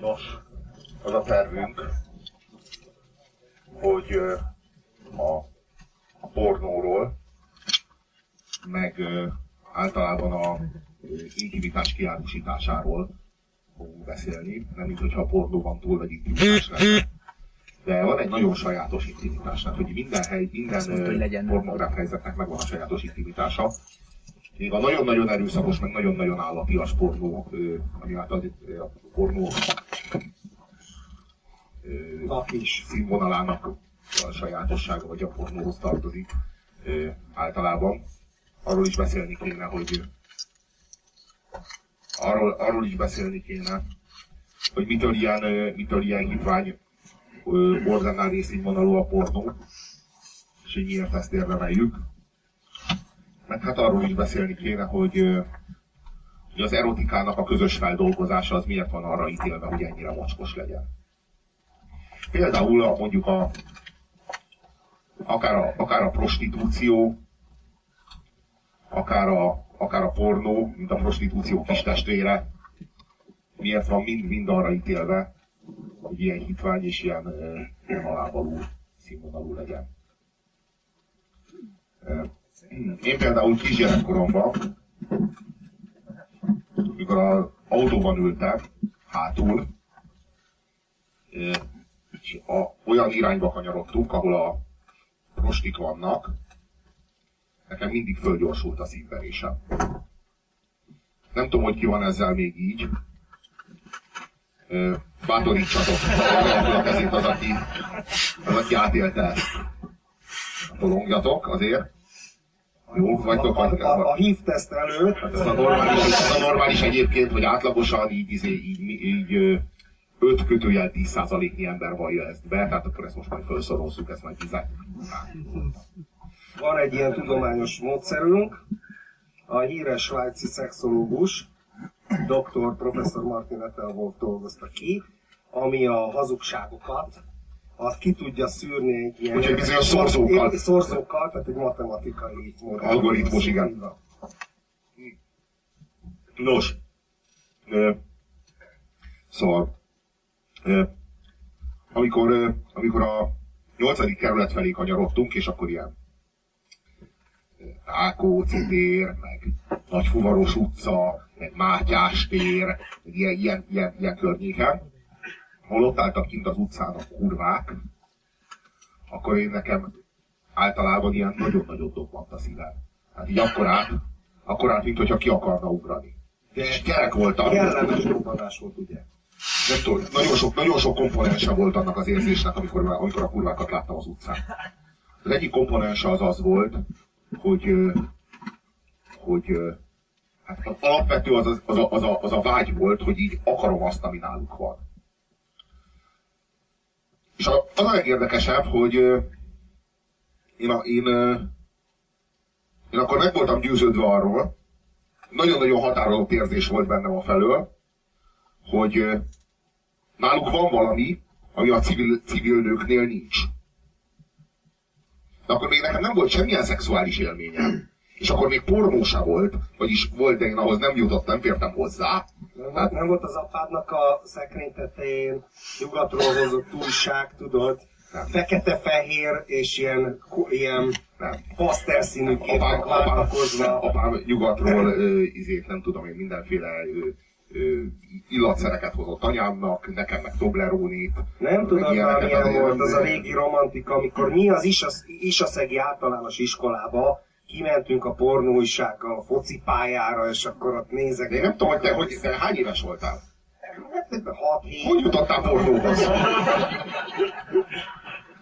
Nos, az a tervünk, hogy a, a pornóról, meg általában a intimitás kiárusításáról fogunk beszélni, nem mint hogyha a pornóban túl nagy intimitás lenne. De van egy nagyon sajátos intimitás, tehát hogy minden hely, minden pornográf helyzetnek megvan a sajátos intimitása. Még a nagyon-nagyon erőszakos, meg nagyon-nagyon állatias pornó, ami által a pornó is színvonalának a sajátossága, vagy a pornóhoz tartozik általában. Arról is beszélni kéne, hogy arról, arról is beszélni kéne, hogy mitől ilyen, mitől ilyen hitvány orgánál részényvonalú a pornó, és hogy miért ezt érdemeljük. Meg hát arról is beszélni kéne, hogy, hogy az erotikának a közös feldolgozása az miért van arra ítélve, hogy ennyire mocskos legyen. Például mondjuk a, akár a, akár a prostitúció, akár a, akár a pornó, mint a prostitúció kis testvére, miért van mind-mind arra ítélve, hogy ilyen hitvány és ilyen, ilyen alávaló színvonalú legyen. Én például kisgyerekkoromban, mikor az autóban ültem, hátul, és a, olyan irányba kanyarodtunk, ahol a prostik vannak, nekem mindig fölgyorsult a szívverésem. Nem tudom, hogy ki van ezzel még így. Bátorítsatok a kezét az, aki, az, aki átélte ezt. Tolongjatok azért. Jó, vagytok, a, a, a HIV-teszt előtt. Hát ez a normális, ez a normális egyébként, hogy átlagosan így, így, így, így 5 kötőjel 10%-nyi ember vallja ezt be, tehát akkor ezt most majd felszorozzuk, ezt majd kizárjuk. Van egy ilyen tudományos módszerünk, a híres svájci szexológus, dr. professzor Martin Ettelwolf dolgozta ki, ami a hazugságokat, azt ki tudja szűrni egy ilyen... Úgyhogy bizonyos szorzókkal. Szorzókkal, tehát egy matematikai módon. Algoritmus, igen. Nos, szóval, amikor, amikor a nyolcadik kerület felé kanyarodtunk, és akkor ilyen Rákóczi tér, meg Nagyfuvaros utca, meg Mátyás tér, meg ilyen, ilyen, ilyen, ilyen környéken, ahol ott álltak kint az utcán a kurvák, akkor én nekem általában ilyen nagyon-nagyon dobbant a szívem. Hát így akkorát, akkorát, mint hogyha ki akarna ugrani. De és gyerek voltam. Kellemes dobbanás volt, ugye? Nem tudom, nagyon sok, nagyon sok komponense volt annak az érzésnek, amikor, amikor a kurvákat láttam az utcán. Az egyik komponense az az volt, hogy, hogy hát alapvető az, az, az, a, az, a, az a vágy volt, hogy így akarom azt, ami náluk van. És az a legérdekesebb, hogy én, a, én, én akkor meg voltam győződve arról, nagyon-nagyon határozott érzés volt bennem a felől, hogy náluk van valami, ami a civil, civil nőknél nincs. De akkor még nekem nem volt semmilyen szexuális élményem. És akkor még pornó volt, vagyis volt, de én ahhoz nem jutott, nem fértem hozzá. Nem, hát, nem volt az apádnak a szekrény tetején nyugatról hozott újság, tudod? Fekete-fehér és ilyen, ilyen paszter színű képek váltakozva. Apám nyugatról, ö, izét, nem tudom én, mindenféle ö, illatszereket hozott anyámnak, nekem meg Toblerónit. Nem tudod már milyen volt az a régi romantika, amikor mi az Isaszegi általános iskolába kimentünk a pornóisággal a focipályára, és akkor ott nézek. Én nem tudom, hogy te, hogy te hány éves voltál? 6 7 Hogy jutottál pornóhoz?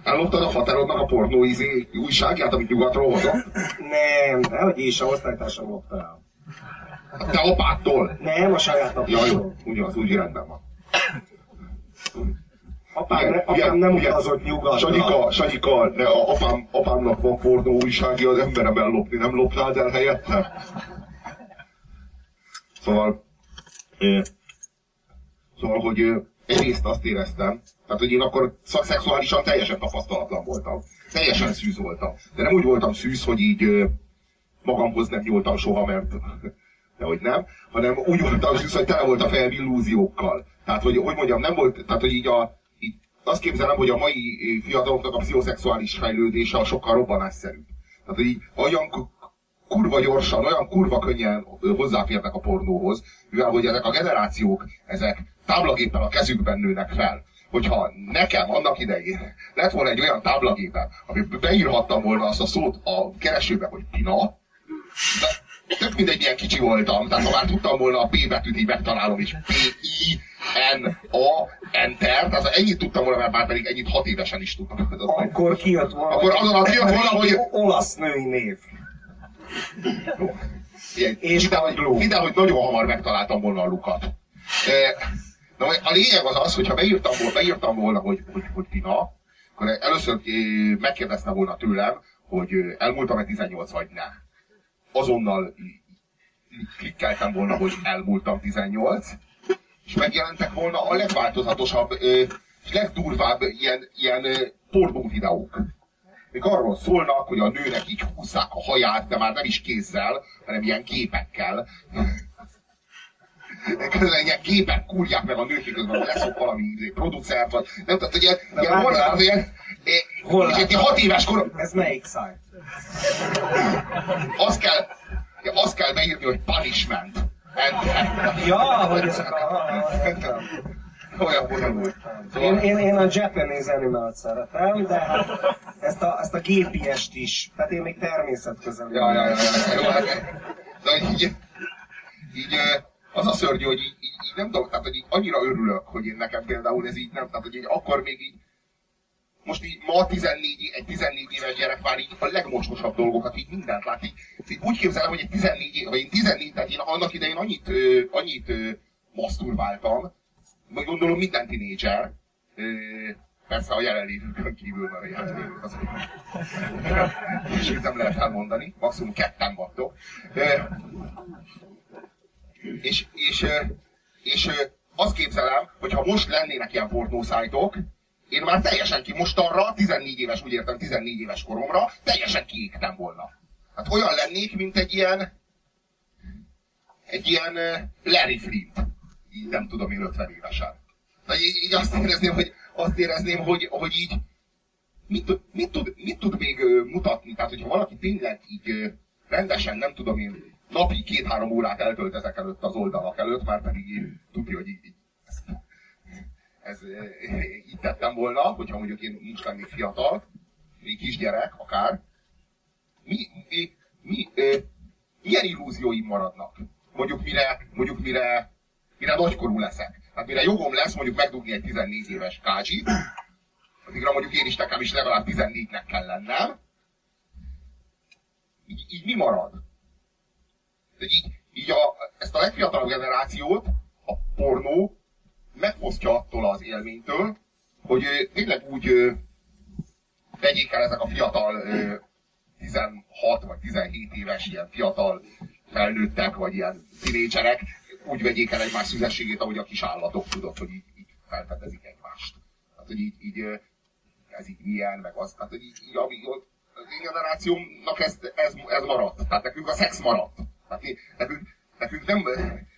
Elloptad a faterodnak a pornó izé, újságját, amit nyugatról hozott? Nem, de hogy is, a osztálytársam lopta el. A te apától? Nem, a saját apától. Ja, jó, úgy az, úgy rendben van. Apám, ne, apám nem utazott nyugatra. Sanyika, Sanyika, ne, apám, apámnak van pornó újságja, az emberem ellopni, nem lopnád el helyette? Szóval, szóval, hogy egyrészt azt éreztem, tehát, hogy én akkor szexuálisan teljesen tapasztalatlan voltam. Teljesen szűz voltam. De nem úgy voltam szűz, hogy így magamhoz nem nyúltam soha, mert de hogy nem, hanem úgy voltam, hogy tele volt a fejem illúziókkal. Tehát, hogy, hogy mondjam, nem volt, tehát, hogy így a, azt képzelem, hogy a mai fiataloknak a pszichoszexuális fejlődése a sokkal robbanásszerűbb. Tehát, így olyan kurva gyorsan, olyan kurva könnyen hozzáférnek a pornóhoz, mivel hogy ezek a generációk, ezek táblagéppel a kezükben nőnek fel. Hogyha nekem annak idején lett volna egy olyan táblagépem, ami beírhattam volna azt a szót a keresőbe, hogy Pina, de tök mindegy, milyen kicsi voltam, tehát ha már tudtam volna a P betűt így megtalálom, és P-I, N-A, Enter, tehát ennyit tudtam volna, mert már pedig ennyit hat évesen is tudtam. Akkor kijött volna. Akkor azon kijött volna, hogy... Olasz női név. Ilyen, és ide, hogy, ide, hogy nagyon hamar megtaláltam volna a lukat. Na, a lényeg az az, hogyha beírtam volna, beírtam volna hogy, hogy, hogy Tina, akkor először megkérdezte volna tőlem, hogy elmúltam-e 18 vagy ne. Azonnal klikkeltem volna, hogy elmúltam 18, és megjelentek volna a legváltozatosabb és legdurvább ilyen, ilyen pornó videók még arról szólnak, hogy a nőnek így húzzák a haját, de már nem is kézzel, hanem ilyen képekkel. Közben ilyen képek kurják meg a nők, miközben leszok valami izé, producert, vagy nem tehát, hogy ilyen, ilyen, ilyen, ilyen, és egy hat éves kor... Ez melyik száj? Azt kell, azt kell beírni, hogy punishment. Ja, hogy ezek a olyan bonyolult. Szóval... Én, én, én a Japanese animal szeretem, de hát ezt a, ezt a gépiest is. Tehát én még természetközeli. Ja, ja, ja, ja, ja, hát, de így, így, az a szörnyű, hogy így, így, így nem tudom, tehát hogy így annyira örülök, hogy én nekem például ez így nem, tehát hogy így akkor még így most így ma 14, egy 14 éves gyerek már így a legmostosabb dolgokat, így mindent lát. Így, így úgy képzelem, hogy egy 14, vagy én 14, tehát én annak idején annyit, annyit masturbáltam, vagy gondolom minden tinédzser, persze a jelenlévőkön kívül, mert ilyen az, és nem lehet elmondani, maximum ketten vagytok. És, és, és azt képzelem, hogy ha most lennének ilyen pornószájtok, én már teljesen ki, most arra, 14 éves, úgy értem, 14 éves koromra, teljesen kiégtem volna. Hát olyan lennék, mint egy ilyen, egy ilyen Larry Flint így nem tudom én 50 évesen. De így, így azt érezném, hogy, azt érezném, hogy, hogy így mit, mit, tud, mit tud még mutatni? Tehát, hogyha valaki tényleg így rendesen, nem tudom én, napi két-három órát eltölt ezek előtt az oldalak előtt, már pedig tudja, hogy így, így ez, ez, így tettem volna, hogyha mondjuk én nincs lennék fiatal, még kisgyerek, akár. Mi, mi, mi, milyen illúzióim maradnak? Mondjuk mire, mondjuk mire mire nagykorú leszek. Hát mire jogom lesz mondjuk megdugni egy 14 éves kácsi, addigra mondjuk én is nekem is legalább 14-nek kell lennem. Így, így mi marad? De így, így a, ezt a legfiatalabb generációt a pornó megfosztja attól az élménytől, hogy tényleg úgy vegyék el ezek a fiatal 16 vagy 17 éves ilyen fiatal felnőttek, vagy ilyen tinédzserek, úgy vegyék el egymás szüzességét, ahogy a kis állatok, tudod, hogy így, így felfedezik egymást. Tehát, hogy így, így ez így milyen, meg az, tehát, hogy így, így ami, az én generációmnak ez, ez, ez maradt. Tehát nekünk a szex maradt. Tehát nekünk, nekünk nem,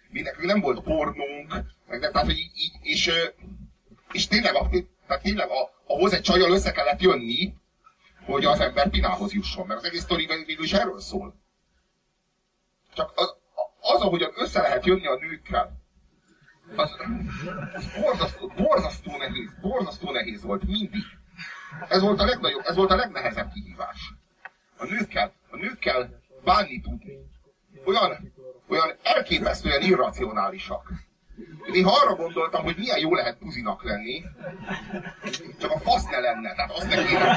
mi nekünk nem volt pornónk, meg nem, tehát, hogy így, így és, és tényleg, a, tehát tényleg a, ahhoz egy csajjal össze kellett jönni, hogy az ember pinához jusson, mert az egész sztori végül is erről szól. Csak az, az, ahogyan össze lehet jönni a nőkkel, az, az borzasztó, borzasztó nehéz, borzasztó nehéz volt mindig. Ez volt a legnagyobb, ez volt a legnehezebb kihívás. A nőkkel, a nőkkel bánni tudni. Olyan, olyan elképesztően irracionálisak. Én arra gondoltam, hogy milyen jó lehet puzinak lenni, csak a fasz ne lenne, tehát azt ne kéne.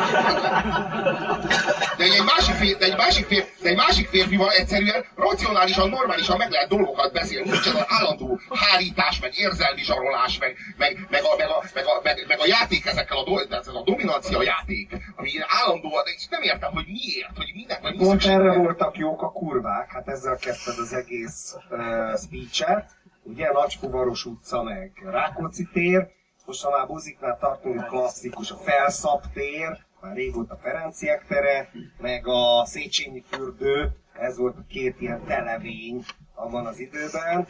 De egy másik, fér, de egy másik, fér, de egy másik férfival egyszerűen racionálisan, normálisan meg lehet dolgokat beszélni. Nincs ez az állandó hárítás, meg érzelmi zsarolás, meg, meg, meg, a, meg, a, meg, a, meg, meg a játék ezekkel a, do, ez a dominancia játék, ami állandóan, és nem értem, hogy miért, hogy minden, vagy Pont erre voltak jók a kurvák, hát ezzel kezdted az egész uh, speech-et ugye Nagyfuvaros utca, meg Rákóczi tér, most ha már buziknál tartunk, klasszikus a Felszap tér, már régóta Ferenciek tere, meg a Széchenyi fürdő, ez volt a két ilyen televény, abban az időben,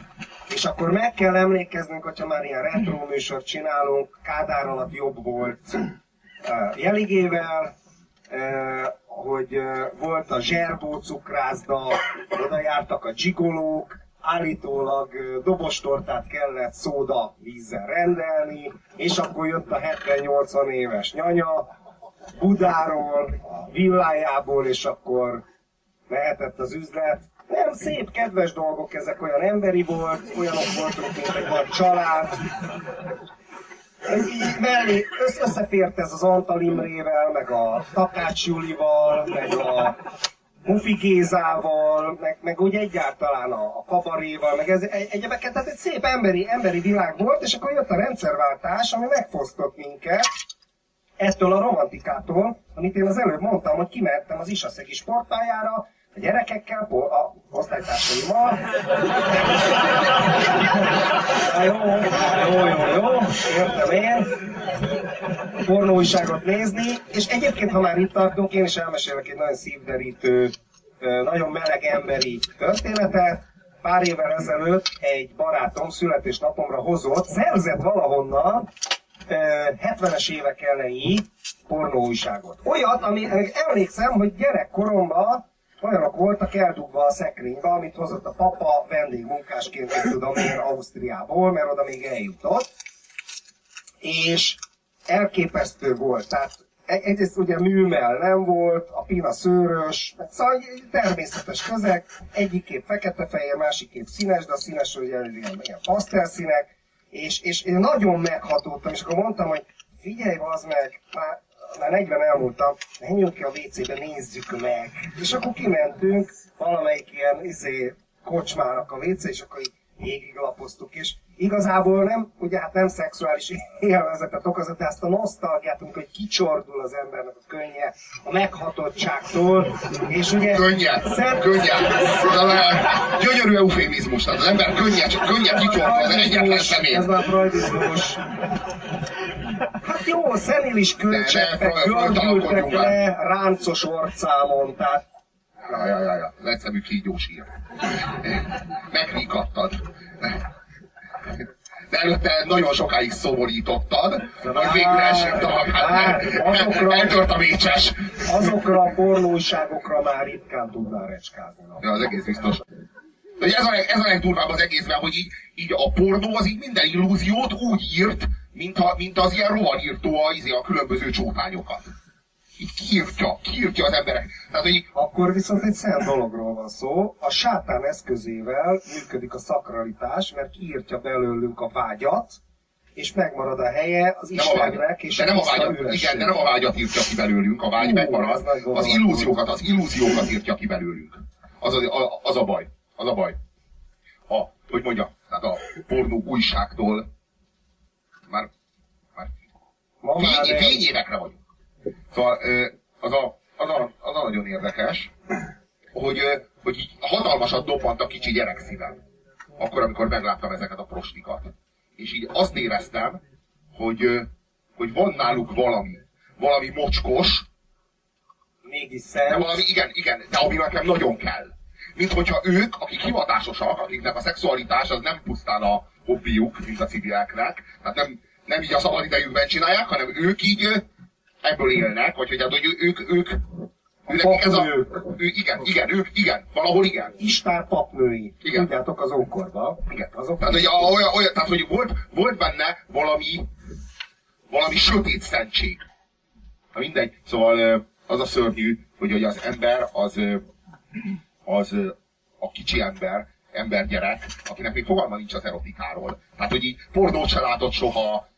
és akkor meg kell emlékeznünk, hogyha már ilyen retro műsort csinálunk, Kádár alatt jobb volt uh, Jeligével, hogy volt a zserbó cukrászda, oda jártak a dzsigolók, állítólag dobostortát kellett szóda vízzel rendelni, és akkor jött a 70-80 éves nyanya, Budáról, villájából, és akkor mehetett az üzlet. Nem szép, kedves dolgok ezek, olyan emberi volt, olyanok voltunk, mint egy nagy család. Így mellé összefért ez az Antal Imrével, meg a Takács Julival, meg a Mufi Gézával, meg, meg úgy egyáltalán a, a kabaréval, meg ez egy, egyebeket, tehát egy szép emberi, emberi világ volt, és akkor jött a rendszerváltás, ami megfosztott minket ettől a romantikától, amit én az előbb mondtam, hogy kimentem az Isaszegi sportpályára, a gyerekekkel, a osztálytársaimmal. jó, jó, jó, jó, értem én. Pornóújságot nézni, és egyébként, ha már itt tartunk, én is elmesélek egy nagyon szívderítő, nagyon meleg emberi történetet. Pár évvel ezelőtt egy barátom születésnapomra hozott, szerzett valahonnan 70-es évek elejé pornóújságot. Olyat, ami emlékszem, hogy gyerekkoromban olyanok voltak eldugva a szekrénybe, amit hozott a papa vendégmunkásként, nem tudom én, Ausztriából, mert oda még eljutott. És elképesztő volt. Tehát e- egyrészt ugye műmel nem volt, a pina szőrös, szóval egy természetes közeg, egyik kép fekete fehér, másik kép színes, de a színes ugye ilyen, ilyen pasztelszínek, és, és én nagyon meghatódtam, és akkor mondtam, hogy figyelj, az meg, már már 40 elmúltam, menjünk ki a WC-be, nézzük meg. És akkor kimentünk valamelyik ilyen izé, kocsmának a WC, és akkor így végig lapoztuk, és igazából nem, ugye hát nem szexuális élvezetet okozott, de ezt a nosztalgiát, hogy kicsordul az embernek a könnye a meghatottságtól, és ugye... Könnye, szent... könnye. Gyönyörű eufémizmus, tehát az ember könnye, könnye kicsordul az egyetlen személy. Ez már freudizmus. Hát jó, szenilis kölcseknek gördültek le ráncos orcámon, tehát Ja, ja, ja, ja. Az egyszerű kígyós ír. Megríkattad. De előtte nagyon sokáig szomorítottad, hogy végül elsőbb hát, azokra, eltört a mécses. Azokra a pornóságokra már ritkán tudnál recskázni. Ja, az egész biztos. De ez a, ez a legdurvább az egészben, hogy így, így a pornó az így minden illúziót úgy írt, mint, a, mint az ilyen rovarírtó a, izé, a különböző csótányokat. Így kiírtja, kiírtja az emberek. Tehát, hogy... Akkor viszont egy szent dologról van szó. A sátán eszközével működik a szakralitás, mert kiírtja belőlünk a vágyat, és megmarad a helye az Istennek, és de nem a vágyat, igen, de nem a vágyat írtja ki belőlünk, a vágy Hú, megmarad, az illúziókat, az illúziókat írtja ki belőlünk. Az, az, az a baj, az a baj. A, hogy mondja, tehát a pornó újságtól már, már fény, fényévekre vagyunk. Szóval az a, az a, az a nagyon érdekes, hogy, hogy így hatalmasat dobbant a kicsi gyerek szívem. Akkor, amikor megláttam ezeket a prostikat. És így azt éreztem, hogy, hogy van náluk valami, valami mocskos, mégis szent. De valami, igen, igen, de ami nekem nagyon kell. Mint hogyha ők, akik hivatásosak, akiknek a szexualitás az nem pusztán a hobbiuk, mint a civileknek, tehát nem, nem így a szabadidejükben csinálják, hanem ők így ebből élnek, vagy hogy, hát, hogy ők, ők, ők ez a, ő, igen, igen, ők, igen, valahol igen. Istár papnői. Igen. Tudjátok az ókorban. Igen. Azok tehát, hogy, a, olyan, olyan, tehát, hogy volt, volt benne valami, valami sötét szentség. Na mindegy. Szóval az a szörnyű, hogy, hogy az ember az, az a kicsi ember, embergyerek, akinek még fogalma nincs az erotikáról. Tehát, hogy így pornót se látott soha,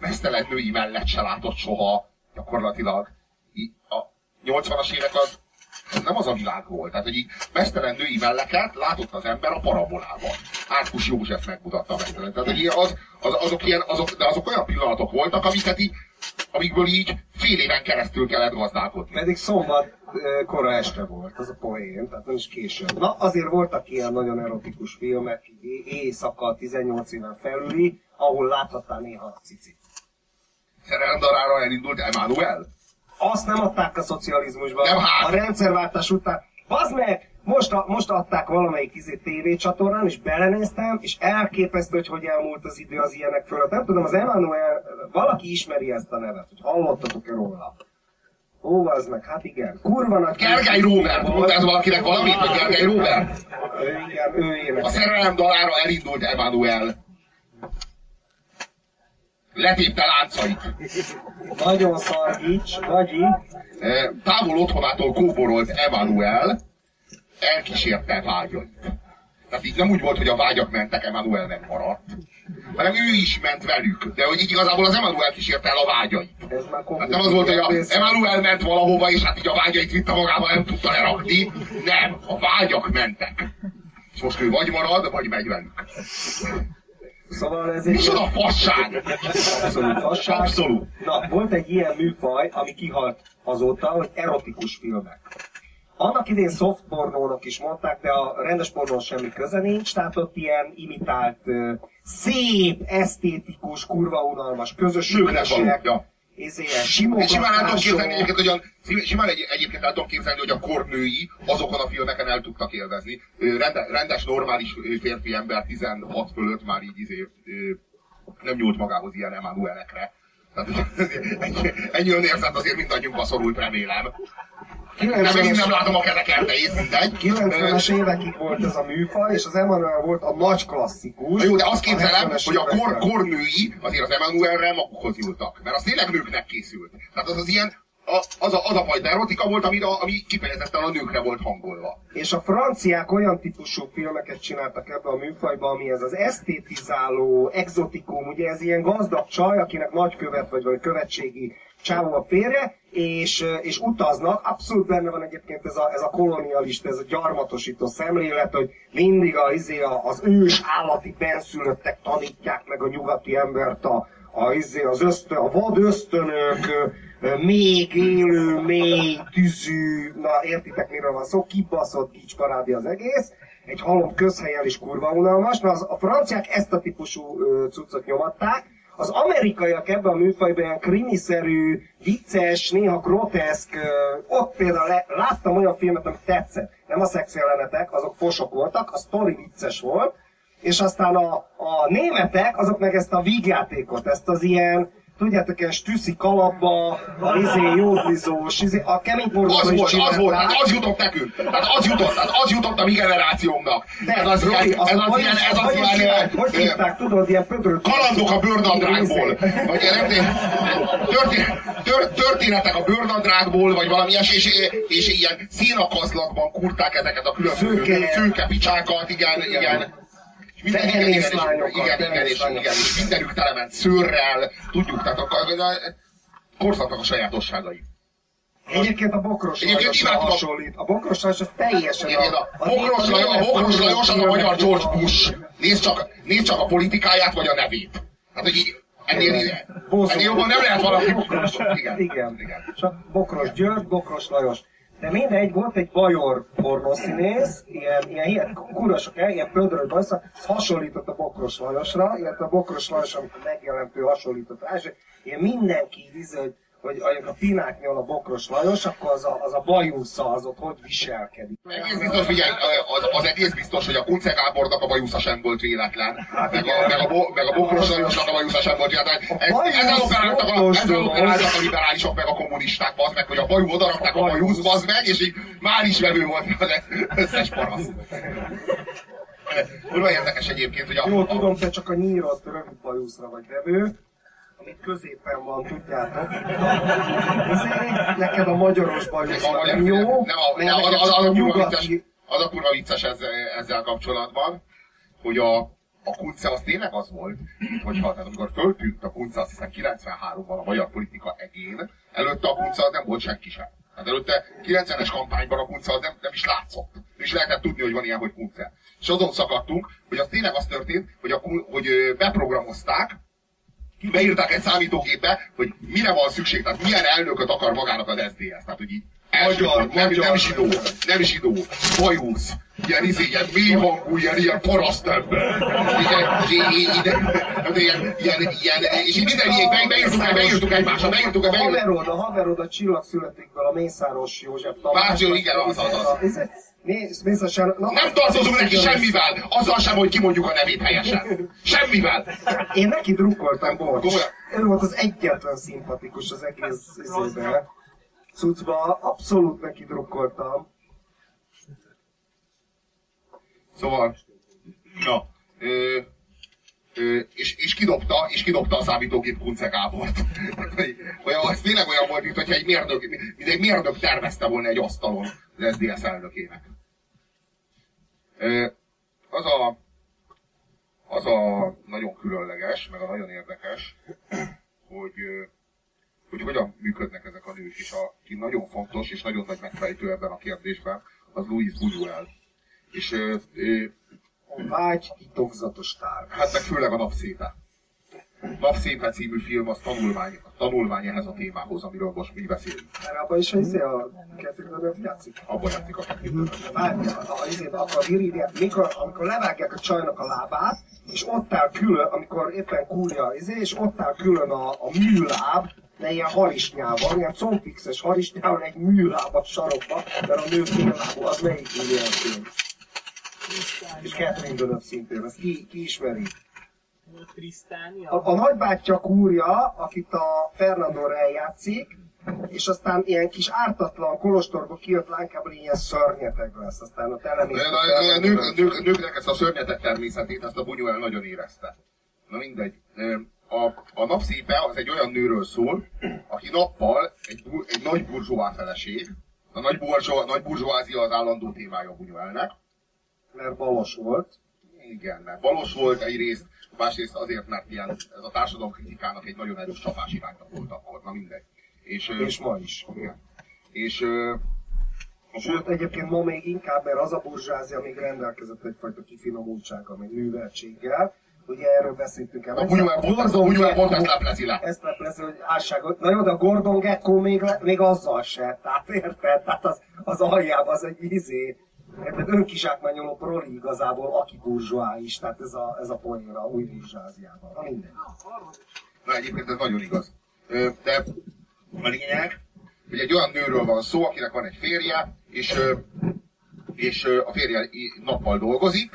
mesztelen női mellett se látott soha gyakorlatilag. A 80-as évek az, az nem az a világ volt. Tehát, hogy így mesztelen női melleket látott az ember a parabolában. Árkus József megmutatta a mesztelen. Tehát, hogy az, az, azok, ilyen, azok, de azok olyan pillanatok voltak, amiket így, amikből így fél éven keresztül kellett gazdálkodni. Pedig szombat kora este volt, az a poén, tehát nem is később. Na, azért voltak ilyen nagyon erotikus filmek, éjszaka, 18 éven felüli, ahol láthattál néha a cicit. Szerelem darára elindult Emmanuel? Azt nem adták a szocializmusban. Nem hát. A rendszerváltás után Bazd meg! Most, a, most adták valamelyik izé tévécsatornán, és belenéztem, és elképesztő, hogy hogy elmúlt az idő az ilyenek fölött. Nem tudom, az Emmanuel, valaki ismeri ezt a nevet, hogy hallottatok-e róla? Ó, az meg, hát igen. Kurva nagy... Gergely Róbert! Mondta ez valakinek valamit, hogy Gergely Róbert? Ő, igen, ő énekel. A szerelem dalára elindult Emanuel. Letépte láncait. Nagyon szargics, Nagyi. Eh, Távol otthonától kóborolt Emanuel elkísérte vágyait. Tehát így nem úgy volt, hogy a vágyak mentek, Emanuel megmaradt, hanem ő is ment velük. De hogy így igazából az Emanuel kísérte el a vágyait. Ez már Hát nem az volt, hogy a Emanuel ment valahova, és hát így a vágyait vitte magával, nem tudta lerakni. Nem, a vágyak mentek. És most ő vagy marad, vagy megy velük. Szóval ez egy... Micsoda fasság! Abszolút fasság. Abszolút. Na, volt egy ilyen műfaj, ami kihalt azóta, hogy erotikus filmek. Annak idén soft pornónak is mondták, de a rendes pornó semmi köze nincs, tehát ott ilyen imitált, szép, esztétikus, kurva unalmas közösségek, való, ja. izé, Én simán el tudom simogatások. képzelni egyébként, hogy a, simán egy, egyébként el tudom képzelni, hogy a kornői azokon a filmeken el tudtak élvezni. Rende, rendes, normális férfi ember 16 fölött már így izé, nem nyúlt magához ilyen Emanuelekre. Tehát ennyi, ennyi önérzet azért mindannyiunkba szorult, remélem. De megint nem látom a kezek erdejét, mindegy. 90-es évekig volt ez a műfaj, és az Emmanuel volt a nagy klasszikus. Na jó, de azt képzelem, A 70-es hogy a kor, kornői azért az Emanuelre magukhoz nyúltak. Mert az tényleg nőknek készült. Tehát az az ilyen, az, a, az a fajta erotika volt, ami, ami kifejezetten a nőkre volt hangolva. És a franciák olyan típusú filmeket csináltak ebbe a műfajba, ami ez az esztétizáló, exotikum, ugye ez ilyen gazdag csaj, akinek nagykövet vagy, vagy követségi csávó a férje, és, és utaznak, abszolút benne van egyébként ez a, ez a kolonialista, ez a gyarmatosító szemlélet, hogy mindig a, izé az ős állati benszülöttek tanítják meg a nyugati embert a, a, izé, az ösztön, a vad ösztönök, még élő, mély, tűzű, na értitek miről van szó, kibaszott kicsparádi az egész, egy halom közhelyel is kurva unalmas, na az, a franciák ezt a típusú ö, cuccot nyomatták, az amerikaiak ebben a műfajban ilyen krimiszerű, vicces, néha groteszk, ö, ott például le, láttam olyan filmet, ami tetszett. Nem a szexjelenetek, azok fosok voltak, a sztori vicces volt, és aztán a, a németek, azok meg ezt a vígjátékot, ezt az ilyen, tudjátok, ilyen stüszi kalapba, izé, jódlizós, izé, a kemény Az is volt, az volt, hát az jutott nekünk. Hát az jutott, hát az jutott a mi generációnknak. De, ez az Robi, ez az ilyen, ez az ilyen? Hogy hívták, tudod, ilyen pödrök. kalandok a bőrnadrágból, vagy történ- tör- történetek a bőrnadrágból, vagy valami ilyes, és, és ilyen szénakazlatban kurták ezeket a különböző Szőke. szőke picsákat, igen, igen. És Minden, igen, igen, és, igen, és, mindenük tele ment szőrrel, tudjuk, tehát a, a, korszaknak a sajátosságai. Egyébként a Bokros Egyébként a- hasonlít. A Bokros Lajos az teljesen Igen, a, a Bokros Lajos, a Bokros Lajos az a magyar George Bush. Nézd csak, nézd csak a politikáját, vagy a nevét. Hát, hogy így, ennél, ennél jobban nem lehet valami. Bokros. Igen. Igen. Igen. Csak Bokros György, Bokros Lajos. De mindegy, volt egy bajor pornószínész, ilyen, ilyen, ilyen kurva el, ilyen pödrös bajsza, hasonlított a Bokros Lajosra, illetve a Bokros Lajos, amikor megjelent, hasonlított rá, és ilyen mindenki víz, hogy, hogy a pinák nyol a Bokros Lajos, akkor az a, az a bajusza az ott hogy viselkedik. Egész biztos, figyelj, az, az egész biztos, hogy a Kunce Gábornak a bajusza sem volt véletlen. Meg a, meg a, bo, meg a Bokros Lajosnak a bajusza sem volt véletlen. Ez, ezzel operáltak a, ezzel operáltak a liberálisok meg a kommunisták, bazd meg, hogy a bajú odarakták a bajusz, bazd meg, és így már is vevő volt az összes parasz. Kurva érdekes egyébként, hogy a, Jó, tudom, te csak a nyírott rövid bajuszra vagy vevő, amit középen van, tudjátok. Ezért neked a magyaros nem jó, nem, a, nem, az, a kurva vicces, az a kurva vicces ezzel, ezzel kapcsolatban, hogy a, a kunce az tényleg az volt, hogyha, tehát amikor föltűnt a kunce, azt hiszem 93-ban a magyar politika egén, előtte a kunce az nem volt senki sem. Hát előtte 90-es kampányban a kunce az nem, nem is látszott. Nem is lehetett tudni, hogy van ilyen, hogy kunce. És azon szakadtunk, hogy az tényleg az történt, hogy, a, hogy beprogramozták, beírták egy számítógépbe, hogy mire van szükség, tehát milyen elnököt akar magának az SZDSZ. Tehát, hogy így Magyar, nem, nem zsidó, nem zsidó, bajusz, ilyen, izé, ilyen mély hangú, ilyen, ilyen paraszt ember. Ilyen, ilyen, ilyen, ilyen, és így minden ilyen, beírtuk, beírtuk egymásra, beírtuk, beírtuk. A haverod, a haverod a csillagszületékből, a Mészáros József Tamás. Bácsi, igen, az, az, az. Mész, nem tartozunk neki semmivel, azzal sem, hogy kimondjuk a nevét helyesen. Semmivel. Én neki drukkoltam, bocs. Ő volt az egyetlen szimpatikus az egész izébe. Cucba, abszolút neki drukkoltam. Szóval, na, ö, ö, és, és, kidobta, és kidobta a számítógép Kunce Gábort. olyan, az tényleg olyan volt, mint hogyha egy mérnök, mint egy mérnök tervezte volna egy asztalon az SZDSZ elnökének. Ö, az a, az a nagyon különleges, meg a nagyon érdekes, hogy, hogy hogyan működnek ezek a nők, és aki nagyon fontos és nagyon nagy megfejtő ebben a kérdésben, az Louis Buñuel és ö, ö, a vágy titokzatos tár. Hát meg főleg a napszépe. Napszépe című film az tanulmány, tanulmány ehhez a témához, amiről most mi beszélünk. Mert abban is izé a Catherine játszik? Abban játszik a Catherine Várja, a, a viridia, mikor, amikor levágják a csajnak a lábát, és ott áll külön, amikor éppen kúrja, izé, és ott áll külön a, a műláb, de ilyen harisnyával, ilyen combfixes harisnyával, egy műláb a sarokba, mert a nő féllábú, az melyik ilyen film? És Catherine Deneuve szintén, ezt ki, ki ismeri? A, a nagybátyja kúrja, akit a Fernando eljátszik, és aztán ilyen kis ártatlan kolostorba kijött lánkából ilyen szörnyeteg lesz, aztán a telemész. A, a, nők, nők, nőknek ezt a szörnyeteg természetét, ezt a Bunyuel nagyon érezte. Na mindegy. A, a napszépe az egy olyan nőről szól, aki nappal egy, egy nagy burzsóá feleség, a nagy, burzsó, nagy burzsóázia az állandó témája Bunyuelnek, mert balos volt. Igen, mert balos volt egyrészt, másrészt azért, mert ilyen, ez a társadalom kritikának egy nagyon erős csapás irányba volt akkor, na mindegy. És, és ma is. Igen. És Sőt, egyébként ma még inkább, mert az a burzsázia még rendelkezett egyfajta kifinomultsággal, meg műveltséggel. Ugye erről beszéltünk el. A Bunyuel pont, pont ezt leplezi le. Ezt leplezi, hogy álságot. Na jó, de a Gordon Gecko még, le, még azzal se. Tehát érted? Tehát az, az aljában az egy izé, Érted, önkizsákmányoló proli igazából, aki burzsóá is, tehát ez a, ez a poénra új burzsáziában. Na minden. Na egyébként ez nagyon igaz. De a lényeg, hogy egy olyan nőről van szó, akinek van egy férje, és, és a férje nappal dolgozik,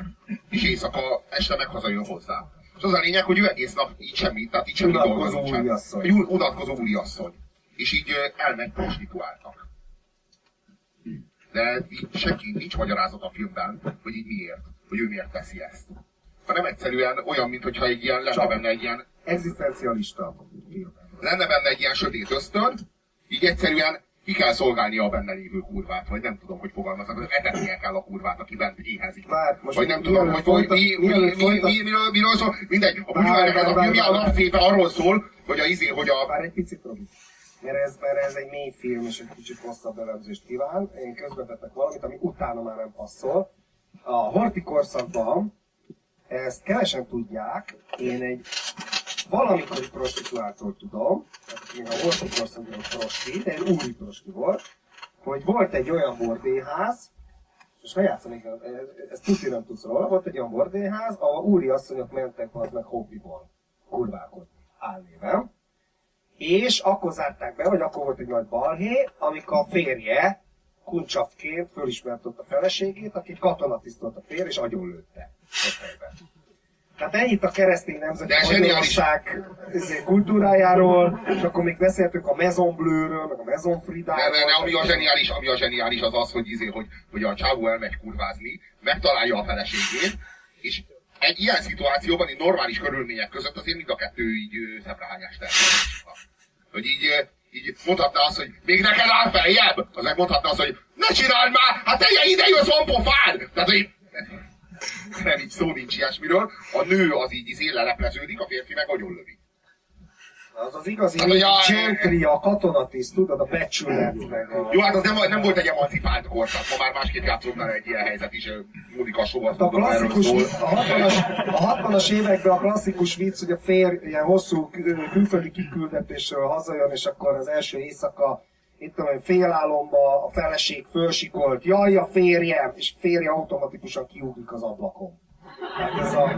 és éjszaka este meg hazajön hozzá. És az a lényeg, hogy ő egész nap így semmit, tehát így semmi dolgozik sem. Egy unatkozó úriasszony. És így elmegy prostituáltak de senki nincs magyarázat a filmben, hogy így miért, hogy ő miért teszi ezt. Hanem egyszerűen olyan, mintha egy ilyen lenne Csak benne egy ilyen... Existencialista film. Lenne benne egy ilyen sötét ösztön, így egyszerűen ki kell szolgálnia a benne lévő kurvát, vagy nem tudom, hogy fogalmaznak, hogy etetnie kell a kurvát, aki bent éhezik. Már, most vagy nem tudom, hogy folyta, mi, mi, mi, mi, mi, miről, miről szól, mindegy, a bunyuelnek ez a filmje a napfépe arról szól, hogy a izé, hogy a... Már egy picit, Robi mert ez, mert ez egy mély film, és egy kicsit hosszabb elemzést kíván. Én közbetettek valamit, ami utána már nem passzol. A horti korszakban, ezt kevesen tudják, én egy valamikori prostituáltól tudom, tehát még a horti korszakban prosti, de egy úri prosti volt, hogy volt egy olyan bordéház, és ne játszanék, ezt tudni nem tudsz róla, volt egy olyan bordéház, ahol úri asszonyok mentek az meg hobbiból kurvákodni álnéven és akkor zárták be, vagy akkor volt egy nagy balhé, amikor a férje kuncsafként fölismert ott a feleségét, aki katonatisztolt a fér, és agyonlőtte. Tehát ennyit a keresztény nemzeti Magyarország izé, kultúrájáról, és akkor még beszéltünk a Maison Bleu-ről, meg a Maison Fridáról. Ne, ne, ne, ami a zseniális, ami a zseniális az az, hogy, izé, hogy, hogy a csávó elmegy kurvázni, megtalálja a feleségét, és egy ilyen szituációban, egy normális körülmények között azért mind a kettő így szemrehányást hogy így, így mondhatná azt, hogy még neked áll feljebb, az meg mondhatná azt, hogy ne csináld már, hát te ide jössz, van pofád! Tehát, hogy nem így szó nincs ilyesmiről. A nő az így izé lelepleződik, a férfi meg lövi. Az az igazi hát, a, gentry, a katonatiszt, tudod, a becsület. Meg a... Jó, hát az nem, nem volt egy emancipált korszak, ma már másképp játszott egy ilyen helyzet is, Mónika Show az a klasszikus, a 60-as, a 60-as években a klasszikus vicc, hogy a fér ilyen hosszú külföldi kiküldetésről hazajön, és akkor az első éjszaka itt tudom, félálomba a feleség fölsikolt, jaj, a férjem, és férje automatikusan kiugrik az ablakon. Hát ez a...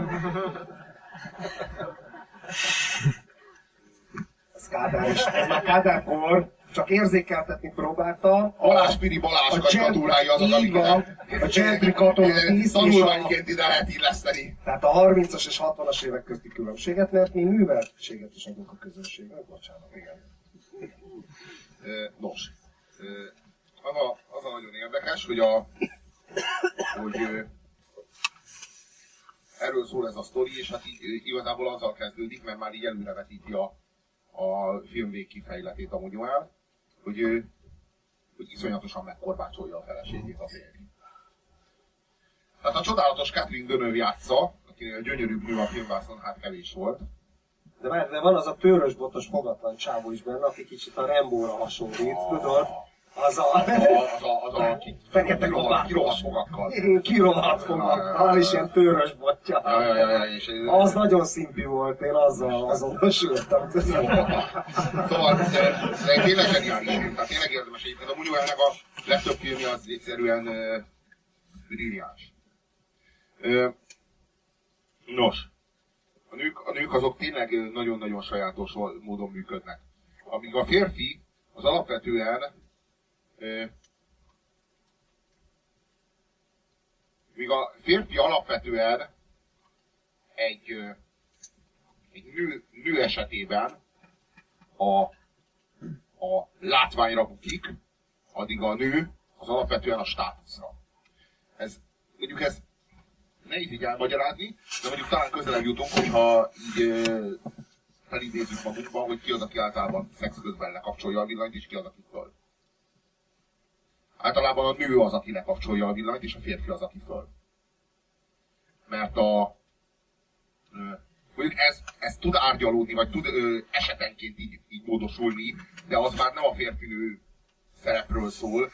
Ez Kádár is, ez már Kádárkor, csak érzékeltetni próbálta. Balázs Piri Balázs karikatúrája azok, amiket a Gentry katona tíz tanulmányként ide lehet illeszteni. Tehát a 30-as és 60-as évek közti különbséget, mert mi műveltséget is adunk a közönségnek. Bocsánat, igen. Nos, az a, az a nagyon érdekes, hogy a hogy erről szól ez a sztori, és hát így, igazából azzal kezdődik, mert már így előrevetíti a, a film végkifejletét a Munyuel, hogy ő hogy iszonyatosan megkorbácsolja a feleségét a férj. Tehát a csodálatos Catherine Dönöv játsza, akinél a gyönyörűbb nő a filmvászon hát kevés volt. De várj, de van az a törös botos fogatlan csávó is benne, aki kicsit a Rembóra hasonlít, ah. tudod? Az a... Az a, az a, fekete kirohadt, kirohadt fogakkal. Kirohadt fogakkal, és ilyen törös botja. Ja, ja, ja, és az nagyon szimpi volt, én azzal azonosultam. Szóval, de tényleg zseniális film, tehát tényleg érdemes egyébként. A Munyuelnek a legtöbb filmje az egyszerűen brilliáns. Nos, a nők, a nők azok tényleg nagyon-nagyon sajátos módon működnek. Amíg a férfi az alapvetően míg a férfi alapvetően egy, egy nő, nő esetében a, a látványra bukik, addig a nő az alapvetően a státuszra. Ez, mondjuk ez nehéz így elmagyarázni, de mondjuk talán közelebb jutunk, hogyha így felidézzük magunkban, hogy ki az, aki általában szex közben lekapcsolja a villanyt, és ki az, aki föl. Általában a nő az, aki lekapcsolja a villanyt, és a férfi az, aki föl. Mert a... Mondjuk ez, ez tud árgyalódni, vagy tud ö, esetenként így, így módosulni, de az már nem a férfinő szerepről szól.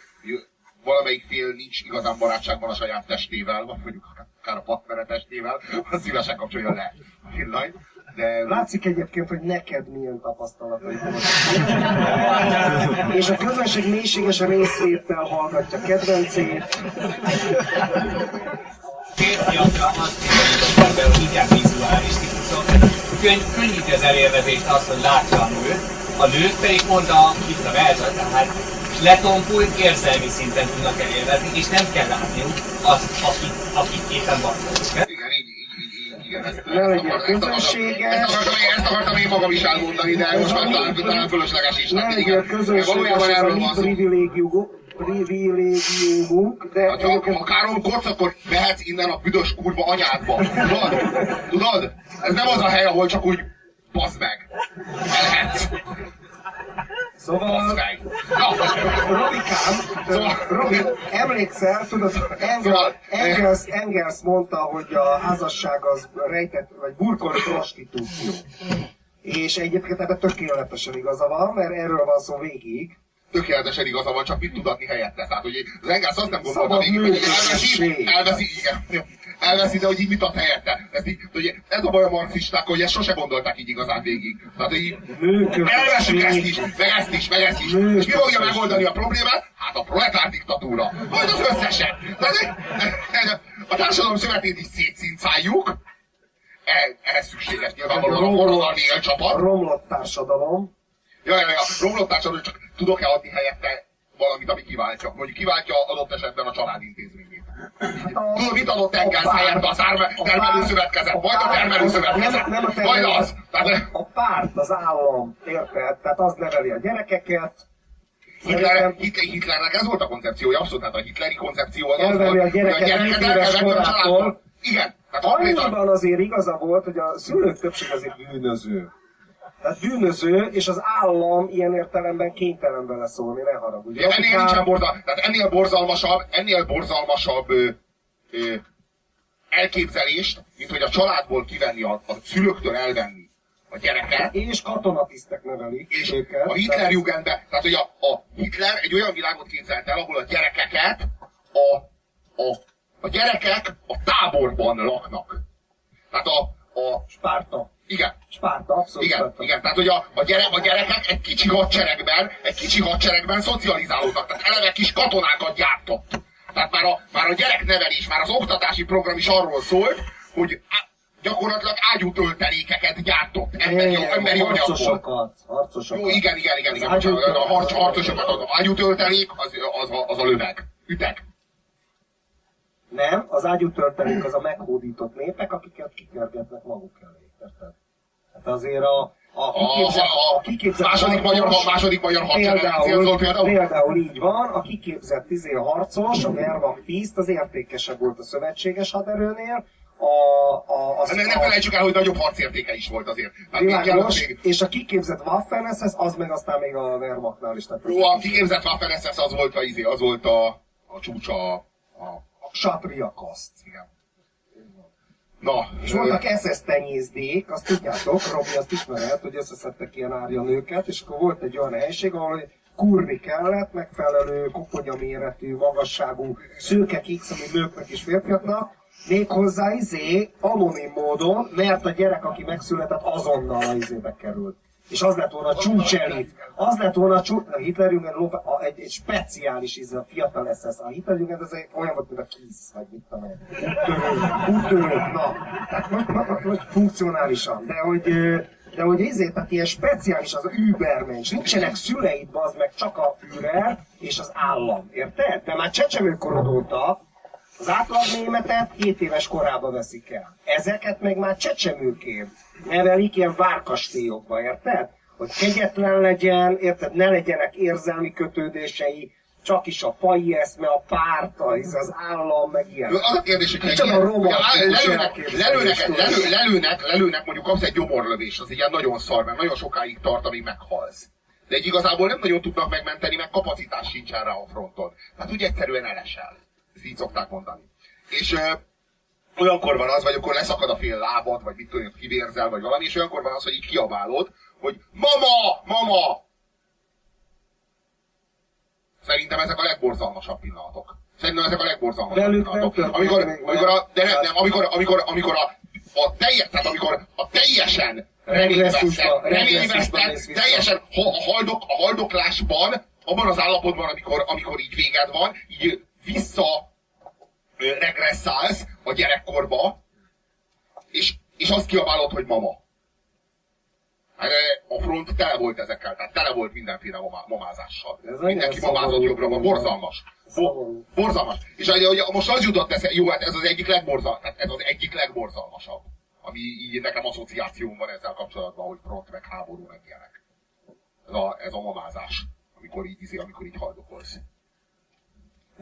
Valamelyik fél nincs igazán barátságban a saját testével, vagy mondjuk akár a partnere testével, az szívesen kapcsolja le a villanyt. De... Látszik egyébként, hogy neked milyen tapasztalatai volt. És a közönség mélységes részvétel hallgatja kedvencét. Férfiakra azt jelenti, hogy inkább vizuális típusok. Könny, könnyíti az elélvezést az, hogy látja a nőt, a nőt pedig pont a vissza versa, tehát letompult érzelmi szinten tudnak elélvezni, és nem kell látniuk azt, akit, akit éppen van ne legyen közönséges. Ezt akartam, ezt akartam én magam is elmondani, de most már talán, talán fölösleges is. Ne legyen közönséges, ez a mi privilégiumunk, privilégiumunk, de... Hát, ha, Károm kocz, akkor mehetsz innen a büdös kurva anyádba. Tudod? Tudod? Ez nem az a hely, ahol csak úgy basz meg. Elhetsz. Szóval, Robikám, szóval, Robi, emlékszel, tudod, Engels, szóval, Engels, Engels mondta, hogy a házasság az rejtett, vagy burkolt prostitúció. És egyébként ebben tökéletesen igaza van, mert erről van szó végig tökéletesen igaza van, csak mit tud adni helyette. Tehát, hogy az Engels azt nem gondolta végig, hogy elveszi, elveszi, igen, elveszi, de hogy így mit ad helyette. Ez, így, hogy ez a baj a marxisták, hogy ezt sose gondolták így igazán végig. Tehát, hogy így elveszik ezt is, meg ezt is, meg ezt is. És mi fogja megoldani a problémát? Hát a proletár diktatúra. Majd az összeset. Tehát, a társadalom szövetét is szétszincáljuk. Ehhez szükséges nyilvánvalóan a forradalmi élcsapat. Romlott társadalom. Ja, ja, ja, romlott társadalom, csak tudok-e adni helyette valamit, ami kiváltja? Mondjuk kiváltja adott esetben a családintézményét. Adott Engels helyette a termelőszövetkezet? Majd a termelőszövetkezet. Nem, nem a Majd az. Tehát... A párt, az állam, érted? Tehát az neveli a gyerekeket, Hitler, Hitler, Hitlernek ez volt a koncepciója, abszolút, tehát a hitleri koncepció az az volt, a gyereket, hogy a gyereket elkezdeni a. Igen. Tehát Annyiban azért igaza volt, hogy a szülők többség azért bűnöző. Tehát bűnöző, és az állam ilyen értelemben kénytelen beleszólni, ne haragudj. Ja, ennél nincsen borzal, tehát ennél borzalmasabb, ennél borzalmasabb ö, ö, elképzelést, mint hogy a családból kivenni, a, a szülőktől elvenni a gyereket. És katonatisztek nevelik és őket. a Hitler Jugendbe, tehát hogy a, a Hitler egy olyan világot képzelt el, ahol a gyerekeket, a, a, a gyerekek a táborban laknak. Tehát a, a Spárta Igen. Spárta, abszolút Igen, Spárta. igen. Tehát, hogy a, a, gyere, a gyerekek egy kicsi hadseregben, egy kicsi hadseregben szocializálódnak. Tehát eleve kis katonákat gyártott. Tehát már a, már a gyereknevelés, már az oktatási program is arról szólt, hogy gyakorlatilag ágyútöltelékeket gyártott emberi, Igen, emberi anyagból. harcosokat, harcosokat. Jó, igen, igen, igen, igen. Bocsánat, A harc, ágyútöltelék. harcosokat, az ágyútöltelék, az, az, a- az a löveg. Ütek. Nem, az ágyútörtelék az a meghódított népek, akiket kikergetnek maguk elé. Érted? Hát azért a, a A, a, a kiképzett második magyar, harcos- második magyar Például, például. például így van, a kiképzett izé harcos, a Wehrmacht tiszt, az értékesebb volt a szövetséges haderőnél, a, a, az, Ne, ne felejtsük el, hogy nagyobb harcértéke is volt azért. Hát még világos, még- és a kiképzett Waffen SS, az meg aztán még a Wehrmachtnál is. Tehát Jó, a kiképzett Waffen SS az volt a, izé, az volt a, a csúcsa a, a a Satria kaszt. igen. Na, És voltak SS tenyészték, azt tudjátok, Robi azt ismered, hogy összeszedtek ilyen árja nőket, és akkor volt egy olyan helység, ahol kurni kellett, megfelelő koponya méretű, magasságú szőke X, ami nőknek és férfiaknak, méghozzá izé, anonim módon, mert a gyerek, aki megszületett, azonnal a izébe került. És az lett volna a csúcselit. Az lett volna a csúcs... A Hitlerjugend lófa- a- egy, egy speciális izé, a fiatal SS. A Hitlerjugend ez egy olyan volt, mint a KISZ, vagy mit tudom én. Úttörő, úttörő, na. Tehát most, most, most funkcionálisan. De hogy, de hogy ezért, tehát ilyen speciális az Übermensch. Nincsenek szüleid, az meg csak a Führer és az állam. Érted? De már csecsemőkorod óta az átlag németet 7 éves korában veszik el. Ezeket meg már csecsemőként nevelik ilyen várkastélyokba, érted? Hogy kegyetlen legyen, érted? Ne legyenek érzelmi kötődései, csak is a fai eszme, a párt, az, az állam, meg ilyen. Az a kérdés, hogy Micsoda ilyen- romantikus lelőnek, lelőnek, lelő, lelőnek, lelőnek, mondjuk kapsz egy gyomorlövés, az ilyen nagyon szar, mert nagyon sokáig tart, amíg meghalsz. De egy igazából nem nagyon tudnak megmenteni, meg kapacitás sincsen rá a fronton. Tehát úgy egyszerűen elesel. Így szokták mondani. És ö, olyankor van az, vagy akkor leszakad a fél lábad, vagy mit tudom, kivérzel, vagy valami, és olyankor van az, hogy így kiabálod, hogy mama, mama! Szerintem ezek a legborzalmasabb pillanatok. Szerintem ezek a legborzalmasabb Velük pillanatok. Amikor, amikor a, de nem, nem, amikor, amikor, amikor a, a teljes, tehát amikor a teljesen reményvesztett, reményvesztett, teljesen ha, a, haldok, a haldoklásban, abban az állapotban, amikor, amikor így véged van, így vissza regresszálsz a gyerekkorba, és, és azt kiabálod, hogy mama. Hát, A front tele volt ezekkel, tehát tele volt mindenféle mamá, mamázással. Ez Mindenki mamázott jobbra, borzalmas. Bo- Szomorú. borzalmas. És most az jutott eszembe, jó, hát ez az egyik legborzalmasabb, ez az egyik legborzalmasabb. Ami így nekem asszociációm van ezzel kapcsolatban, hogy front, meg háború, meg ilyenek. Ez a, ez a mamázás, amikor így, izé, amikor így haldokolsz.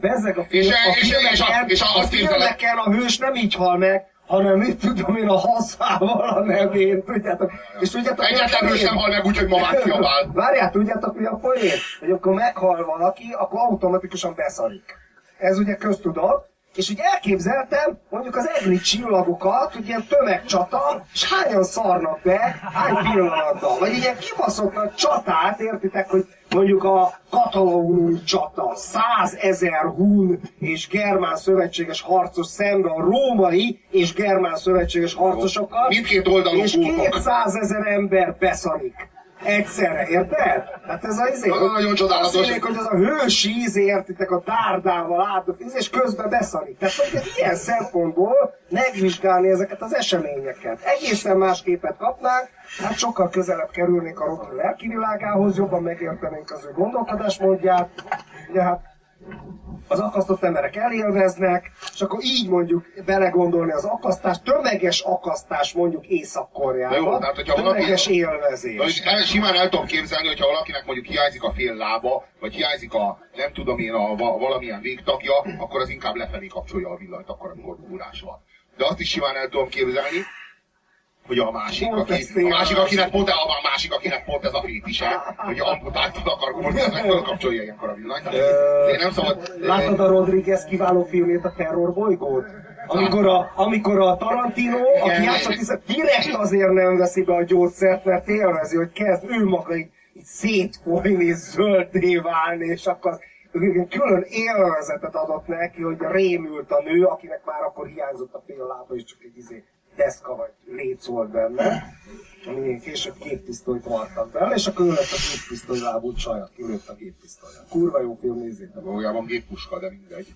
Bezzeg a, És- film, a és- filmeken, és a- és a- a filmeken a hős nem így hal meg, hanem mit tudom én a haszával a nevén, tudjátok? És tudjátok, Egyetlen hős nem hal meg úgy, hogy mamát kiabál. Várjál, tudjátok mi a poén? Hogy akkor meghal valaki, akkor automatikusan beszarik. Ez ugye köztudott, és úgy elképzeltem mondjuk az egri csillagokat, hogy ilyen tömegcsata, és hányan szarnak be, hány pillanatban. Vagy ilyen kibaszott csatát, értitek, hogy mondjuk a katalóniai csata, százezer hun és germán szövetséges harcos szembe a római és germán szövetséges harcosokkal, Mindkét oldalon és kúpok. 200 ezer ember beszarik. Egyszerre, érted? Hát ez az izé, Nagyon- nagyon csodálatos. Azt mondják, hogy az a hősi íz, értitek, a dárdával át, a íz, és közben beszarik. Tehát hogy ilyen szempontból megvizsgálni ezeket az eseményeket. Egészen más képet kapnánk, hát sokkal közelebb kerülnénk a Rocky lelki világához, jobban megértenénk az ő gondolkodásmódját. Ugye hát az akasztott emberek elélveznek, és akkor így mondjuk belegondolni az akasztás, tömeges akasztás mondjuk Na jó, Észak-Koreában, tehát hogyha valaki- tömeges élvezés. Hogy el, simán el tudom képzelni, hogyha valakinek mondjuk hiányzik a fél lába, vagy hiányzik a, nem tudom én, a, va, valamilyen végtagja, akkor az inkább lefelé kapcsolja a villanyt, akkor, amikor kúrás van. De azt is simán el tudom képzelni, hogy a másik, aki, a másik, akinek pont, a másik, akinek pont ez a fétise, hogy amputáltan akar meg fölkapcsolja ilyenkor a villanyt. Én nem szabad... Láttad a Rodriguez kiváló filmét, a Terror bolygót? Amikor a, amikor a Tarantino, aki játszott, hiszen direkt azért nem veszi be a gyógyszert, mert élvezi, hogy kezd ő maga így, így szétfolyni, és zöldé válni, és akkor az, igen, külön élvezetet adott neki, hogy rémült a nő, akinek már akkor hiányzott a fél lába, és csak egy izé deszka vagy léc volt benne, ami később géppisztolyt vartak bele, és akkor ő lett a géppisztoly lábú csaj, aki lőtt a géppisztolya. Kurva jó film, nézzétek. Valójában géppuska, de mindegy.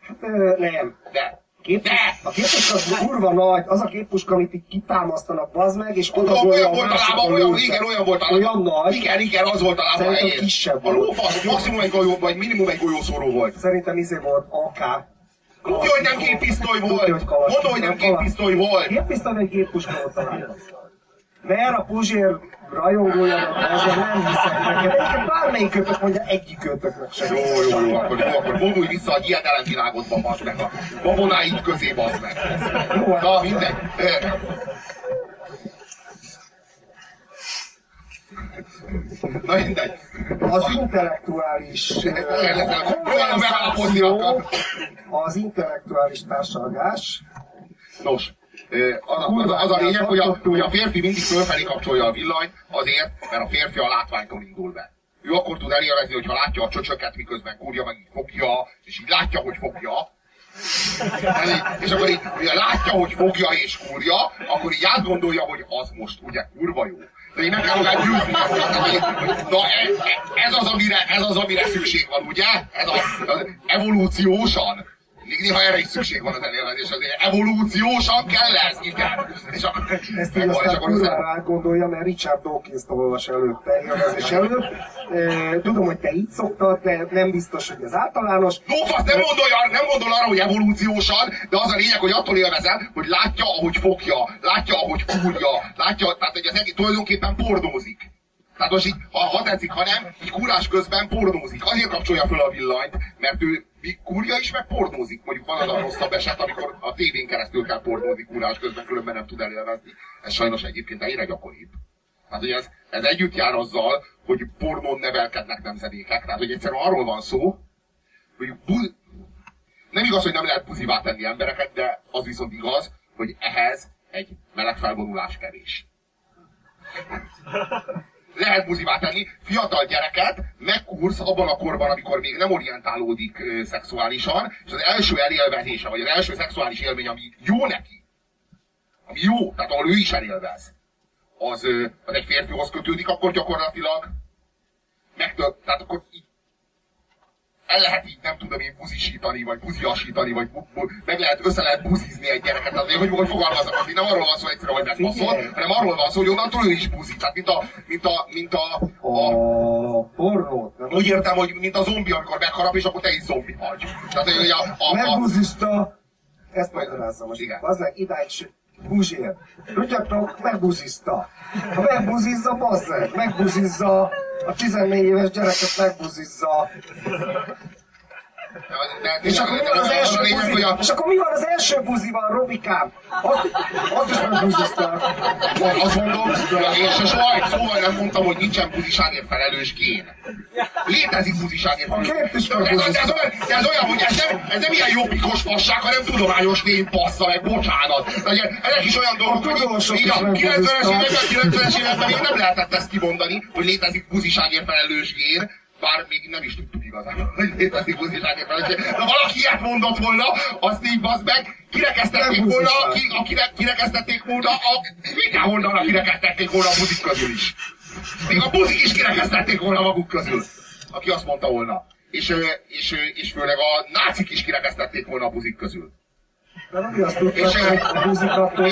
Hát nem. De! Gép, De! a az kurva nagy, az a géppuska, amit így kitámasztanak, bazd meg, és oda Olyan, olyan volt a lába, olyan, igen, olyan volt a lába. Olyan nagy. Igen, igen, az volt a lába Szerintem kisebb A lófasz maximum egy golyó, vagy minimum egy golyószóró volt. Szerintem izé volt AK. Tudja, hogy nem géppisztoly volt. Tudja, hogy nem géppisztoly volt. Géppisztoly vagy géppuska volt talán. Mert a Puzsér rajongója, ezzel nem hiszek neked. Egyébként bármelyikőtök mondja, egyikőtöknek sem. Jó, jó, jó, akkor, jó, akkor vonulj vissza a hihetetlen világodba, bazd meg. A babonáid közé, bazd meg. Jó, hát- Na, mindegy. Na mindegy. Az intellektuális Próbálom megállapodni akkor. az intellektuális társalgás, Nos, az, a- az, az a lényeg, hogy a, hogy a férfi mindig fölfelé kapcsolja a villanyt, azért, mert a férfi a látványtól indul be. Ő akkor tud elélvezni, hogyha látja a csöcsöket, miközben kúrja, meg így fogja, és így látja, hogy fogja. És akkor így, ugye látja, hogy fogja és kúrja, akkor így átgondolja, hogy az most ugye kurva jó. Én meg kell magát győzni. Na e- e- ez az, amire, ez az, amire szükség van, ugye? Ez a, az evolúciósan. Néha erre is szükség van az azért evolúciósan kell ez, igen. És akkor, ezt így aztán akkor átgondolja, mert Richard Dawkins-t olvas előtte, élvezés előtt. Ö, Tudom, hogy te így szoktad, de nem biztos, hogy ez általános. Lófasz nem gondol, nem gondol arra, hogy evolúciósan, de az a lényeg, hogy attól élvezel, hogy látja, ahogy fogja, látja, ahogy kúrja, látja, tehát hogy az egész tulajdonképpen pornózik. Tehát most így, ha, ha tetszik, ha nem, így kúrás közben pornózik. Azért kapcsolja föl a villanyt, mert ő kúrja is, meg pornózik. Mondjuk van az a rosszabb eset, amikor a tévén keresztül kell pornózni kúrás közben, különben nem tud elélvezni. Ez sajnos egyébként egyre gyakoribb. Hát ugye ez, ez együtt jár azzal, hogy pornón nevelkednek nemzedékek. Tehát, hogy egyszerűen arról van szó, hogy bu- nem igaz, hogy nem lehet buzivá tenni embereket, de az viszont igaz, hogy ehhez egy meleg felvonulás kevés. Lehet buzivá tenni fiatal gyereket, megkursz abban a korban, amikor még nem orientálódik ö, szexuálisan, és az első elélvezése, vagy az első szexuális élmény, ami jó neki, ami jó, tehát ahol ő is elélvez, az, ö, az egy férfihoz kötődik, akkor gyakorlatilag. Megtör, tehát akkor így el lehet így, nem tudom én, buzisítani, vagy buziasítani, vagy bu, bu, meg lehet, össze lehet buzizni egy gyereket. Tehát, hogy, hogy fogalmazok, hogy nem arról van szó egyszerűen, hogy megbaszol, hanem arról van szó, hogy onnantól ő is buzi. Tehát, mint a, mint a, mint a, a, A pornót, úgy értem, hogy mint a zombi, amikor megharap, és akkor te is zombi vagy. Tehát, hogy a, a, a, a, Megbuzista, ezt magyarázzam most. Igen. Az meg idáig Buzsér. Tudjátok, megbuzizta. Ha megbuzizza, bazzeg. Megbuzizza. A 14 éves gyereket megbuzizza. De, És akkor mi van az első lényeg, hogy buzi? a, És akkor mi van az első buzival, Robikám? Azt, azt is megbuzizta. azt mondom, én se soha egy szóval nem mondtam, hogy nincsen buziságért felelős gén. Létezik buziságért felelős ez, ez, olyan, ez olyan, hogy ez nem, ez nem ilyen jobbikos fasság, hanem tudományos tény passza, meg bocsánat. Ezek is olyan dolgok, hogy így a 90-es megbuziztak. években, 90-es években még nem lehetett ezt kimondani, hogy létezik buziságért felelős gén, bár még nem is tudtuk igazából, hogy létezik gén. De valaki ilyet mondott volna, azt így bazd meg, kirekesztették volna, ki, akinek kirekesztették volna, a, mindenhonnan kirekesztették volna a buzik közül is. Még a buzik is kirekesztették volna maguk közül, aki azt mondta volna. És, és, és főleg a nácik is kirekesztették volna a buzik közül. De nem azt tudták, És, hogy attól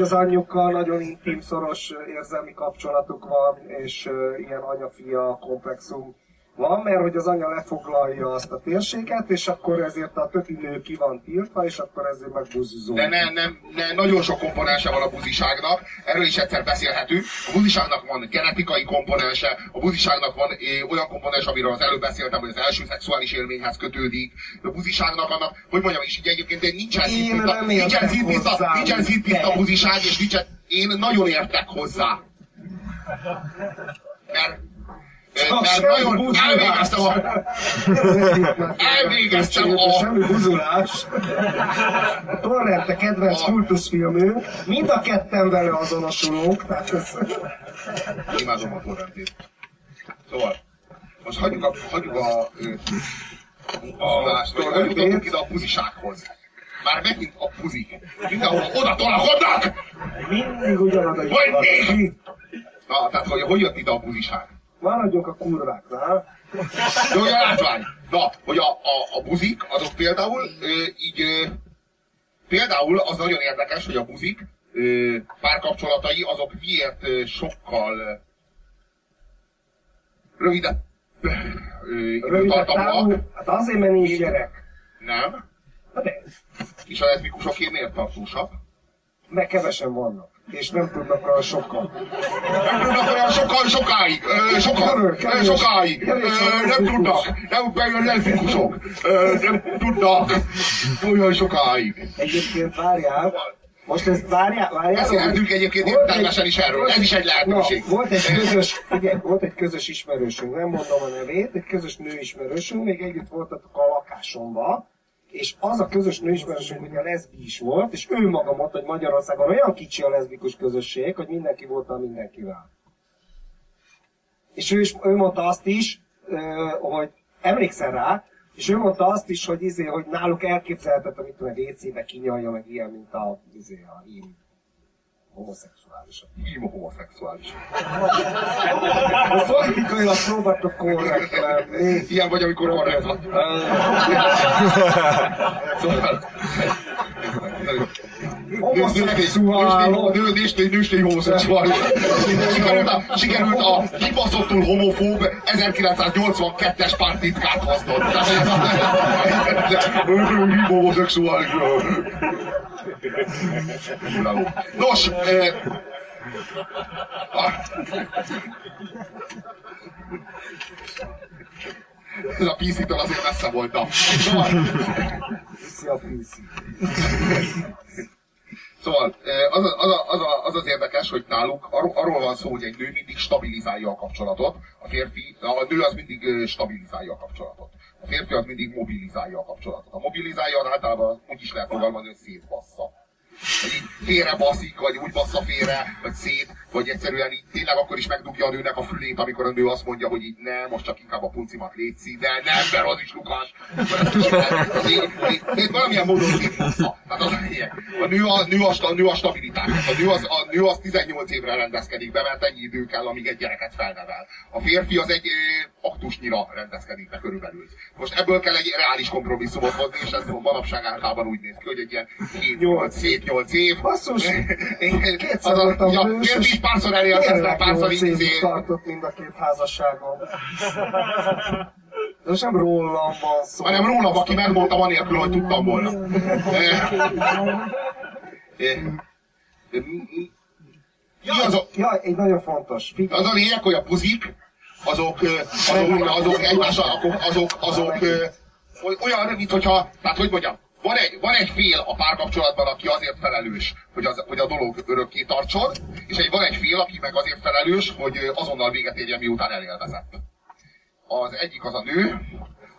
az anyjukkal nagyon intim, szoros érzelmi kapcsolatuk van, és ilyen anya-fia komplexum van, mert hogy az anya lefoglalja azt a térséget, és akkor ezért a többi nő ki van tiltva, és akkor ezért megbuzizó. De nem, nem, nem, nagyon sok komponense van a buziságnak, erről is egyszer beszélhetünk. A buziságnak van genetikai komponense, a buziságnak van ö, olyan komponens, amiről az előbb beszéltem, hogy az első szexuális élményhez kötődik. A buziságnak annak, hogy mondjam, és így egyébként nincsen nem nincsen értek színtiszta, hozzá, nincsen színtiszta de. buziság, és nincsen, én nagyon értek hozzá. Mert, semmi nagyon elvégeztem a, Elvégeztem a- Semmi buzulás. A Torrent a kedvenc kultuszfilmünk, mind a ketten vele azonosulunk, tehát ez... Imádom a torrentét. Szóval, most hagyjuk a, hagyjuk a, a, hagyjuk ide a buzisághoz. Már megint a puzik. Mindenhol oda tolakodnak! Mindig ugyanaz a Mindig! Na, tehát hogy, hogy jött ide a buziság? Maradjunk a kurváknál. Jó, a látvány. Na, hogy a, a, a buzik, azok például ö, így ö, például az nagyon érdekes, hogy a buzik ö, párkapcsolatai azok miért ö, sokkal rövidebb ö, Rövid időtartamúak. távú, hát azért, mert nincs gyerek. Nem? Hát de, És a leszbikusoké miért tartósak? mert kevesen vannak. És nem tudnak olyan sokkal. Nem tudnak olyan sokkal, sokáig, ö, sokáig, nem tudnak, nem leszbikusok, ö, nem tudnak olyan sokáig. Egyébként várjál, most ezt várjál, várjál. Beszélhetünk egyébként értelmesen is erről, ez is egy lehetőség. Na, volt egy közös, figyelj, volt egy közös ismerősünk, nem mondom a nevét, egy közös nőismerősünk, még együtt voltatok a lakásomba, és az a közös nőismerősünk ugye leszbi is volt, és ő maga mondta, hogy Magyarországon olyan kicsi a leszbikus közösség, hogy mindenki volt a mindenkivel. És ő, is, ő mondta azt is, hogy emlékszel rá, és ő mondta azt is, hogy, izé, hogy náluk elképzelhetetlen, amit a WC-be kinyalja, meg ilyen, mint a, izé, a homoszexuális. Imo homoszexuális. Most politikailag próbáltok korrekt lenni. Ilyen vagy, amikor korrekt vagy. Szóval... Homoszexuálok. Nőstény homoszexuális. Sikerült a, sikerült a kibaszottul homofób 1982-es pártitkát használni. Homoszexuális. Nos, eh, ah. ez a PC-től azért messze voltam. Szóval, Viszi a PC. Szóval eh, az, a- az, a- az, a- az az érdekes, hogy náluk arról, arról van szó, hogy egy nő mindig stabilizálja a kapcsolatot, a férfi, a nő az mindig eh, stabilizálja a kapcsolatot. A férfi az mindig mobilizálja a kapcsolatot. A mobilizálja az általában úgy is lehet fogalmazni, hogy szétbassza. Vagy így félre baszik, vagy úgy bassza félre, vagy szét, vagy egyszerűen így tényleg akkor is megdugja a nőnek a fülét, amikor a nő azt mondja, hogy így nem, most csak inkább a puncimat létszi, de nem, mert az is lukas. Így valamilyen módon az a lényeg. A nő a, nő a, sta- nő a stabilitás. A nő az, a nő az 18 évre rendezkedik be, mert ennyi idő kell, amíg egy gyereket felnevel. A férfi az egy aktusnyira rendezkedik be körülbelül. Most ebből kell egy reális kompromisszumot hozni, és ez manapság általában úgy néz ki, hogy egy ilyen 7-8 év. Basszus! Kétszer Az a, a férfi párszor elélkezte, tényleg párszor így izé- tartott mind a két házasságom. De nem rólam van szó. hanem rólam, aki megmondtam anélkül, hogy tudtam volna. Eh, eh, eh, Mi az a, Ja, egy nagyon fontos. Figyelj, az a lényeg, hogy a puzik, azok, ö, azok, azok egymással, azok, azok, azok oly- olyan, mint hogyha, tehát hogy mondjam, van egy, van egy fél a párkapcsolatban, aki azért felelős, hogy, az, hogy a dolog örökké tartson, és egy, van egy fél, aki meg azért felelős, hogy azonnal véget érjen, miután elélvezett. Az egyik az a nő,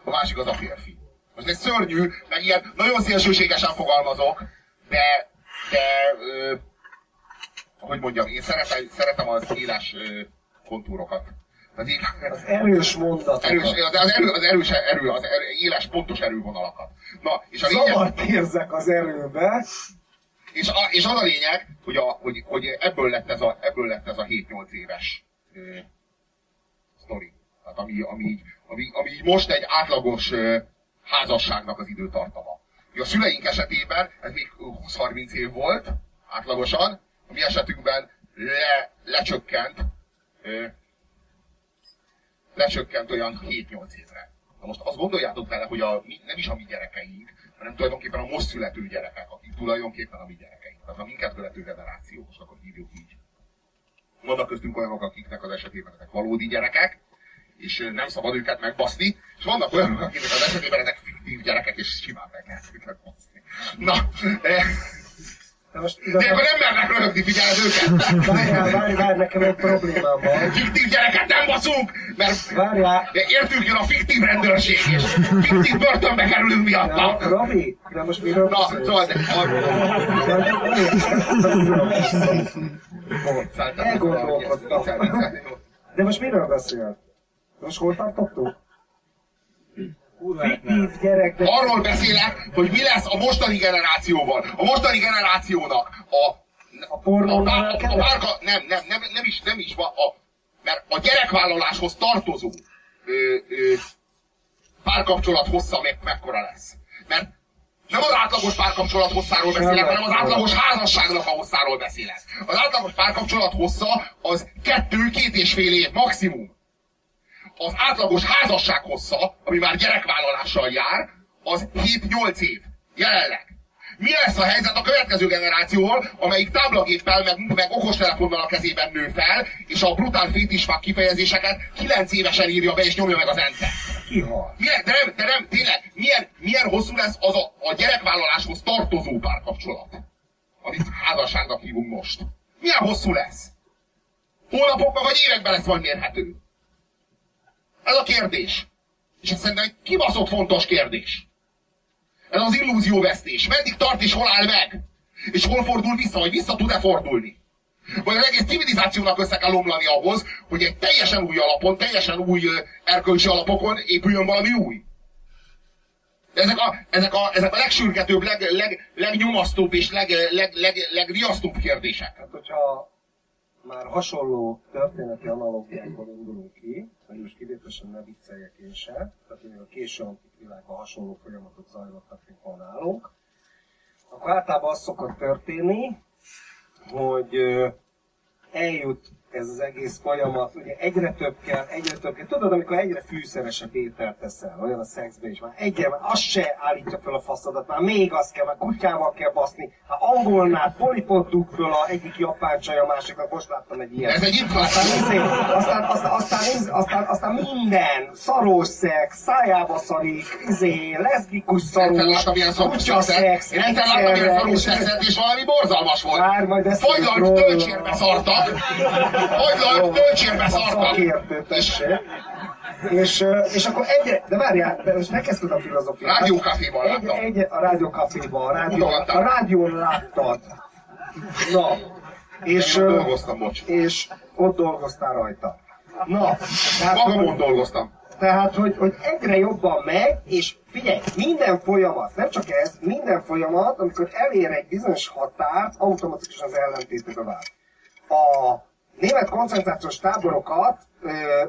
a másik az a férfi. Most egy szörnyű, meg ilyen nagyon szélsőségesen fogalmazok, de, de ö, hogy mondjam, én szeretem, szeretem az éles ö, kontúrokat. Az, éles, az erős mondat. erős, az, az, erő, az erős erő, az erő, éles, pontos erővonalakat. Na, és a lényeg, Zavart érzek az erőbe. és, a, és az a lényeg, hogy, a, hogy, hogy ebből lett ez a, ebből lett ez a 7-8 éves ö, sztori. Tehát ami, ami, így- ami, ami így most egy átlagos házasságnak az időtartama. A szüleink esetében ez még 20-30 év volt, átlagosan, a mi esetünkben le, lecsökkent, lecsökkent olyan 7-8 évre. Na most azt gondoljátok vele, hogy a, nem is a mi gyerekeink, hanem tulajdonképpen a most születő gyerekek, akik tulajdonképpen a mi gyerekeink. Tehát a minket követő generáció, most akkor hívjuk így. Vannak köztünk olyanok, akiknek az esetében ezek valódi gyerekek, és nem szabad őket megbaszni, és vannak olyanok, akiknek az esetében ezek fiktív gyerekek, és simán meg lehet őket baszni. Na, eh, De most de akkor igazából... nem mernek röhögni, figyeled őket! Várjál, várj, várj, nekem egy problémám van. Fiktív gyereket nem baszunk, mert Várjál, értünk jön a fiktív rendőrség, és fiktív börtönbe kerülünk de, miatta. Robi, de most miről Na, szóval, de, De most miről beszél? Most hol tartottuk? fiktív gyerek, de Arról beszélek, hogy mi lesz a mostani generációval. A mostani generációnak a a a, pornónál a, a, a párka, nem, nem, nem, nem is, nem is van, a, mert a gyerekvállaláshoz tartozó ö, ö, párkapcsolat hossza meg, mekkora lesz. Mert nem az átlagos párkapcsolat hosszáról beszélek, hanem az átlagos házasságnak a hosszáról beszélek. Az átlagos párkapcsolat hossza az kettő, két és fél év maximum. Az átlagos házasság hossza, ami már gyerekvállalással jár, az 7-8 év. Jelenleg. Mi lesz a helyzet a következő generációval, amelyik táblagéppel, meg, meg okostelefonnal a kezében nő fel, és a brutál fétisfák kifejezéseket 9 évesen írja be és nyomja meg az enter. kihal. Milyen, de nem, de nem, tényleg, milyen, milyen hosszú lesz az a, a gyerekvállaláshoz tartozó párkapcsolat, amit házasságnak hívunk most. Milyen hosszú lesz? Hónapokban vagy években lesz majd mérhető? Ez a kérdés. És ez szerintem egy kibaszott fontos kérdés. Ez az illúzióvesztés. Meddig tart és hol áll meg? És hol fordul vissza, vagy vissza tud-e fordulni? Vagy az egész civilizációnak össze kell omlani ahhoz, hogy egy teljesen új alapon, teljesen új erkölcsi alapokon épüljön valami új. De ezek a, ezek a, ezek a legsürgetőbb, leg, leg, legnyomasztóbb és leg, leg, leg, legriasztóbb kérdések. Hát, hogyha már hasonló történeti analógiákból indulunk ki, hogy most kivételesen ne vicceljek én se, tehát hogy a késő antik világban hasonló folyamatok zajlottak, mint van nálunk, akkor általában az szokott történni, hogy eljut ez az egész folyamat, ugye egyre több kell, egyre több kell. Tudod, amikor egyre fűszeresebb ételt teszel, olyan a szexben is már, egyre, már az se állítja fel a faszadat, már még azt kell, már kutyával kell baszni, hát angolnál polipot dug föl a egyik japán csaj, a másiknak, most láttam egy ilyen. Ez egy. Aztán, izé, aztán, aztán, aztán, aztán, aztán, aztán minden, szarós szex, szájába szarik, izé, leszbikus szarós, kutyaszex, szexet, én egyszer láttam ilyen szarós és- szexet, és valami borzalmas volt. Már majd róla. töltsérbe szartak. Szartak. szakértő, tessék. És, ö, és akkor egyre, de várjál, de most ne kezd a filozófiát. Rádiókaféban egy, láttam. egy, a rádiókaféban, a, rádió, Mutogattam. a rádión láttad. Na, és, Én ott dolgoztam, bocs. és ott dolgoztál rajta. Na, tehát, Magamon dolgoztam. tehát, hogy, hogy egyre jobban megy, és figyelj, minden folyamat, nem csak ez, minden folyamat, amikor elér egy bizonyos határt, automatikusan az ellentétebe vált. A német koncentrációs táborokat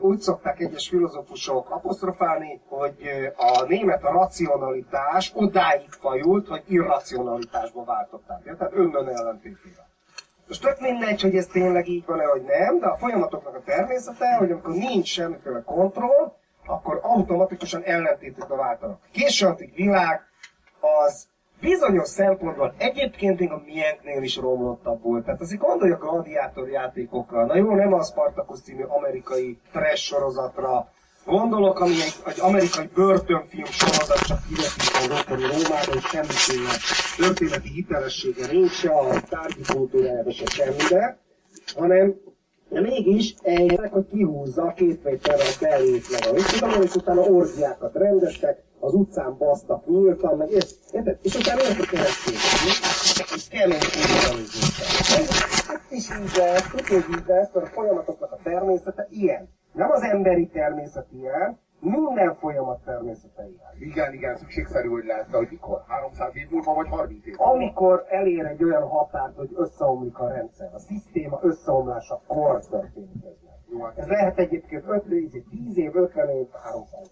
úgy szokták egyes filozófusok apostrofálni, hogy a német a racionalitás odáig fajult, hogy irracionalitásba váltották. Ja? Tehát önnön ellentétével. Most tök mindegy, hogy ez tényleg így van-e, vagy nem, de a folyamatoknak a természete, hogy amikor nincs semmiféle kontroll, akkor automatikusan ellentétekbe váltanak. A Késő világ az bizonyos szempontból egyébként még a miénknél is romlottabb volt. Tehát azért gondolj a gladiátor játékokra. Na jó, nem a Spartacus című amerikai trash sorozatra, Gondolok, ami egy, egy amerikai börtönfilm sorozat, csak kivetítem az ókori Rómában, és semmiféle történeti hitelessége nincs, se a tárgyi kultúrájában, se semmibe, hanem de mégis eljönnek, hogy kihúzza a két méterre a belvétlen a tudom, és utána orgiákat rendeztek, az utcán basztak nyíltan, meg és, érted? És utána jött a keresztény. És kemény kultúralizmusra. Ez is így lesz, így mert a folyamatoknak a természete ilyen. Nem az emberi természet ilyen, minden folyamat természete ilyen. Igen, igen, szükségszerű, hogy lehet, de hogy mikor? 300 év múlva, vagy 30 év múlva? Amikor elér egy olyan határt, hogy összeomlik a rendszer, a szisztéma összeomlása kor történik ez meg. Hát Ez lehet egyébként 5 év, 10 év, 50 év, 300 év.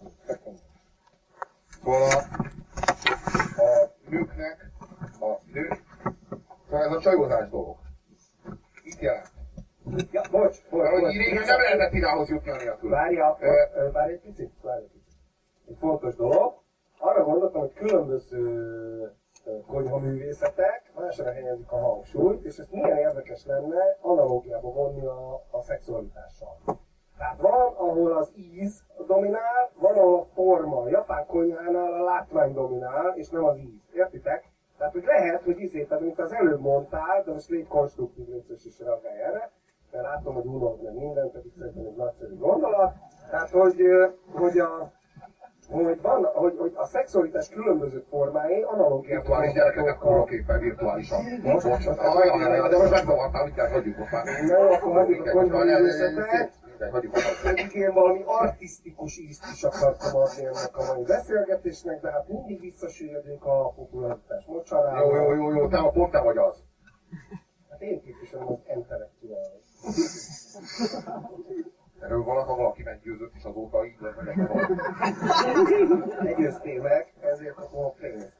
Szóval a, nőknek, a nő, szóval ez a csajozás dolog. Mit jelent? Ja, bocs, bocs, bocs. régen nem lehetett idához jutni a nélkül. Várja, várj egy picit, várj egy picit. Egy fontos dolog. Arra gondoltam, hogy különböző konyhaművészetek másra helyezik a hangsúlyt, és ez milyen érdekes lenne analógiába vonni a, a szexualitással. Tehát van, ahol az íz dominál, van, ahol a forma. A japán konyhánál a látvány dominál, és nem az íz. Értitek? Tehát, hogy lehet, hogy izé, tehát amit az előbb mondtál, de most légy konstruktív, légy és reagálj erre, mert látom, hogy unod meg mindent, pedig szerintem egy nagyszerű gondolat. Tehát, hogy, hogy a, hogy, van, hogy, hogy a szexualitás különböző formái analógiában Virtuális gyerekeket kurok éppen virtuálisan. Most, most, most, de most megzavartál, mit kell hagyjuk ott már. Nem, akkor hagyjuk a a Pedig én valami artistikus ízt is akartam adni ennek a mai beszélgetésnek, de hát mindig visszasüllyedünk a popularitás mocsarába. Jó, jó, jó, jó, te a pont te vagy az. Képviselem az intellektuális. Erről van, ha valaki meggyőzött, és azóta így lesz meg Ne győztél meg, ezért kapom a pénzt?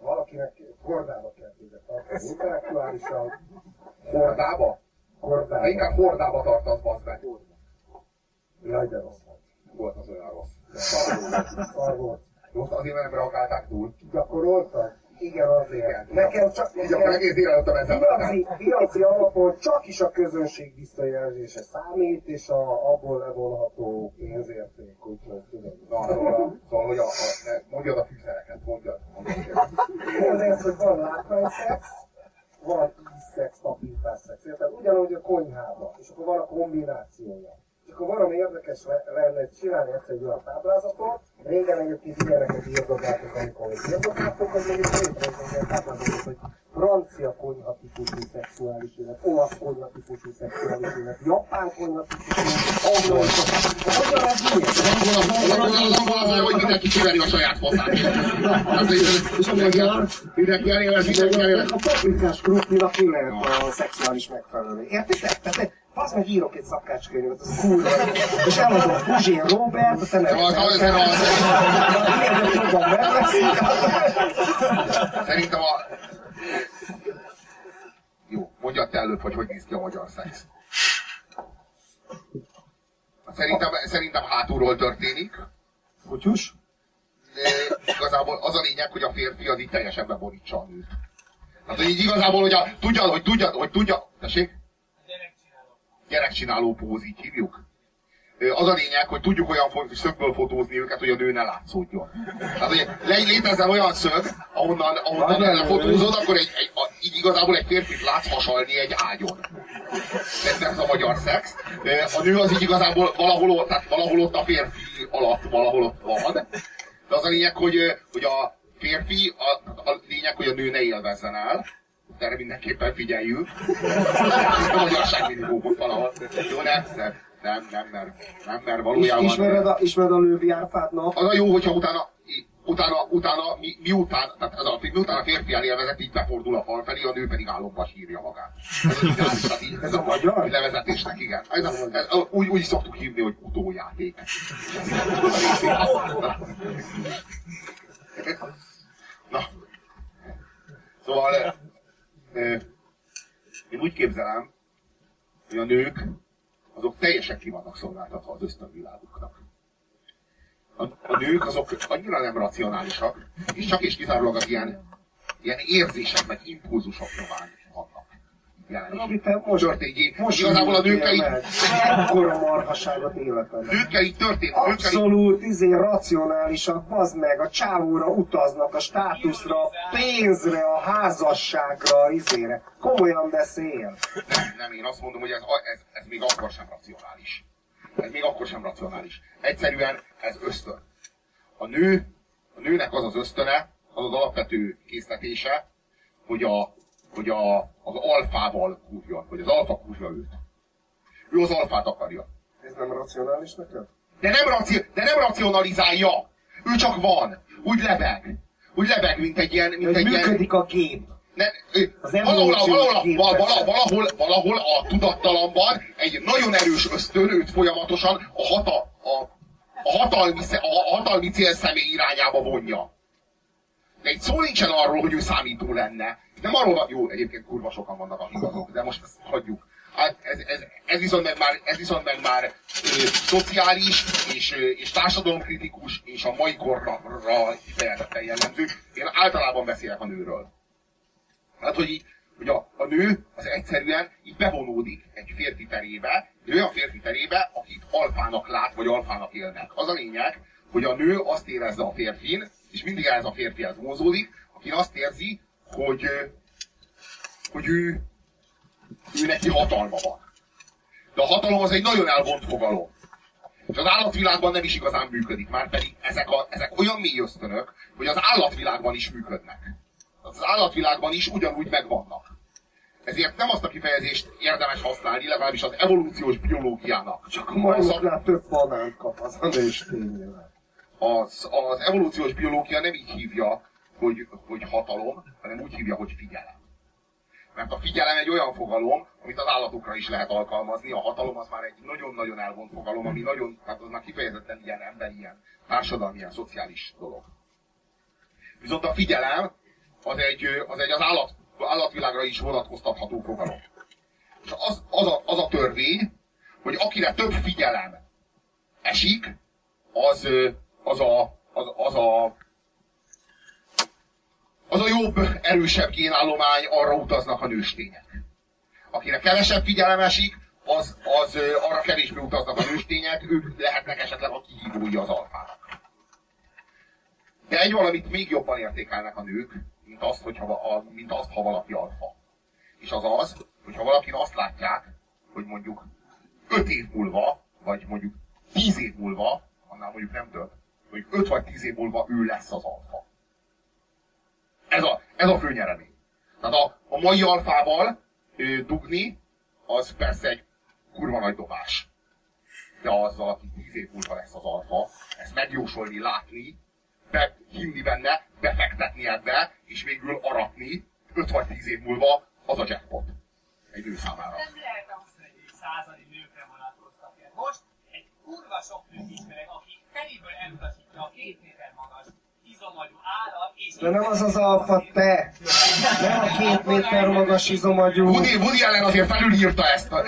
Valakinek kordába kell téged tartani. Intellektuálisan, Hordába? kordába. Ha inkább hordába tartasz, bazd meg. Jaj, de rossz. Volt az olyan rossz. Szar volt. Most azért, mert nem rakálták túl. Gyakoroltad? Igen, azért. Nekem csak... Így akkor egész a mentem. piaci, piaci alapon csak is a közönség visszajelzése számít, és a, abból levonható pénzérték, úgyhogy tudod. Na, szóval, szóval hogy a, a, mondjad a fűszereket, mondjad. mondjad. Az ez, hogy van látványszex, van ízszex, tapintászex, tehát ugyanúgy a konyhában, és akkor van a kombinációja. És akkor valami érdekes le- lenne csinálni egyszer egy olyan táblázatot, régen egyébként ilyeneket írdogáltok, amikor még írdogáltok, hogy mondjuk egy ilyen táblázatot, hogy francia konyha típusú szexuális élet, olasz konyha típusú szexuális élet, japán konyha típusú, angol angol az, hogy mindenki kiveri a saját faszát. És a magyar? Mindenki elélvez, mindenki elélvez. A paprikás krumplinak mi lehet a szexuális megfelelő? Értitek? Tehát az meg írok egy szakácskönyvet, az kurva. És eladom Puzsér Robert, a te neved. Szóval, szóval, szóval, Miért jobban megveszik? Szerintem a... Jó, mondjad te előbb, hogy hogy néz ki a magyar szex. Szerintem, szerintem hátulról történik. Kutyus? De igazából az a lényeg, hogy a férfi az így teljesen beborítsa a nőt. Hát, hogy így igazából, hogy a, tudja, hogy tudja, hogy tudja, tessék? Gyerekcsináló póz, így hívjuk. Az a lényeg, hogy tudjuk olyan szögből fotózni őket, hogy a nő ne látszódjon. Tehát, hogy létezzen olyan szög, ahonnan, ahonnan Van lefotózod, akkor egy, egy, a, így igazából egy férfit látsz hasalni egy ágyon. Ez, ez a magyar szex. A nő az így igazából valahol ott, tehát valahol ott a férfi alatt, valahol ott van. De az a lényeg, hogy, hogy a férfi, a, a lényeg, hogy a nő ne élvezzen el. Erre mindenképpen figyeljünk. A magyarság minimumot valahol. Jó, nem, nem, nem, nem, nem, nem, mert valójában... Ismered a, ismered a lővi árpádnak? Az a jó, hogyha utána, utána, utána mi, miután, tehát ez a, miután a férfi elélvezett, így befordul a fal felé, a nő pedig álomba sírja magát. Ez, az ideális, tehát így- Ez a magyar? Levezetésnek, igen. Ez, ez, a- úgy, úgy is szoktuk hívni, hogy utójáték. Na. Szóval, én úgy képzelem, hogy a nők, azok teljesen ki vannak szolgáltatva az ösztönviláguknak. A, a nők azok annyira nem racionálisak, és csak és kizárólag az ilyen, ilyen érzések, meg impulzusok nyomán is. te most, Igazából a nőkkel így, meg. Ekkora marhaságot életedben. nőkkel így így, Abszolút izé racionálisak, bazd meg, a csávóra utaznak, a státuszra, a pénzre, a házasságra, a izére. Komolyan beszél. Nem, nem, én azt mondom, hogy ez, ez, ez még akkor sem racionális. Ez még akkor sem racionális. Egyszerűen ez ösztön. A nő, a nőnek az az ösztöne, az az alapvető késztetése, hogy, a, hogy a, az alfával kurjon, hogy az alfa kurja őt. Ő az alfát akarja. Ez nem racionális neked? De nem, raci, de nem racionalizálja. Ő csak van. Úgy lebeg. Úgy lebeg, mint egy ilyen... Mint Hogy egy ilyen működik a gép. ne, valahol, valahol, valahol, valahol, valahol a tudattalamban egy nagyon erős ösztön őt folyamatosan a, hata, a, a, hatalmi, a hatalmi célszemély irányába vonja. De egy szó nincsen arról, hogy ő számító lenne. Nem arról jó, egyébként kurva sokan vannak, akik azok, de most ezt hagyjuk. Hát ez, ez, ez, viszont meg már, ez viszont meg már ö, szociális és, ö, és társadalomkritikus és a mai korra kifejezetten jellemző. Én általában beszélek a nőről. Hát, hogy, így, hogy a, a nő az egyszerűen így bevonódik egy férfi terébe, egy olyan férfi terébe, akit alfának lát, vagy alfának élnek. Az a lényeg, hogy a nő azt érezze a férfin, és mindig ez a férfihez vonzódik, aki azt érzi, hogy, hogy ő, ő neki hatalma van. De a hatalom az egy nagyon elvont fogalom. És az állatvilágban nem is igazán működik, már pedig ezek, a, ezek olyan mély ösztönök, hogy az állatvilágban is működnek. Az állatvilágban is ugyanúgy megvannak. ezért nem azt a kifejezést érdemes használni, legalábbis az evolúciós biológiának. Csak a majmoknál több banánt kap az a nőstényével. Az, az evolúciós biológia nem így hívja, hogy, hogy hatalom, hanem úgy hívja, hogy figyelem. Mert a figyelem egy olyan fogalom, amit az állatokra is lehet alkalmazni, a hatalom az már egy nagyon-nagyon elvont fogalom, ami nagyon, hát az már kifejezetten ilyen ember, ilyen társadalmi, ilyen szociális dolog. Viszont a figyelem az egy az, egy az állat, állatvilágra is vonatkoztatható fogalom. És az, az, a, az a törvény, hogy akire több figyelem esik, az, az a, az, az a az a jobb, erősebb génállomány, arra utaznak a nőstények. Akire kevesebb figyelem esik, az, az arra kevésbé utaznak a nőstények, ők lehetnek esetleg a kihívói az alfának. De egy valamit még jobban értékelnek a nők, mint azt, hogyha, a, mint azt ha valaki alfa. És az az, hogyha valakin azt látják, hogy mondjuk 5 év múlva, vagy mondjuk 10 év múlva, annál mondjuk nem több, hogy 5 vagy 10 év múlva ő lesz az alfa. Ez a, ez a fő nyeremény. Tehát a, a mai alfával ö, dugni, az persze egy kurva nagy dobás. De azzal, aki tíz év múlva lesz az alfa, ezt megjósolni, látni, be, hinni benne, befektetni ebbe, és végül aratni, 5 vagy 10 év múlva, az a jackpot. Egy nő számára. Nem lehet azt, hogy századi nőkre vonatkoztatni. Most egy kurva sok nőt ismerek, aki feléből elutasítja a két méter magas izomagyú állat, és... De nem az az alfa, te! Nem a két méter magas izomagyú. Woody, Woody Allen azért felülírta ezt. A,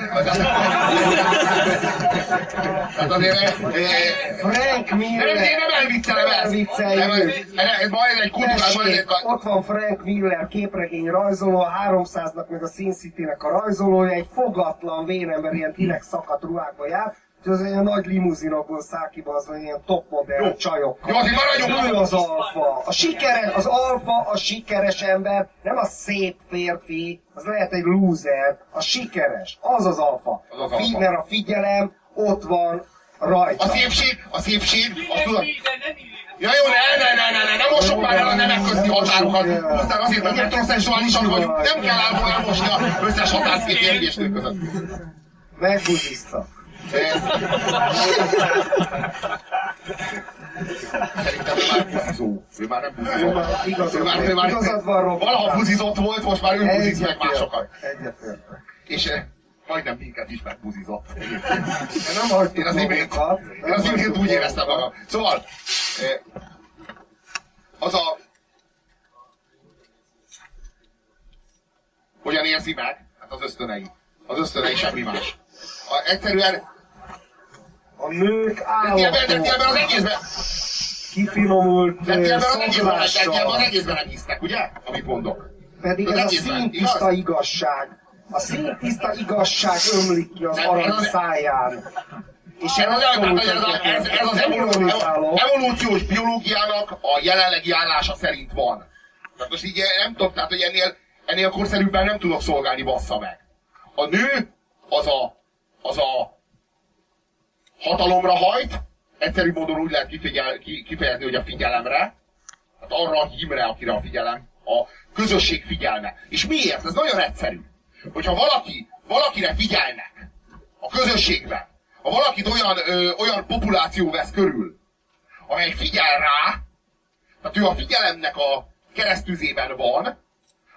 Tehát azért... eh, eh, Frank Nem, Miller! én nem elviccelem ezt. Elvicceljük. Nem, ez majd egy kultúrás, ott van Frank Miller képregény rajzoló, a 300-nak meg a Sin City-nek a rajzolója, egy fogatlan vénember, ilyen direkt szakadt ruhákba jár, és az ilyen nagy limuzinokból száll ki, az ilyen top modell Jó. csajokkal. Jó, azért maradjunk Ő az alfa. A sikeres, az alfa, a sikeres ember, nem a szép férfi, az lehet egy loser, a sikeres, az az alfa. Az az a fi, alfa. mert a figyelem ott van rajta. A szépség, a szépség, nem így. Ja jó, ne, ne, ne, ne, ne, ne mossuk már el a nemek közti határokat. Pusztán azért, mert metrosexuálisak vagyunk, nem kell elmosni a összes határszét nő között. Megbuzizta. Szerintem ő már buzizó. Ő már nem Ő buzizó. már igazad Ő már, ő már, Igazad van, Robi. valaha buzizott volt, most már ő buziz meg másokat. Egyetértek. És eh, majdnem minket is megbuzizott. De nem Én az imént, én az imént úgy éreztem magam. Szóval, eh, az a... Hogyan érzi meg? Hát az ösztönei. Az ösztönei semmi más. A, egyszerűen, A nők ebben, de ti ebben az állatok, egészben, kifinomult de ti ebben az egészben, nem hisztek, ugye? Amit mondok. pedig ez a színtiszta igaz? igazság. A színtiszta igazság ömlik ki az Nem, arany száján. És Ez, abszolút ez, ez, ez az Nem evolúciós biológiának a jelenlegi állása szerint van. Tehát most így nem tudom, tehát hogy ennél, ennél korszerűbben nem tudok szolgálni, bassza meg. A nő az a, az a hatalomra hajt, egyszerű módon úgy lehet kifigyel, ki, kifejezni, hogy a figyelemre, hát arra a hímre, akire a figyelem, a közösség figyelme. És miért? Ez nagyon egyszerű. Hogyha valaki, valakire figyelnek a közösségben, ha valakit olyan, ö, olyan populáció vesz körül, amely figyel rá, tehát ő a figyelemnek a keresztüzében van,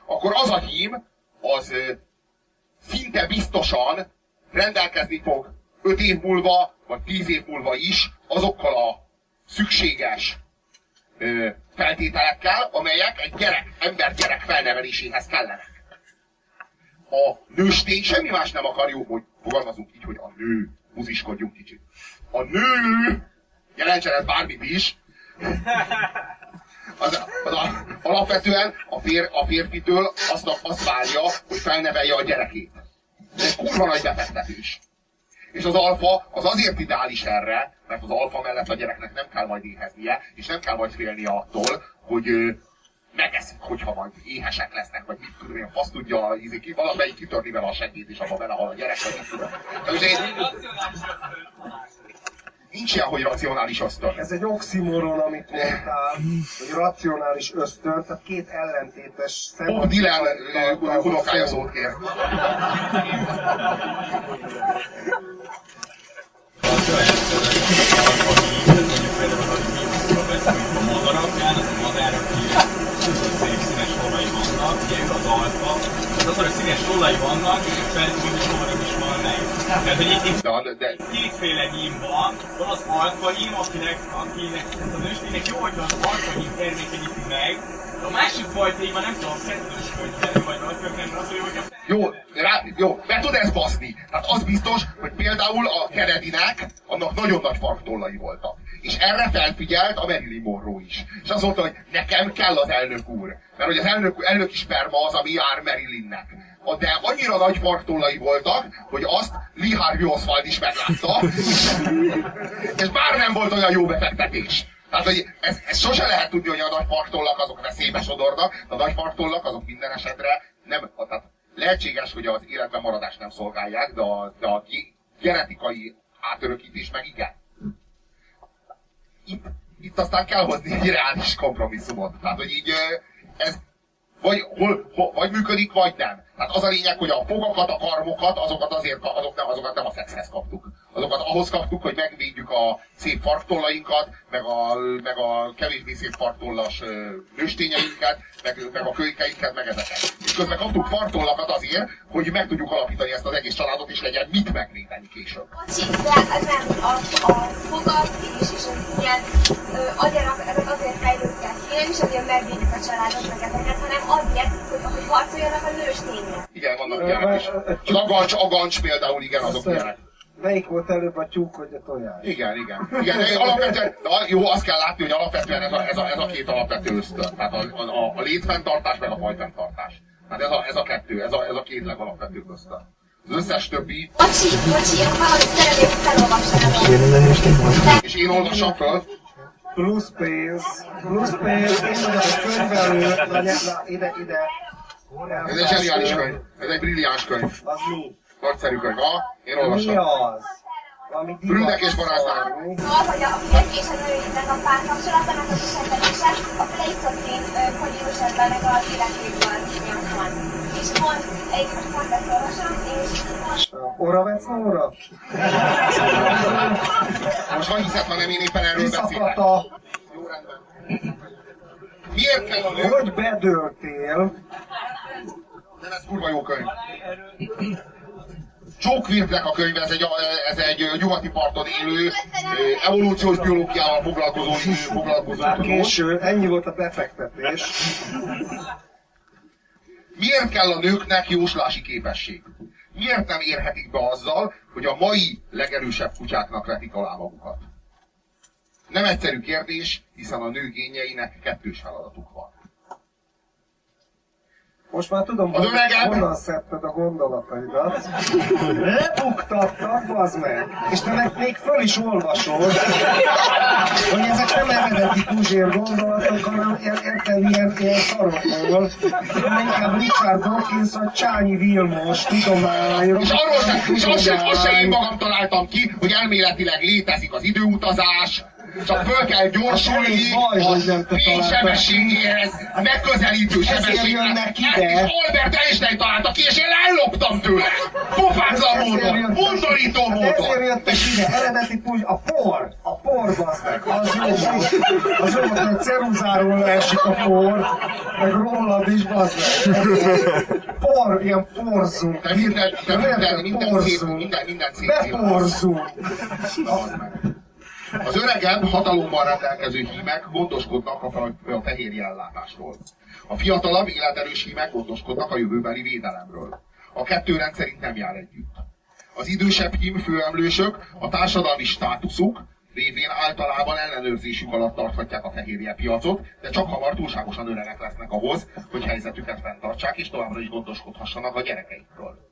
akkor az a hím, az ö, szinte biztosan rendelkezni fog 5 év múlva, vagy 10 év múlva is azokkal a szükséges ö, feltételekkel, amelyek egy gyerek, ember gyerek felneveléséhez kellenek. A nőstény semmi más nem akar, jó, hogy fogalmazunk így, hogy a nő, muziskodjunk kicsit. A nő, jelentsen ez bármit is, az, az a, alapvetően a, fér, a férfitől azt, azt várja, hogy felnevelje a gyerekét. Ez kurva nagy befektetés. És az alfa az azért ideális erre, mert az alfa mellett a gyereknek nem kell majd éheznie, és nem kell majd félnie attól, hogy ö, megeszik, hogyha majd éhesek lesznek, vagy mit tudom én, azt tudja, izé, ki, valamelyik kitörni vele a segít, és abba belehal a gyerek, vagy mit tudom. Nincs ilyen, hogy racionális ösztön. Ez egy oximoron, amit mondtál, hogy racionális ösztön, tehát két ellentétes Bob Dylan ö, unokája szót kér. a madaraknál, az a madár, aki szép színes tollai vannak, ugye ő az alfa, és az, hogy színes tollai vannak, és pedig is soha is van meg. Mert hogy itt, itt De, de, kétféle hím van, van az alfa hím, akinek, akinek a nősténynek jó, hogy az alfa hím termékenyíti meg, de a másik hím, nem tudom, kettős könyvelő vagy nagykönyvelő, az, hogy hogyha jó, rá, jó, be tud ezt baszni. Tehát az biztos, hogy például a Kennedynek annak nagyon nagy farktollai voltak. És erre felfigyelt a Marilyn Monroe is. És azt mondta, hogy nekem kell az elnök úr. Mert hogy az elnök, elnöki sperma az, ami jár Marilynnek. De annyira nagy farktollai voltak, hogy azt Lee Harvey Oswald is meglátta, és, bár nem volt olyan jó befektetés. Tehát, hogy ez, ez sose lehet tudni, hogy a nagy farktollak azok veszélybe sodornak, de a nagy farktollak azok minden esetre nem, tehát lehetséges, hogy az életben maradást nem szolgálják, de a, de a genetikai átörökítés meg igen itt, itt aztán kell hozni egy reális kompromisszumot. Tehát, hogy így ez vagy, hol, hol, vagy működik, vagy nem. Tehát az a lényeg, hogy a fogakat, a karmokat, azokat azért azok nem, azokat nem a szexhez kaptuk. Azokat ahhoz kaptuk, hogy megvédjük a szép farktollainkat, meg a, meg a kevésbé szép farktollas nőstényeinket, meg, meg a kölykeinket, meg ezeket. És közben kaptuk fartollakat azért, hogy meg tudjuk alapítani ezt az egész családot, és legyen mit megvédeni később. Bocsi, de nem, a, a fogad és, és az ilyen agyarak, ezek azért fejlődtek nem is azért megvédjük a családot, meg ezeket, hanem azért, hogy, hogy harcoljanak a nőstények. Igen, vannak ilyenek is. Az agancs, agancs például, igen, azok ilyenek. Melyik volt előbb a tyúk vagy a tojás? Igen, igen. igen de alapvetően, de jó, azt kell látni, hogy alapvetően ez a, ez a, ez a két alapvető ösztön. Tehát a, a, a létfenntartás meg a fajfenntartás. Tehát ez a, ez a kettő, ez a, ez a két legalapvetőbb ösztön. Az összes többi... Bocsi, bocsi, én valahogy szeretnék felolvasni. És én olvassam föl? Plusz pénz, plusz pénz, én vagyok a könyvelő, na, na, ide, ide. Ez egy zseniális könyv, ez egy brilliáns könyv. Az mi? Nagyszerű könyv, ha? Én Mi olvasom. az? Brüldek és barátság. Szóval, hogy a férfi és a nőinek a párkapcsolatban a viselkedése, a pleitocin kodírusebbenek az életéből van. És egy most pont ezt olvasom, és pont Óra? Most ha hiszed, ha nem én éppen erről beszélek. Jó, rendben. Miért kell a nő? Hogy bedőltél? Nem, ez kurva jó könyv. Quirknek a könyv, ez egy, ez egy nyugati parton élő, eh, evolúciós biológiával foglalkozó, foglalkozó tudós. késő, ennyi volt a befektetés. Miért kell a nőknek jóslási képesség? Miért nem érhetik be azzal, hogy a mai legerősebb kutyáknak vetik alá magukat? Nem egyszerű kérdés, hiszen a nőgényeinek kettős feladatuk van. Most már tudom, Az hogy honnan szedted a gondolataidat. Lebuktattak, bazd meg! És te meg még föl is olvasod, hogy ezek nem eredeti Puzsér gondolatok, hanem ér- érted, ilyen, ilyen szarokból. Inkább Richard Dawkins vagy Csányi Vilmos tudományról. És arról és azt azt sem én magam találtam ki, hogy elméletileg létezik az időutazás, csak föl kell gyorsulni baj, a fénysebességéhez, megközelítő Ezért sebességhez. is Albert Einstein találta ki, és én elloptam tőle. Pofátlan Ezért módon, undorító Hát Ezért módon. jöttek ide, eredeti Puzs, a por, a por meg, az jó, az jó, hogy ceruzáról leesik a por, meg rólad is meg. Por, ilyen porzunk. Te minden, te minden, Érted? minden, szép, Porzunk. minden, minden szép szép. Beporzunk. Az meg. Az öregebb, hatalommal rendelkező hímek gondoskodnak a, fe- a fehérje ellátásról. A fiatalabb, életerős hímek gondoskodnak a jövőbeli védelemről. A kettő rendszerint nem jár együtt. Az idősebb hím főemlősök a társadalmi státuszuk révén általában ellenőrzésük alatt tarthatják a fehérje piacot, de csak hamar túlságosan öregek lesznek ahhoz, hogy helyzetüket fenntartsák és továbbra is gondoskodhassanak a gyerekeikről.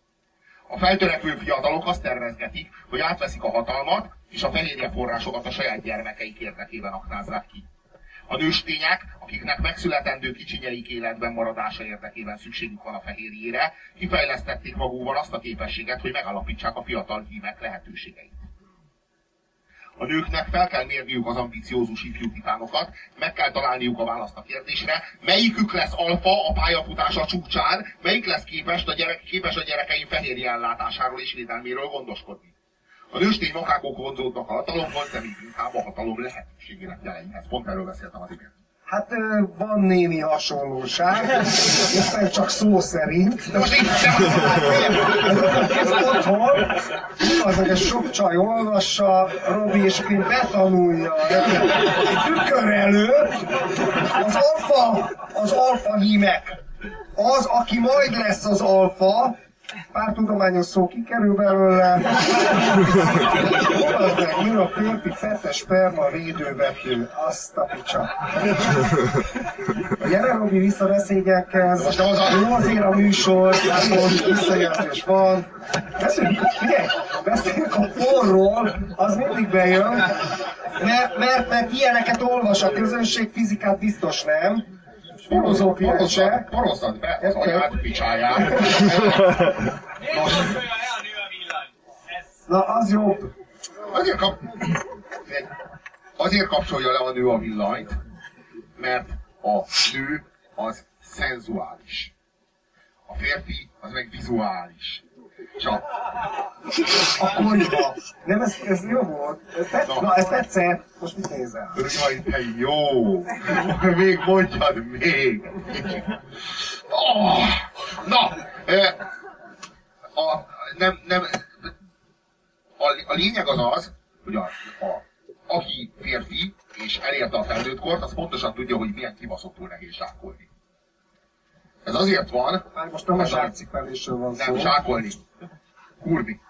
A feltörekvő fiatalok azt tervezgetik, hogy átveszik a hatalmat, és a fehérje forrásokat a saját gyermekeik érdekében aknázzák ki. A nőstények, akiknek megszületendő kicsinyeik életben maradása érdekében szükségük van a fehérjére, kifejlesztették magukban azt a képességet, hogy megalapítsák a fiatal hímek lehetőségeit. A nőknek fel kell mérniük az ambiciózus ifjú titánokat, meg kell találniuk a választ a kérdésre, melyikük lesz alfa a pályafutása csúcsán, melyik lesz képes a, gyerek, képes a gyerekeim fehérje ellátásáról és védelméről gondoskodni. A nőstény makákok vonzódnak a hatalomhoz, de még inkább a hatalom lehetőségének jeleihez. Pont erről beszéltem az imént. Hát van némi hasonlóság, éppen csak szó szerint. De most így, Ez otthon, az, hogy sok csaj olvassa, Robi és Pim betanulja. Egy tükör előtt az alfa, az alfa hímek. Az, aki majd lesz az alfa, pár tudományos szó kikerül belőle. Az meg, mi a férfi fette sperma védővető. Azt a picsa. Gyere, Robi, vissza ne szégyenkezz. Most az a- Jó azért a műsor, most visszajelzés van. Beszéljünk, figyelj, beszéljünk a porról, az mindig bejön, mert, mert, mert ilyeneket olvas a közönség, fizikát biztos nem. Filozófiát porozzad, se. porozzad be az anyád picsáját. Miért kapcsolja le a nő a villanyt? Ez Na, az jobb. Azért, kap... Azért kapcsolja le a nő a villanyt, mert a nő az szenzuális. A férfi az meg vizuális. És a, konyha. Nem, ez, ez jó volt. Ez tett, na, ez tetszett. Most mit nézel? Jaj, te jó! Még mondjad, még! Oh, na, eh, a, nem, nem, a, a lényeg az az, hogy a, a, aki férfi és elérte a felnőtt kort, az pontosan tudja, hogy milyen kibaszottul nehéz zsákolni. Ez azért van, Már most nem a zsákcipelésről van szó. nem zsákolni, kurni.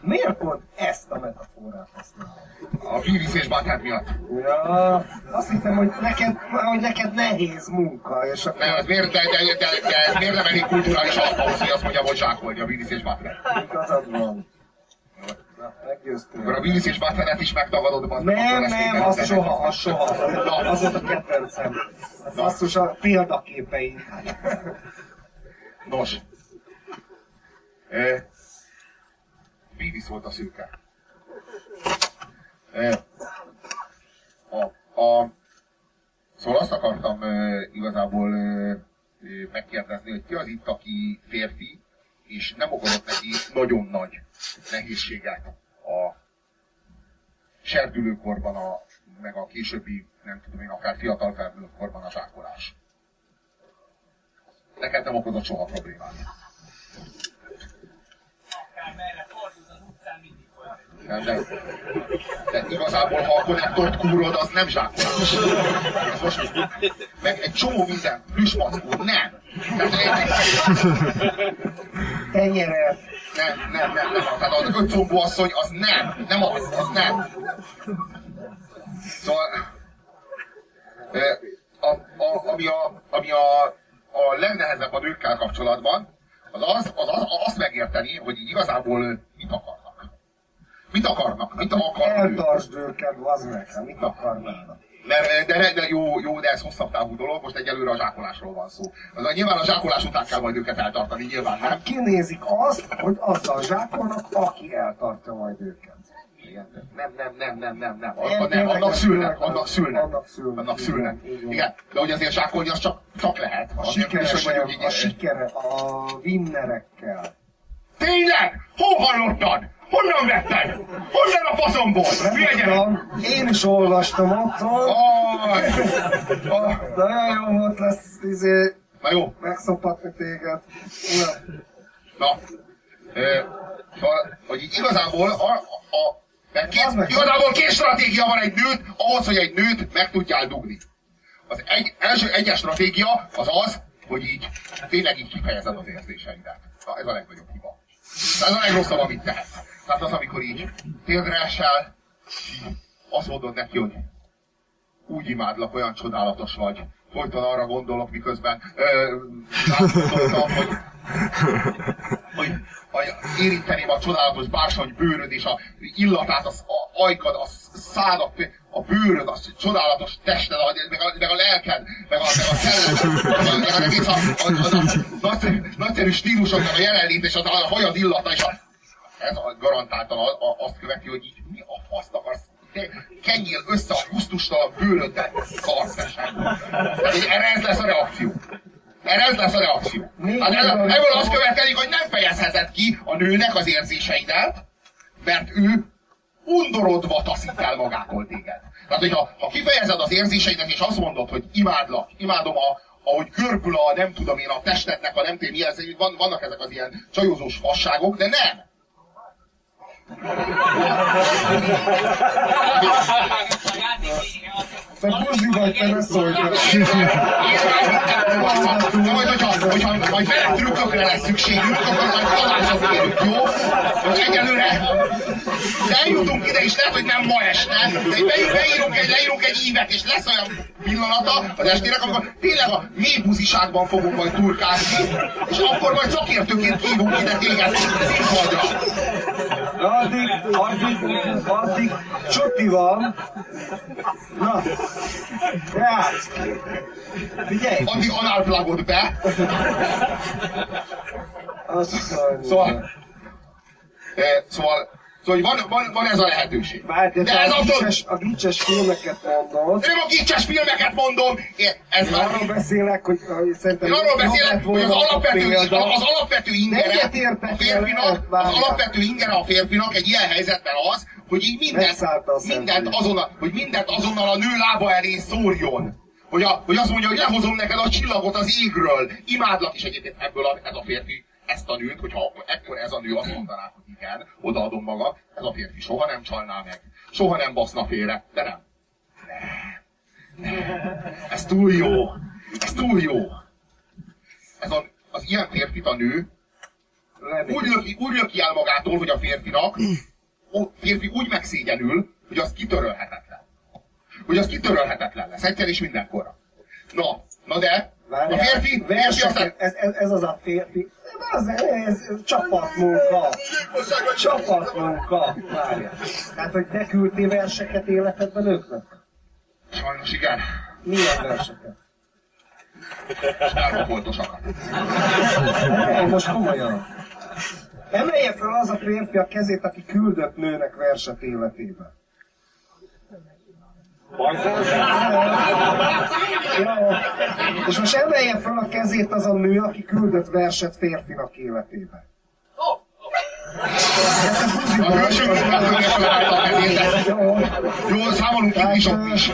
Miért pont ezt a metaforát használod? A Beavis és Butthead miatt. Ja, azt hittem, hogy neked, hogy neked nehéz munka, és akkor Nem, ez miért, de, de, de, de ez miért nem elég kulturális alaphoz, hogy azt mondja, hogy zsákolni a Beavis és Butthead. igazad van. Na, Akkor a meggyőztél. Beavis és Buttheadet is megtagadod, az Nem, nem, az soha, az soha. Na. Az volt a kedvencem. A Basszus a példaképei. Nos. Eh, Beavis volt a szőke. Eh, a, a, szóval azt akartam eh, igazából eh, eh, megkérdezni, hogy ki az itt, aki férfi, és nem okozott neki nagyon nagy nehézséget a serdülőkorban, a, meg a későbbi, nem tudom én, akár fiatal felnőttkorban a zsákolás. Neked nem okozott soha problémát. akár merre fordul az utcán mindig olyan. Nem, de, igazából, ha a konnektort kúrod, az nem zsákolás. Ez most, meg egy csomó minden, plüsmackó, nem. Tehát, Tenyeret. Nem, nem, nem, nem. Tehát az ötcombó asszony, az nem. Nem az, az nem. Szóval, a, a, ami, a, ami a, a legnehezebb a nőkkel kapcsolatban, az az, az, az azt megérteni, hogy igazából mit akarnak. Mit akarnak? Mit akarnak? Eltartsd őket, bazd meg, hát mit akarnának? Mert, de, de jó, jó, de ez hosszabb távú dolog, most egyelőre a zsákolásról van szó. Az a, nyilván a zsákolás után kell majd őket eltartani, nyilván nem. Hát kinézik azt, hogy azzal zsákolnak, aki eltartja majd őket. Igen, Nem, nem, nem, nem, nem, nem. Én A, nem annak szülnek, annak szülnek. Annak szülnek. Annak szülnek. Igen, de hogy azért zsákolni az csak, csak lehet. A sikeresebb, a sikere, a winnerekkel. Tényleg? Hol hallottad? Honnan vetted? Honnan a faszomból? Gyerek! tudom, én is olvastam otthon. Aj! Ah, Nagyon jó volt lesz, izé, Na jó, megszopatni téged. Na, Na, szóval, hogy így igazából a, a, mert két, igazából két stratégia van egy nőt, ahhoz, hogy egy nőt meg tudjál dugni. Az egy, első egyes stratégia az az, hogy így tényleg így kifejezed az érzéseidet. Na, ez a legnagyobb hiba. Ez a legrosszabb, amit tehetsz. Tehát az, amikor így térdre esel, azt mondod neki, hogy úgy imádlak, olyan csodálatos vagy. Folyton arra gondolok, miközben ö, hogy hogy, hogy érinteném a csodálatos bársony bőröd és a illatát, az a ajkad, a szádat, a bőröd, a csodálatos tested, a- meg a, meg a lelked, meg a, meg a szellemed, meg meg a, a, a, a, a nagyszerű, nagyszerű stílusod, meg a jelenlét, és a, a hajad illata, és a, ez a, garantáltan a, a, azt követi, hogy így mi a faszt akarsz? Kenjél össze a gusztustalan bőröddel, szarszesen. Erre ez lesz a reakció. Erre ez lesz a reakció. Hát ez, ebből az következik, hogy nem fejezheted ki a nőnek az érzéseidet, mert ő undorodva taszít el magától téged. Tehát, hogyha ha kifejezed az érzéseidet, és azt mondod, hogy imádlak, imádom a, ahogy görbül a nem tudom én a testednek a nem tudom milyen, van, vannak ezek az ilyen csajozós fasságok, de nem. Te buzi vagy, te ne szólj. De majd, hogyha, hogyha majd veletrükkökre lesz szükségünk, akkor majd találkozni érünk, jó? Hogy egyelőre eljutunk ide, és lehet, hogy nem ma este, de be, beírunk egy, leírunk egy ívet, és lesz olyan pillanata az estének, amikor tényleg a mély buziságban fogunk majd turkálni, és akkor majd szakértőként hívunk ide téged színpadra. Addig, addig, addig csuti van. Na, tehát, figyelj, Addig análplagod be. azt. Szóval, eh, szóval, szóval van, van, van ez a lehetőség. Várj, de, De ez a gicses, a gicses filmeket mondod. nem a gicses filmeket mondom, én- ez Én már arról beszélek, hogy, szerintem Én arról beszélek, hogy az alapvető, példa. az alapvető ingere a férfinak, az alapvető ingere a férfinak egy ilyen helyzetben az, hogy így mindent, mindent, azonnal, hogy mindent azonnal a nő lába elé szórjon. Hogy, a, hogy azt mondja, hogy lehozom neked a csillagot az égről, imádlak, és egyébként ebből a, ez a férfi ezt a nőt, hogyha ekkor ez a nő azt mondaná, hogy igen, odaadom magam, ez a férfi soha nem csalná meg, soha nem baszna félre, de nem. Nem. Nem. Ez túl jó. Ez túl jó. Ez a, az ilyen férfit a nő úgy löki, úgy löki el magától, hogy a férfinak, a férfi úgy megszégyenül, hogy az kitörölhetetlen. Hogy az kitörölhetetlen lesz, egyszer és mindenkorra. Na, na de, a Várjál, férfi, férfi verseket, aztán... ez, ez, ez az a férfi. Ez, ez, ez, csapatmunka. Csapatmunka. Várjál. Tehát, hogy te küldtél verseket életedben nőknek? Sajnos igen, Milyen verseket? elvafoltosakat. Nem, most komolyan. Emelje fel az a férfi a kezét, aki küldött nőnek verset életébe. Jó. És most emelje fel a kezét az a nő, aki küldött verset férfinak életébe. A hősünk mindannyian felemelte a kezét. Jó. Jó, számolunk itt is, ott is.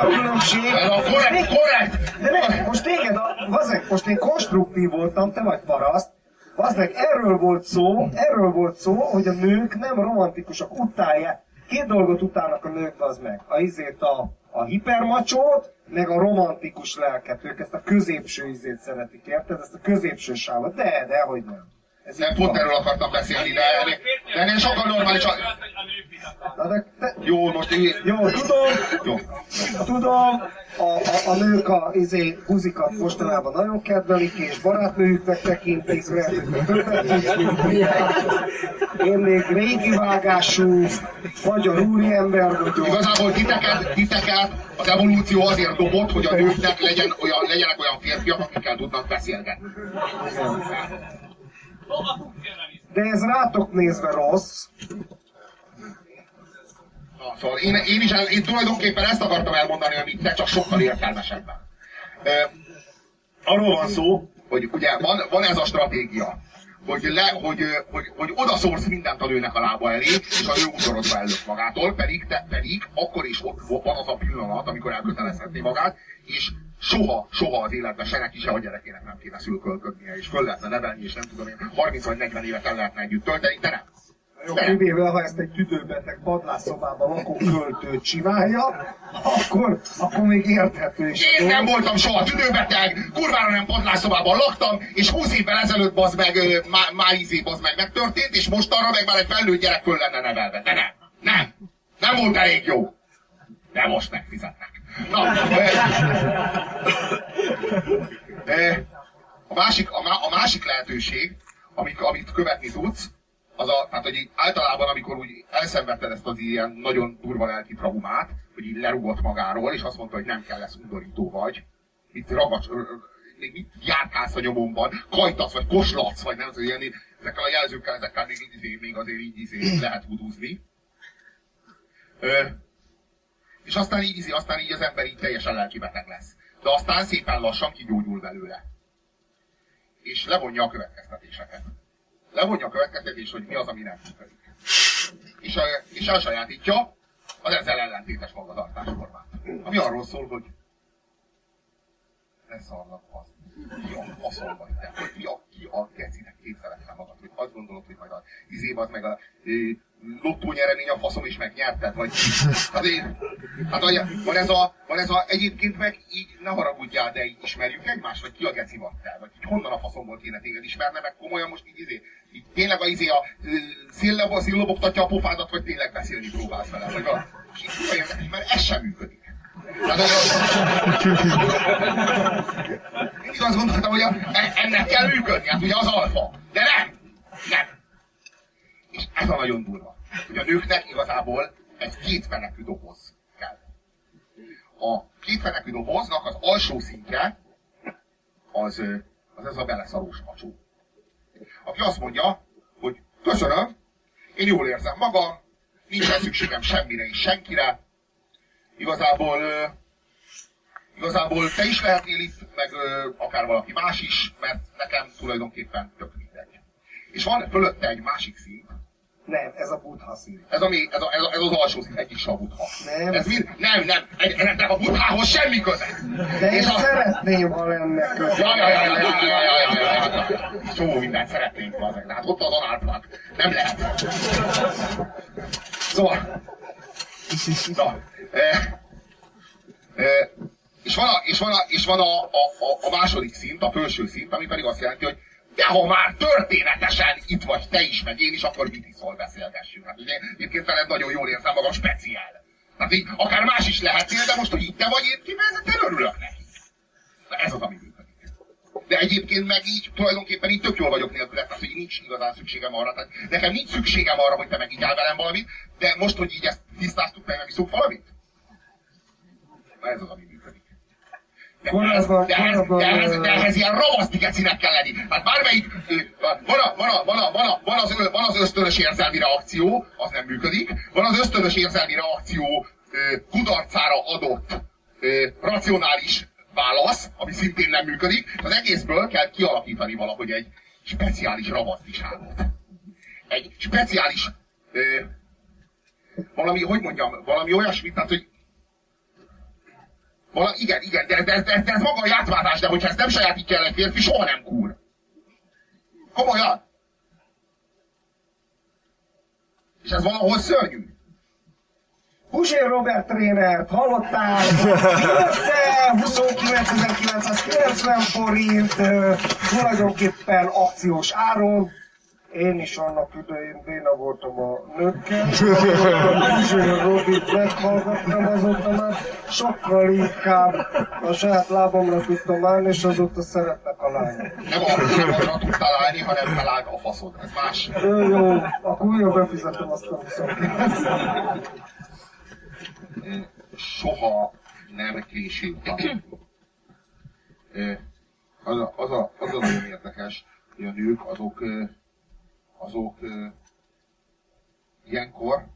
A különbség. Korrekt, korrekt! De ne, most téged, vazeg, most én konstruktív voltam, te vagy paraszt. Vazeg, erről volt szó, erről volt szó, hogy a nők nem romantikusak, utálják. Két dolgot utálnak a nők, az meg. A izét a, a hipermacsót, meg a romantikus lelket. Ők ezt a középső izét szeretik, érted? Ezt a középső sávot. De, de, hogy nem. Nem, pont erről akartam beszélni, de ennél, de ennél sokkal te, Jó, most én... jó, tudom, Jó. Tudom, a, a, a nők a izé, buzikat mostanában nagyon kedvelik, és barátnőjüknek tekintik, lehet, hogy te többet tudsz, mint mi. Én még régi vágású magyar úriember vagyok. Igazából titeket, titeket az evolúció azért dobott, hogy a nőknek legyen olyan, legyenek olyan férfiak, akikkel tudnak beszélgetni. De ez rátok nézve rossz. Na, szóval én, én is el- én tulajdonképpen ezt akartam elmondani, amit te csak sokkal értelmesebben. E, arról van szó, hogy ugye van, van ez a stratégia, hogy, le, hogy, hogy, hogy odaszórsz mindent a nőnek a lába elé, és a nő utorodva ellök magától, pedig, te, pedig akkor is ott van az a pillanat, amikor elkötelezhetné magát, és soha, soha az életben se neki, se a gyerekének nem kéne szülkölködnie, és föl lehetne nevelni, és nem tudom én, 30 vagy 40 évet el lehetne együtt tölteni, de nem. Jó, kivéve, ha ezt egy tüdőbeteg padlásszobában lakó költő csinálja, akkor, akkor még érthető is. Én nem voltam soha tüdőbeteg, kurvára nem padlásszobában laktam, és 20 évvel ezelőtt bazd meg, már izé bazd meg megtörtént, és most arra meg már egy felnőtt gyerek föl lenne nevelve. De nem, nem, nem volt elég jó. De most megfizetnek. Na, ö, ö, a, másik, a, má, a másik lehetőség, amik, amit követni tudsz, az a, hát, hogy így általában, amikor úgy elszenvedted ezt az ilyen nagyon durva lelki traumát, hogy így lerugott magáról, és azt mondta, hogy nem kell lesz undorító vagy, itt ragacs, még mit járkálsz a nyomomban, kajtasz, vagy koslatsz, vagy nem tudom, ilyen, ezekkel a jelzőkkel, ezekkel még, így, még azért így izé lehet hudúzni. És aztán így, aztán így az ember így teljesen lelkibeteg lesz. De aztán szépen lassan kigyógyul belőle. És levonja a következtetéseket. Levonja a következtetés, hogy mi az, ami nem működik. És, a, és elsajátítja az ezzel ellentétes magatartásformát. Ami arról szól, hogy ne szarnak az. Ki a faszol vagy te? Hogy ki a, ki a gecinek képzeled el magad? Hogy azt gondolod, hogy majd a izéb az meg a lottó nyeremény a faszom is megnyerted? Vagy hát, én, hát van ez, a, van ez a, egyébként meg így, ne haragudjál, de így ismerjük egymást, vagy ki a geci vagy te? Vagy így honnan a faszomból kéne téged ismerne, meg komolyan most így izé, így tényleg a izé a szillobogtatja a pofádat, vagy tényleg beszélni próbálsz vele, vagy valami. És így mert ez sem működik. Mindig azt gondoltam, hogy a, ennek kell működni, hát ugye az alfa. De nem! Nem! És ez a nagyon durva, hogy a nőknek igazából egy kétfenekű doboz kell. A kétfenekű doboznak az alsó szintje az, az ez a beleszarós macsó. Aki azt mondja, hogy köszönöm, én jól érzem magam, nincsen szükségem semmire és senkire, igazából igazából te is lehetnél itt, meg akár valaki más is, mert nekem tulajdonképpen tök mindegy. És van fölötte egy másik szint, nem, ez a buddha szint. Ez, ami, ez, a, ez, a, ez az alsó szint, egyik a buddha. Nem. Ez mind, nem, nem, ennek a buddhához semmi köze. De én a... szeretném, ha lenne köze. Ja, ja, ja, ja, ja, ja, ja, ja, ja, ja. Csomó mindent szeretnénk. De hát ott az análplak. Nem lehet. Szóval. Na, eh, eh, és van, a, és van, a, és van a, a, a, második szint, a felső szint, ami pedig azt jelenti, hogy de ha már történetesen itt vagy te is, meg én is, akkor mit iszol beszélgessünk. Hát ugye egyébként veled nagyon jól érzem magam speciál. Hát így akár más is lehetnél, de most, hogy itt te vagy, én kifejezetten örülök neki. Na ez az, ami. De egyébként meg így tulajdonképpen így tök jól vagyok nélkül, tehát hogy nincs igazán szükségem arra. Tehát nekem nincs szükségem arra, hogy te megígyál velem valamit, de most, hogy így ezt tisztáztuk, meg megiszunk valamit? Na ez az, ami Korábban, de, ehhez, de, ehhez, de ehhez ilyen ravasztigecinek kell lenni. Hát bármelyik, van, a, van, a, van, a, van, a, van, az, van az ösztönös érzelmi reakció, az nem működik, van az ösztönös érzelmi reakció kudarcára adott racionális válasz, ami szintén nem működik. Az egészből kell kialakítani valahogy egy speciális ravasztiságot. Egy speciális valami, hogy mondjam, valami olyasmit, tehát, hogy vala, igen, igen, de, de, de, de ez maga a játvázás, de hogyha ezt nem sajátítja el egy férfi, soha nem kúr. Komolyan. És ez valahol szörnyű. Huzsér Robert trénert hallottál, össze 29.990 forint, tulajdonképpen akciós áron, én is annak idején béna voltam a nőkkel, Zsőr Robit meghallgattam, azóta már. Sokkal inkább a saját lábamra tudtam állni, és azóta szeretnek a lányok. Nem arra tudtál állni, hanem felállt a faszod, ez más. Jó, jó, akkor újra befizetem azt a 29 Soha nem késő az a, az, a, az a nagyon érdekes, hogy a nők azok azok ilyenkor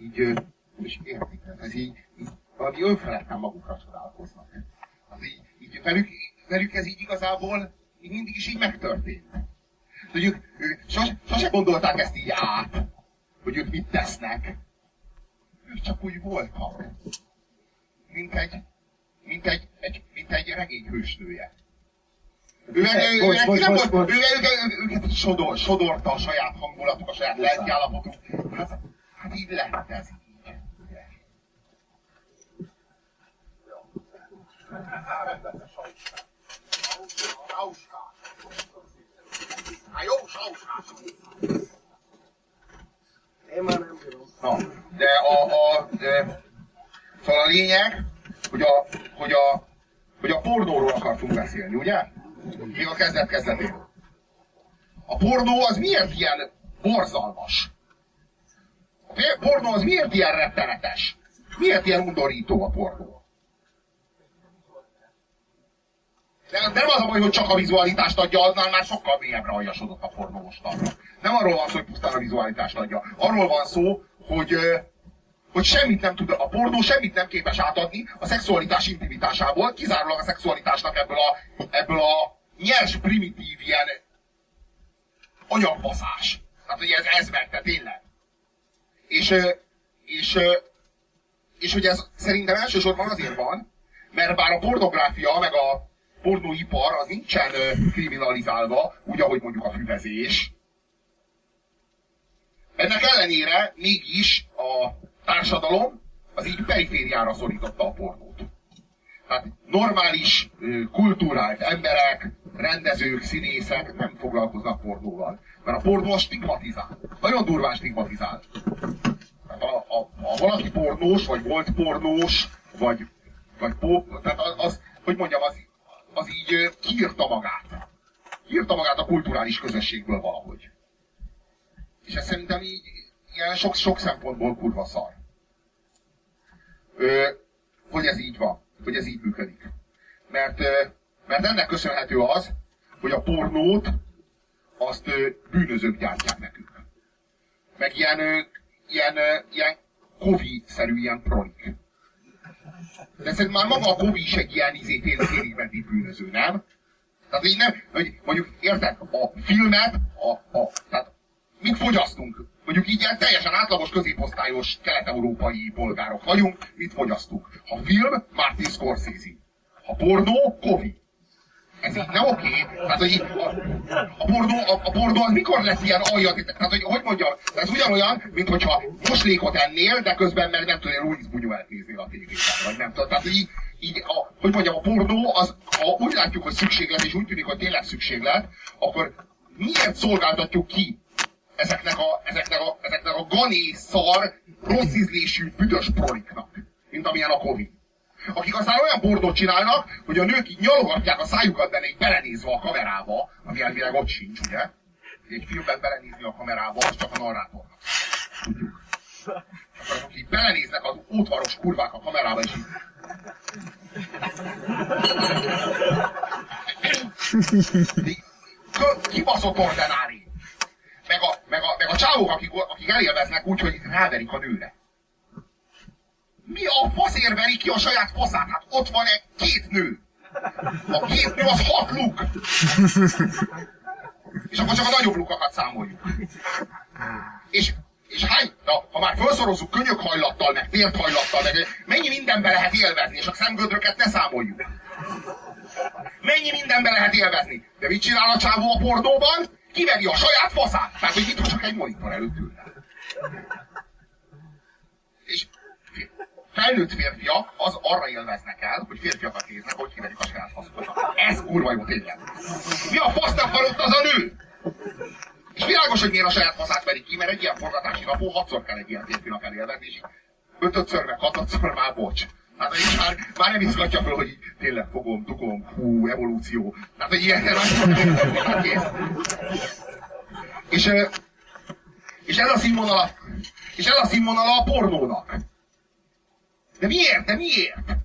így, és értik, ez így, így valami önfeledten magukra csodálkoznak. Az így, így velük, velük ez így igazából így mindig is így megtörtént. Hogy ők, ők sose, sose gondolták ezt így át, hogy ők mit tesznek. Ők csak úgy voltak. Mint egy, mint egy, egy, mint egy regény hősnője. Ő őket sodor, sodorta a saját hangulatuk, a saját lelkiállapotuk. Hát, hát így lett ez így. Én már nem bírom. Na, de a, a, de, szóval a lényeg, hogy a, hogy a, hogy a pornóról akartunk beszélni, ugye? Még a kezdet kezdetén. A pornó az miért ilyen borzalmas? A pornó az miért ilyen rettenetes? Miért ilyen undorító a pornó? Nem az a baj, hogy csak a vizualitást adja, annál már sokkal mélyebbre aljasodott a arra. Nem arról van szó, hogy pusztán a vizualitást adja. Arról van szó, hogy, hogy semmit nem tud, a pornó semmit nem képes átadni a szexualitás intimitásából, kizárólag a szexualitásnak ebből a, ebből a nyers, primitív ilyen anyagbaszás. Tehát, hogy ez, ez tehát tényleg. És, és, és hogy ez szerintem elsősorban azért van, mert bár a pornográfia, meg a pornóipar az nincsen kriminalizálva, úgy, ahogy mondjuk a füvezés. Ennek ellenére mégis a társadalom az így perifériára szorította a pornót. Tehát normális, kultúrált emberek, rendezők, színészek nem foglalkoznak pornóval. Mert a pornó stigmatizál. Nagyon durván stigmatizál. Tehát a, a, a valaki pornós, vagy volt pornós, vagy, vagy pop, tehát az, hogy mondjam, az, az így kiírta magát. Kiírta magát a kulturális közösségből valahogy. És ez szerintem így ilyen sok, sok szempontból kurva szar. Ö, hogy ez így van, hogy ez így működik. Mert, mert ennek köszönhető az, hogy a pornót azt bűnözők gyártják nekünk. Meg ilyen, ilyen, ilyen kovi-szerű ilyen pronik. De szerintem már maga a kovi is egy ilyen izé térigmenti bűnöző, nem? Tehát így nem, hogy mondjuk, érted, a filmet, a, a, tehát mit fogyasztunk? Mondjuk így ilyen teljesen átlagos középosztályos kelet-európai polgárok vagyunk, mit fogyasztunk? Ha film, Martin Scorsese. Ha pornó, Kovi. Ez így nem oké. Tehát, hogy a, a, pornó, a, a pornó az mikor lesz ilyen alja? Tehát, hogy, hogy mondjam, ez ugyanolyan, mint hogyha moslékot ennél, de közben meg nem tudja Louis Buñuel nézni a tévében, vagy nem tudom. Tehát, hogy így, így a, hogy mondjam, a pornó, az, ha úgy látjuk, hogy szükséglet, és úgy tűnik, hogy tényleg szükséglet, akkor miért szolgáltatjuk ki ezeknek a, ezeknek a, ezeknek a gané, szar, rossz ízlésű, büdös proliknak, mint amilyen a Covid. Akik aztán olyan bordot csinálnak, hogy a nők így nyalogatják a szájukat benne, így belenézve a kamerába, ami elvileg ott sincs, ugye? Egy filmben belenézni a kamerába, az csak a narrátornak. Tudjuk. Akkor akik belenéznek az útvaros kurvák a kamerába, és így... Kibaszott ordinári meg a, meg a, meg a csávók, akik, akik elélveznek úgy, hogy ráverik a nőre. Mi a faszért veri ki a saját faszát? Hát ott van egy két nő. A két nő az hat luk. És akkor csak a nagyobb lukakat számoljuk. És, és hány, na, ha már felszorozzuk könyökhajlattal, meg térthajlattal, meg mennyi mindenbe lehet élvezni, és a szemgödröket ne számoljuk. Mennyi mindenbe lehet élvezni. De mit csinál a csávó a pornóban? kiveri a saját faszát. Tehát, hogy itt csak egy monitor előtt ülne. És felnőtt férfiak az arra élveznek el, hogy férfiakat néznek, hogy kiverik a saját faszukat. Ez kurva jó tényleg. Mi a van ott az a nő? És világos, hogy miért a saját faszát verik ki, mert egy ilyen forgatási napon hatszor kell egy ilyen férfinak elélvezni, és ötötször meg hatodszor már bocs. Hát így már, már nem izgatja fel, hogy tényleg fogom, dugom, hú, evolúció. Tehát, hogy ilyen hát kész. És, és ez a színvonala, és ez a színvonala a pornónak. De miért? De miért?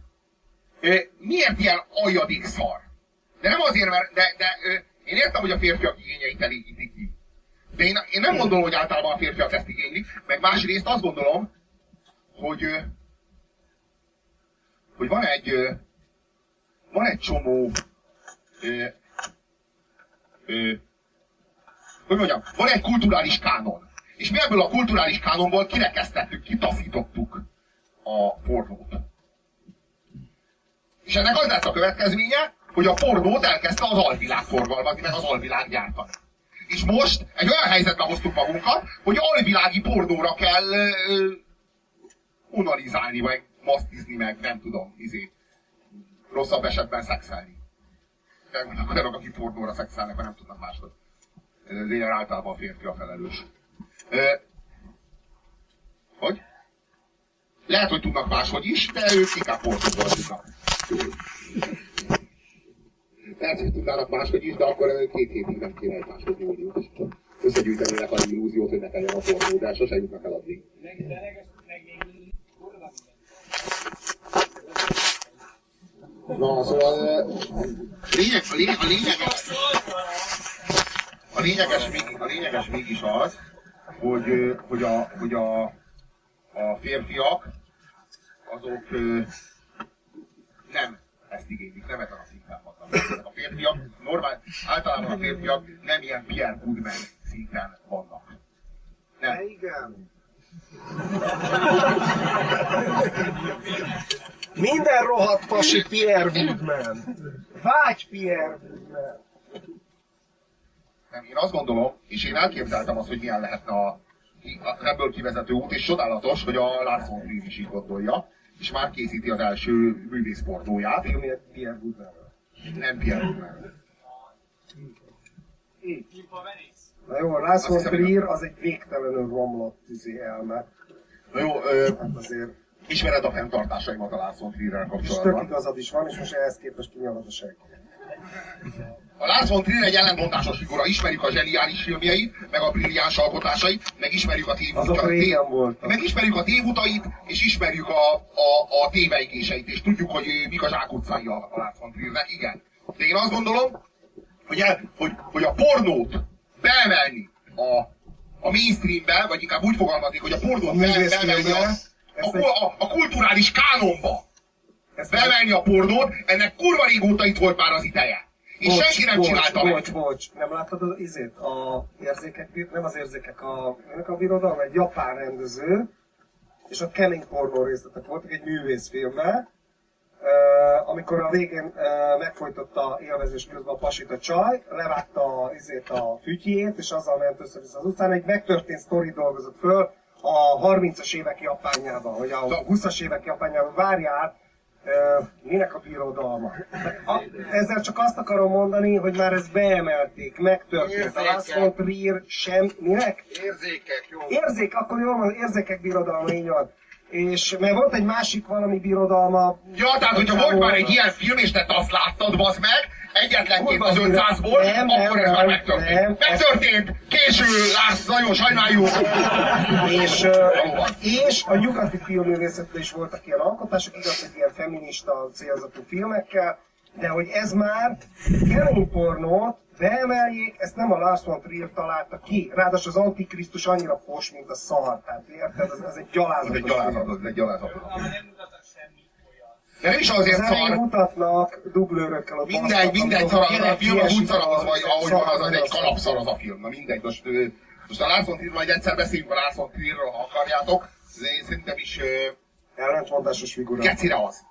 Miért ilyen aljadék szar? De nem azért, mert de, de, én értem, hogy a férfiak igényeit elégítik ki. De én, én nem gondolom, hogy általában a férfiak ezt igénylik, meg másrészt azt gondolom, hogy hogy van egy, van egy csomó, ö, ö, hogy mondjam, van egy kulturális kánon. És mi ebből a kulturális kánonból kirekesztettük, kitaszítottuk a pornót. És ennek az lett a következménye, hogy a pornót elkezdte az alvilág forgalmazni, meg az alvilág gyártani. És most egy olyan helyzetbe hoztuk magunkat, hogy alvilági pornóra kell ö, unalizálni, vagy masztizni meg, nem tudom, izé, rosszabb esetben szexelni. Vannak olyanok, akik pornóra szexelnek, mert nem tudnak máshogy. Ez ilyen általában a férfi a felelős. Ö, hogy? Lehet, hogy tudnak máshogy is, de ők inkább pornóból tudnak. Lehet, hogy tudnának máshogy is, de akkor két hétig nem kéne egymáshoz nyúlniuk. Összegyűjtenének a illúziót, hogy ne kelljen a pornó, de sose jutnak el addig. Na, szóval lényeg, a, lényeg, a lényeges, a lényeges, még, a lényeges mégis az, hogy, hogy, a, hogy a, a férfiak, azok ö, nem ezt igénylik, nem ezen a szinten vannak. A férfiak, normál, általában a férfiak nem ilyen Pierre Goodman szinten vannak. Nem. igen. Minden rohadt pasi Pierre Woodman. Vágy Pierre Woodman. Nem, én azt gondolom, és én elképzeltem azt, hogy milyen lehetne a, a ebből kivezető út, és csodálatos, hogy a Lars von is így gondolja, és már készíti az első művészportóját. Filmje Pierre Woodman. Nem Pierre Goodman. Na jó, von hiszem, Trier az egy végtelenül romlott izé elme. Na jó, ö, Hát azért, ismered a fenntartásaimat a Lars von Trierrel és tök kapcsolatban. igazad is van, és most ehhez képest kinyalad a. A Lars von Trier egy ellentmondásos figura, ismerjük a zseniális filmjeit, meg a brilliáns alkotásait, meg ismerjük a tévutait, régen voltak. meg ismerjük a tévutait, és ismerjük a, a, a téveigéseit, és tudjuk, hogy mik a zsákutcái a, a Lars von Triernek, igen. De én azt gondolom, hogy, el, hogy, hogy a pornót beemelni a, a mainstreambe, vagy inkább úgy fogalmazni, hogy a pornót beemelni a, a, a, a, kulturális kánonba, beemelni a pornót, ennek kurva régóta itt volt már az ideje. És senki nem bocs, csinálta meg. bocs, bocs, nem láttad az izét? A érzékek, nem az érzékek, a, ennek a birodalom, egy japán rendező, és ott kemény pornó részletek voltak egy művészfilmben, Uh, amikor a végén uh, megfojtotta élvezés közben a pasit a csaj, levágta a, izét a fütyjét, és azzal ment össze-vissza az utcán. Egy megtörtént sztori dolgozott föl a 30-as évek Japánjában, vagy a 20-as évek Japánjában. Várjál, minek a birodalma? A, ezzel csak azt akarom mondani, hogy már ezt beemelték, megtörtént. A Lars von Trier sem, minek? Érzékek, jó. Érzék, akkor jól van, érzékek birodalma, így van. És mert volt egy másik valami birodalma. Ja, tehát hogyha volt már egy ilyen film, és te azt láttad, bazd meg, egyetlenként az Kurva, 500-ból, nem, akkor ez már megtörtént. nem, megtörtént! Késő, Lász, nagyon sajnáljuk! És, és a nyugati filmművészetben is voltak ilyen alkotások, igaz, hogy ilyen feminista célzatú filmekkel, de hogy ez már pornót beemeljék, ezt nem a Lars von Trier találta ki. Ráadásul az Antikrisztus annyira fos, mint a szar. Tehát érted? Ez, ez egy Ez gyalázat. egy gyalázat, ez egy gyalázat. De nem is azért Az szar, mutatnak dublőrökkel a mindegy, mindegy szar, a film, az úgy szar, az, vagy ahogy van, az, az egy szar, kalapszar az a film. Na mindegy, most, most a von Trier, majd egyszer beszéljünk a von Trierről, ha akarjátok. Szerintem is Ellentmondásos figura. Gecire az.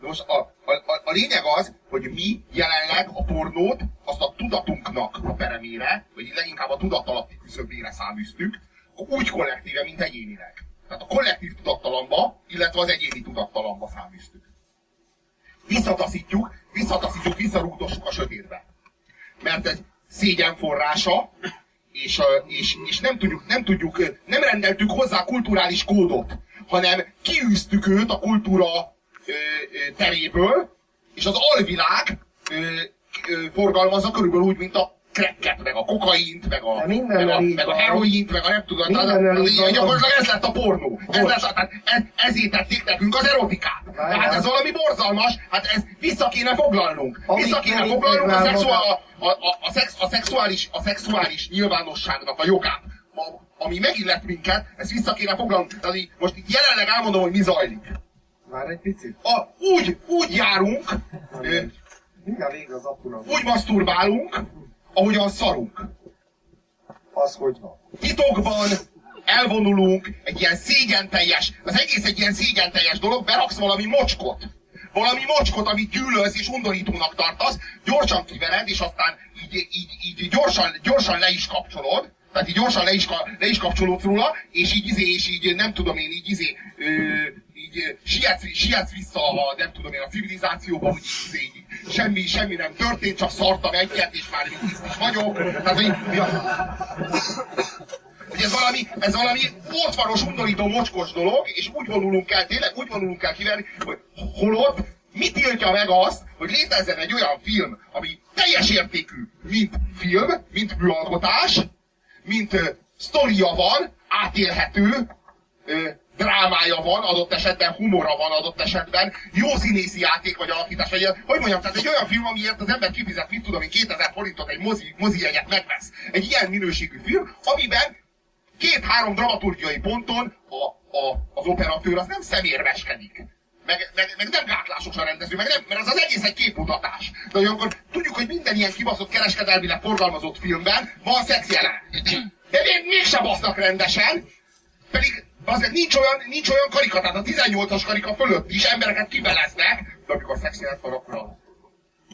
Most a, a, a, a lényeg az, hogy mi jelenleg a pornót azt a tudatunknak a peremére, vagy leginkább a tudatalatti küszöbére száműztük, úgy kollektíve, mint egyénileg. Tehát a kollektív tudattalamba, illetve az egyéni tudattalamba száműztük. Visszataszítjuk, visszataszítjuk, visszarúgdossuk a sötétbe. Mert egy szégyen forrása, és, és, és nem, tudjuk, nem tudjuk, nem rendeltük hozzá kulturális kódot, hanem kiűztük őt a kultúra ö, teréből, és az alvilág ö, ö, forgalmazza körülbelül úgy, mint a cracket, meg a kokaint, meg a, meg a, így meg a heroint, meg a nem tudom, tehát, így van. gyakorlatilag ez lett a pornó. Ez lett, tehát ez, ezért tették nekünk az erotikát. Várjál. Tehát ez valami borzalmas, hát ez vissza kéne foglalnunk. Vissza kéne foglalnunk a, szexuál, a, a, a, szex, a, szexuális, a szexuális nyilvánosságnak a jogát. A, ami megillet minket, ezt vissza kéne foglalnunk. Tehát így, most itt jelenleg elmondom, hogy mi zajlik. Már egy picit. A, úgy, úgy járunk, Mindjárt vége az apura. úgy maszturbálunk, ahogyan szarunk. Az hogy van? titokban elvonulunk, egy ilyen szégyenteljes, az egész egy ilyen szégyenteljes dolog, beraksz valami mocskot. Valami mocskot, amit gyűlölsz és undorítónak tartasz, gyorsan kivered, és aztán így, így, így gyorsan, gyorsan le is kapcsolod, tehát így gyorsan le is, le is kapcsolódsz róla, és így izé, és így nem tudom én, így izé, ö, így ö, sietsz, sietsz vissza a, nem tudom én, a civilizációba, hogy így, semmi, semmi nem történt, csak szartam egyet, és már így is vagyok. Tehát, hogy, mi hogy ez valami, ez valami ótvaros, undorító, mocskos dolog, és úgy vonulunk el, tényleg úgy vonulunk el kivenni, hogy holott mit tiltja meg azt, hogy létezzen egy olyan film, ami teljes értékű, mint film, mint műalkotás, mint ö, sztoria van, átélhető, ö, drámája van, adott esetben humora van, adott esetben jó színészi játék vagy alakítás, vagy hogy mondjam, tehát egy olyan film, amiért az ember kifizet, mit tudom én, 2000 forintot egy mozi, mozi jegyet megvesz. Egy ilyen minőségű film, amiben két-három dramaturgiai ponton a, a, az operatőr az nem szemérmeskedik. Meg, meg, meg nem gátlásos a rendező, meg nem, mert az az egész egy képmutatás. De olyankor tudjuk, hogy minden ilyen kibaszott kereskedelmileg forgalmazott filmben van szex jelen. De még, mégsem basznak rendesen, pedig azért nincs olyan, nincs olyan karika, tehát a 18-as karika fölött is embereket kibeleznek, de amikor szex jelent van, akkor a,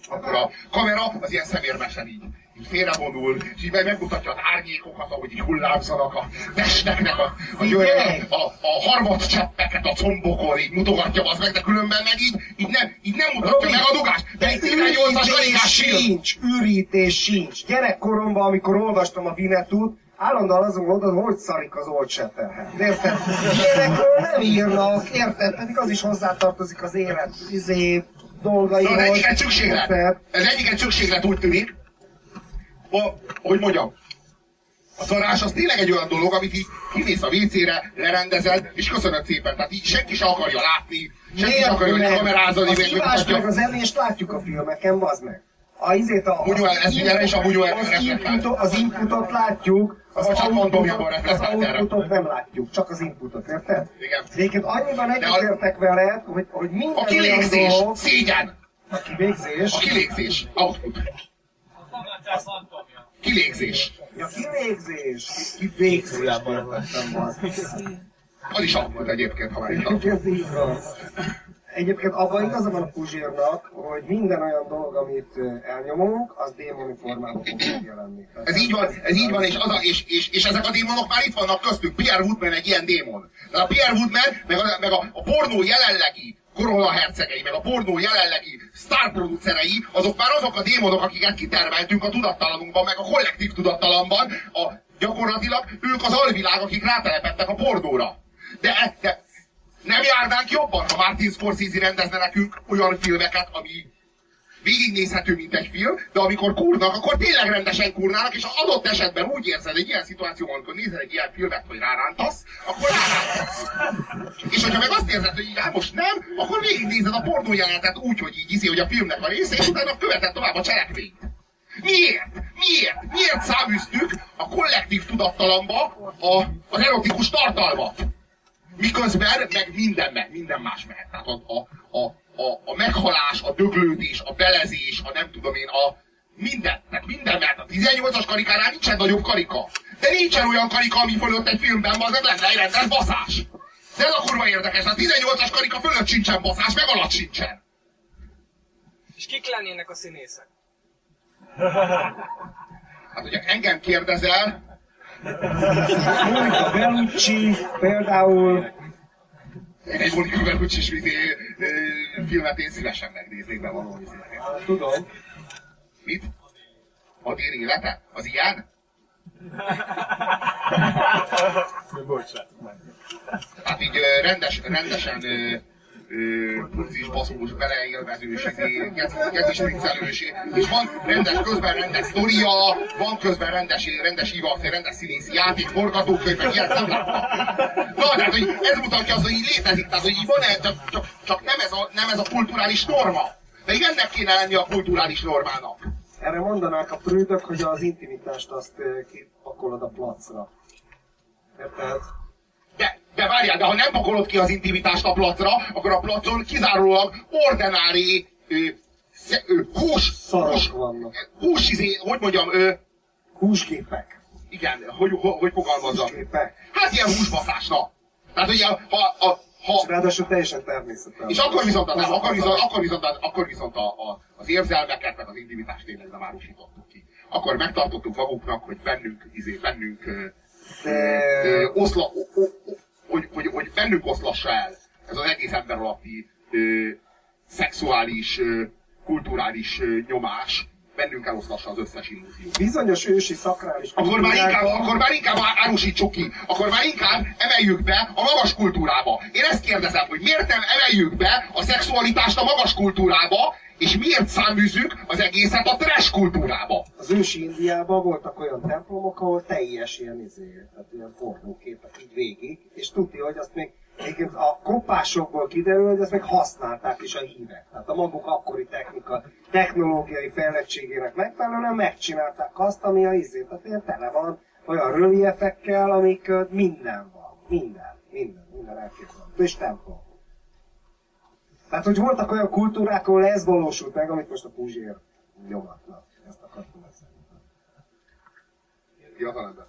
akkor a kamera az ilyen szemérmesen így így félrevonul, és így megmutatja az árnyékokat, ahogy így hullámzanak a testeknek a, a, a, a, a harmad cseppeket a combokon, így mutogatja az meg, de különben meg így, így, nem, így nem mutatja meg a dugást. De egy 18-as karikás film. sincs, ürítés sincs. Gyerekkoromban, amikor olvastam a Vinetút, állandóan azon gondolod, hogy szarik az old Shatterhand. Érted? Ilyenekről nem írnak, érted? Pedig az is hozzátartozik az élet izé, dolgaihoz. Na, ez egyiket szükséglet. Érted? Ez egyiket szükséglet úgy tűnik, a, hogy mondjam, a szarás az tényleg egy olyan dolog, amit így kimész a WC-re, lerendezed, és köszönöd szépen. Tehát így senki se akarja látni, senki se akarja, hogy kamerázani. Az meg az elést látjuk a filmeken, bazd meg. A izét a... Is a az, reflektál. inputot, az inputot látjuk, az, fantomjában outputot, az outputot nem látjuk, csak az inputot, érted? Igen. Egyébként annyiban egyetértek veled, hogy, hogy minden A kilégzés, dolog, szégyen! a kivégzés, A kilégzés, output. Kilégzés. ja, kivégzés, kivégzés, az. Az is output egyébként, ha már itt Egyébként abban igaza van a Puzsérnak, hogy minden olyan dolog, amit elnyomunk, az démoni formában fog megjelenni. Ez így van, ez így van, és, az a, és, és, és ezek a démonok már itt vannak köztük. Pierre Woodman egy ilyen démon. De a Pierre Woodman, meg a, meg a, a pornó jelenlegi korola hercegei, meg a pornó jelenlegi sztárproducerei, azok már azok a démonok, akiket kitermeltünk a tudattalanunkban, meg a kollektív tudattalamban, a, gyakorlatilag ők az alvilág, akik rátelepettek a pornóra. De, de nem járnánk jobban, ha Martin Scorsese rendezne nekünk olyan filmeket, ami végignézhető, mint egy film, de amikor kurnak, akkor tényleg rendesen kurnának, és adott esetben úgy érzed egy ilyen szituációban, amikor nézel egy ilyen filmet, hogy rárántasz, akkor rárántasz. És hogyha meg azt érzed, hogy így, hát most nem, akkor végignézed a pornó jelenetet úgy, hogy így iszi, hogy a filmnek a része, és utána követed tovább a cselekményt. Miért? Miért? Miért száműztük a kollektív tudattalamba a, az erotikus tartalmat? Miközben meg minden, meg minden más mehet. Tehát a, a, a, a, a meghalás, a döglődés, a belezés, a nem tudom én, a minden, tehát minden mehet. A 18-as karikánál nincsen nagyobb karika. De nincsen olyan karika, ami fölött egy filmben az lenne egy rendes baszás. De ez a kurva érdekes, a 18-as karika fölött sincsen baszás, meg alatt sincsen. És kik lennének a színészek? Hát ugye engem kérdezel, Bellucci például én egy Monika Bellucci ö, filmet én szívesen megnéznék be valami színeket. tudom, Mit? A dél élete? Az ilyen? Hát így rendes, rendesen pucis, baszós, beleélvezős, kezis viccelős, és van rendes, közben rendes sztoria, van közben rendes, rendes ívasz, rendes színészi játék, forgatókönyv, ilyet nem láttam. Na, tehát, hogy ez mutatja azt, hogy így létezik, tehát, hogy így van -e, csak, csak, csak nem, ez a, nem ez a kulturális norma. De így ennek kéne lenni a kulturális normának. erre mondanák a prűdök, hogy az intimitást azt kipakolod a placra. Érted? De, várjál, de ha nem pakolod ki az intimitást a placra, akkor a placon kizárólag ordinári hús, hús, vannak. hús, izé, hogy mondjam, ö, Húsgépek. igen, hogy, hogy, hogy fogalmazzam. Húsgépek. Hát ilyen húsbaszás, na. Tehát ugye, ha, ha, És ráadásul teljesen természetes. és akkor viszont, nem, akkor viszont, akkor viszont, akkor viszont a, a, az érzelmeket, meg az intimitást tényleg nem árusítottuk ki. Akkor megtartottuk maguknak, hogy bennünk, izé, bennünk De ö, oszla, o, o, hogy, hogy, hogy bennünk oszlassa el ez az egész ember alatti ö, szexuális, ö, kulturális ö, nyomás, bennünk eloszlassa az összes illúziót. bizonyos ősi szakrális Akkor már, inkább, akkor már inkább árusítsuk ki, akkor már inkább emeljük be a magas kultúrába. Én ezt kérdezem, hogy miért nem emeljük be a szexualitást a magas kultúrába, és miért száműzzük az egészet a trash kultúrába? Az ősi Indiában voltak olyan templomok, ahol teljes ilyen izé, tehát ilyen pornóképek így végig, és tudni, hogy azt még Egyébként a kopásokból kiderül, hogy ezt meg használták is a hívek. Tehát a maguk akkori technika, technológiai fejlettségének megfelelően megcsinálták azt, ami a izé, tehát ilyen tele van olyan röliefekkel, amik minden van. Minden, minden, minden elképzelhető. És templom. Tehát, hogy voltak olyan kultúrák, ahol ez valósult meg, amit most a Puzsér nyomatnak. Ezt akartam beszélni. Fiatalember.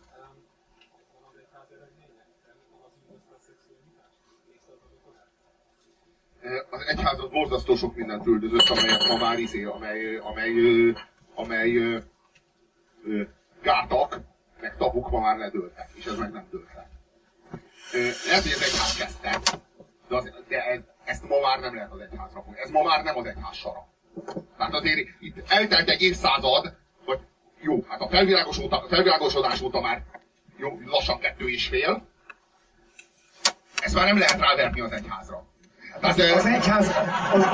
Az egyházat borzasztó sok mindent üldözött, amelyet ma már izé, amely, amely, amely ö, gátak, meg tabuk ma már ledőltek, és ez meg nem dőlt le. Ö, Lehet, hogy az egyház kezdte, de, az, de ezt ma már nem lehet az egyházra fogni. Ez ma már nem az egyház sara. Tehát azért itt eltelt egy évszázad, vagy jó, hát a felvilágos óta, felvilágosodás óta már jó, lassan kettő és fél. Ezt már nem lehet ráverni az egyházra. Az ö, egyház... Az,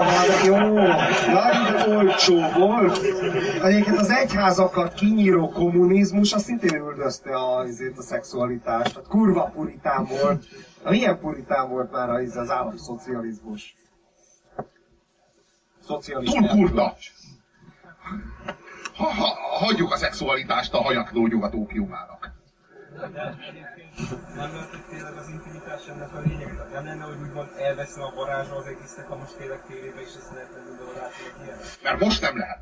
az, jó, nagy olcsó volt. Egyébként az egyházakat kinyíró kommunizmus, az szintén üldözte a, azért a szexualitást. Tehát kurva puritán volt. Milyen puritán volt már az, az államszocializmus? Szocialista. túl. Ha, ha, hagyjuk a szexualitást a hajaknó nyugat ópiumának. Nem lehet, tényleg az intimitás ennek a lényeg? Tehát nem lenne, hogy úgymond elveszem a varázsa az egésznek, ha most tényleg tévébe is ezt lehetne mindenhol látni? Mert most nem lehet.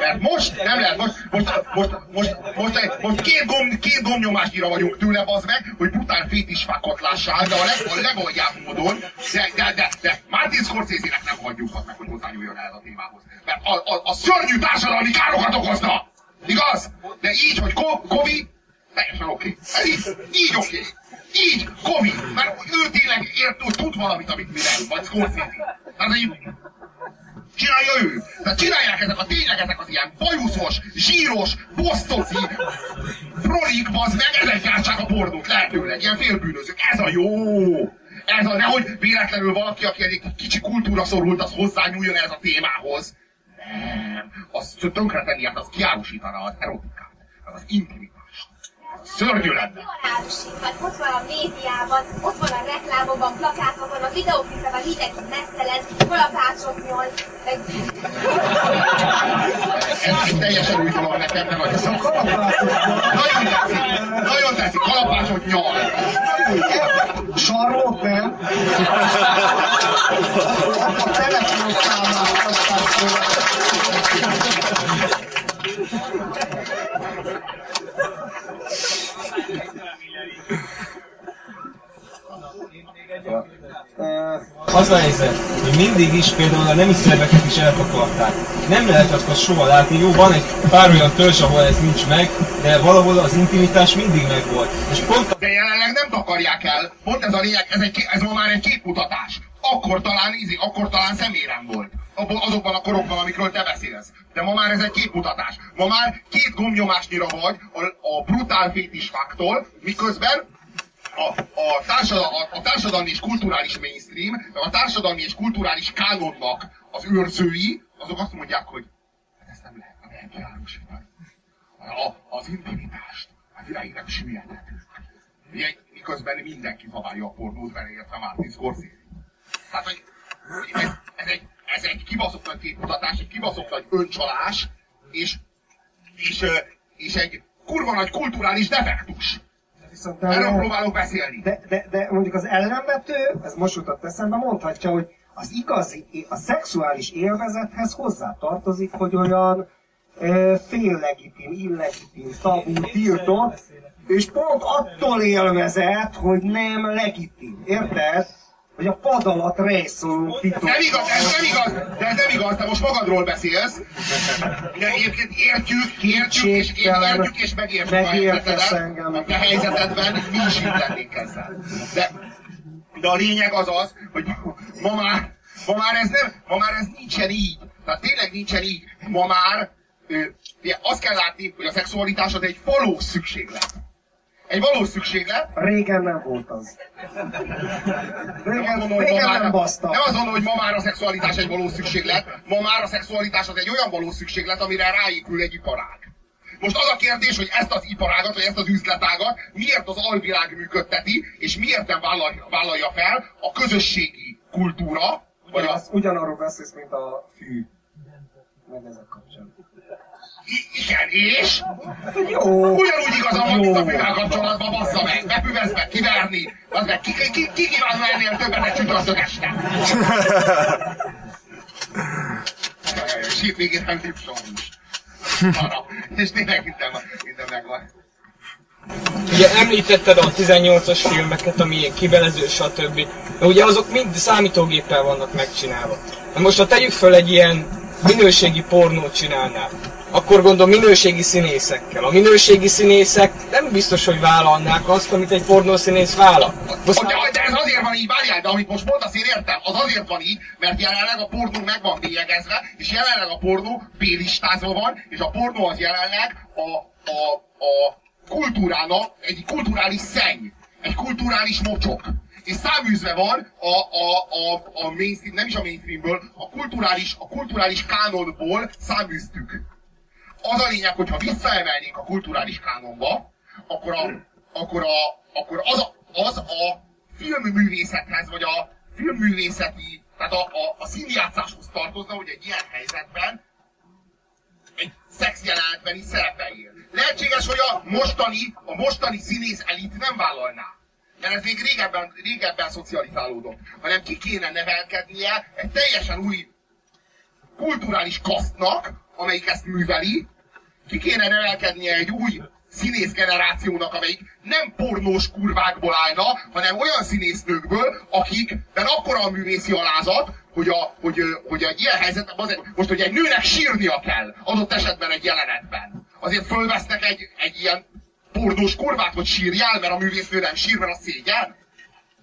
Mert most nem lehet, most, most, most, most, most, most két, gomb, két gombnyomásnyira vagyunk tőle, az meg, hogy brutál fétisfákat lássál, de a, leg, a legaljább módon, de, de, de, de Martin Scorsese-nek nem hagyjuk azt meg, hogy hozzányúljon el a témához. Mert a, a, a szörnyű társadalmi károkat okozna! Igaz? De így, hogy Kovi, teljesen oké. Okay. Így, így oké. Okay. Így, Kovi, mert ő tényleg ért, hogy tud valamit, amit mi nem, vagy Scorsese. Tehát így, Csinálja ő! Tehát csinálják ezek a tényleg ezek az ilyen bajuszos, zsíros, bosztoci, prolik, bazd meg, ezek gyártsák a pornót lehetőleg, ilyen félbűnözők. Ez a jó! Ez a, nehogy véletlenül valaki, aki egy kicsi kultúra szorult, az hozzányúljon ez a témához. Nem, az tönkretenni, hát az kiárusítaná az erotikát, az intimitást. Szörnyű lenne. Morálosíthat, ott van a médiában, ott van a reklámokban, plakátokon, a videóklipben mindenki mesztelen, kalapácsot nyol, meg Ez teljesen új dolog nekem, nem vagy szó. Nagyon tetszik, nagyon tetszik, kalapácsot nyal. Sarlott, nem? A telefonszámát aztán Az a helyzet, hogy mindig is például a nemi szerveket is eltakarták. Nem lehet azt soha látni, jó, van egy pár olyan törzs, ahol ez nincs meg, de valahol az intimitás mindig megvolt. És pont a De jelenleg nem takarják el. Pont ez a lényeg, ez, egy, ez ma már egy képmutatás. Akkor talán, ízi, akkor talán szemérem volt. Abban, azokban a korokban, amikről te beszélsz. De ma már ez egy képmutatás. Ma már két gombnyomásnyira vagy a, a brutál fétisfáktól, miközben a, a, társadal, a, a társadalmi és kulturális mainstream, meg a társadalmi és kulturális kánonnak az őrzői, azok azt mondják, hogy hát ezt nem lehet, nem lehet kiárusítani. A, az intimitást, hát ideigleg süllyedhetünk. Ugye, miközben mindenki zabálja a pornót, beleértve Martin Scorsese. Tehát, hogy hogy ez, ez, egy, ez egy kibaszott nagy képmutatás, egy kibaszott nagy öncsalás, és, és, és egy kurva nagy kulturális defektus. Viszont Erről a, próbálok beszélni. de, de, de mondjuk az ellenvető, ez most jutott eszembe, mondhatja, hogy az igazi, a szexuális élvezethez hozzá tartozik, hogy olyan e, féllegitim, illegitim, tabu, tiltott, és pont attól élvezett, hogy nem legitim. Érted? Hogy a pad alatt rejszoló. Nem igaz, ez nem igaz, de ez nem igaz, te most magadról beszélsz. De egyébként értjük, értjük, és értjük, és megértjük a Megértesz helyzetedet. engem. A te helyzetedben mi is ezzel. De, de a lényeg az az, hogy ma már, ma már ez nem, ma már ez nincsen így. Tehát tényleg nincsen így. Ma már ö, azt kell látni, hogy a szexualitás az egy valós szükséglet. Egy valós szükséglet, Régen nem volt az. Régen, ma régen már, nem baszta. nem mondom, hogy ma már a szexualitás egy valós szükséglet, ma már a szexualitás az egy olyan valós szükséglet, amire ráépül egy iparág. Most az a kérdés, hogy ezt az iparágat, vagy ezt az üzletágat miért az alvilág működteti, és miért nem vállalja, vállalja fel a közösségi kultúra, vagy Az ugyanarról beszélsz, mint a fű. Meg ezek. I- igen, és? Jó. Ugyanúgy igazam van, mint a mivel kapcsolatban, bassza meg, befüvesz meg, kiverni, az meg, ki, ki, ki, ki kíván ennél többet egy csütörtök este? És itt még nem Lipson is. És tényleg minden, minden megvan. Ugye említetted a 18-as filmeket, ami ilyen kibelező, stb. De ugye azok mind számítógéppel vannak megcsinálva. Na most ha tegyük föl egy ilyen minőségi pornót csinálnál, akkor gondolom minőségi színészekkel. A minőségi színészek nem biztos, hogy vállalnák azt, amit egy pornószínész vállal. Most De, de ez azért van így, várjál, de amit most mondasz, én értem, az azért van így, mert jelenleg a pornó meg van bélyegezve, és jelenleg a pornó bélistázva van, és a pornó az jelenleg a, a, a kultúrának egy kulturális szenny, egy kulturális mocsok. És száműzve van a, a, a, a mainstream, nem is a mainstreamből, a kulturális, a kulturális kánonból száműztük. Az a lényeg, hogyha visszaemelnénk a kulturális kánonba, akkor, a, akkor, a, akkor az, a, az a filmművészethez, vagy a filmművészeti, tehát a, a, a színjátszáshoz tartozna, hogy egy ilyen helyzetben egy szexjelenetben is szerepeljél. Lehetséges, hogy a mostani, a mostani színész elit nem vállalná. Mert ez még régebben, régebben szocializálódott. Hanem ki kéne nevelkednie egy teljesen új kulturális kasztnak, amelyik ezt műveli, ki kéne nevelkednie egy új színész generációnak, amelyik nem pornós kurvákból állna, hanem olyan színésznőkből, akikben akkora a művészi alázat, hogy, a, hogy, hogy egy ilyen helyzetben, azért, most, hogy egy nőnek sírnia kell, adott esetben egy jelenetben. Azért fölvesznek egy, egy ilyen pornós kurvát, hogy sírjál, mert a művésznő nem sír, mert a szégyen?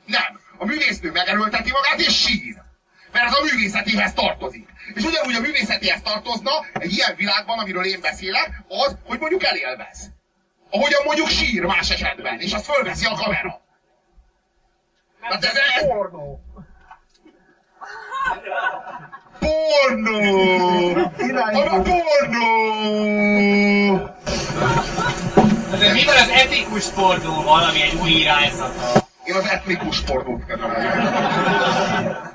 Nem. A művésznő megerőlteti magát és sír. Mert ez a művészetéhez tartozik. És ugyanúgy a művészetéhez tartozna egy ilyen világban, amiről én beszélek, az, hogy mondjuk elélvez. Ahogyan mondjuk sír más esetben, és azt fölveszi a kamera. Hát ez, ez Pornó. pornó! A pornó! De mi van az etikus pornóval, ami egy új irányzata? Én az etnikus pornót kedvelem.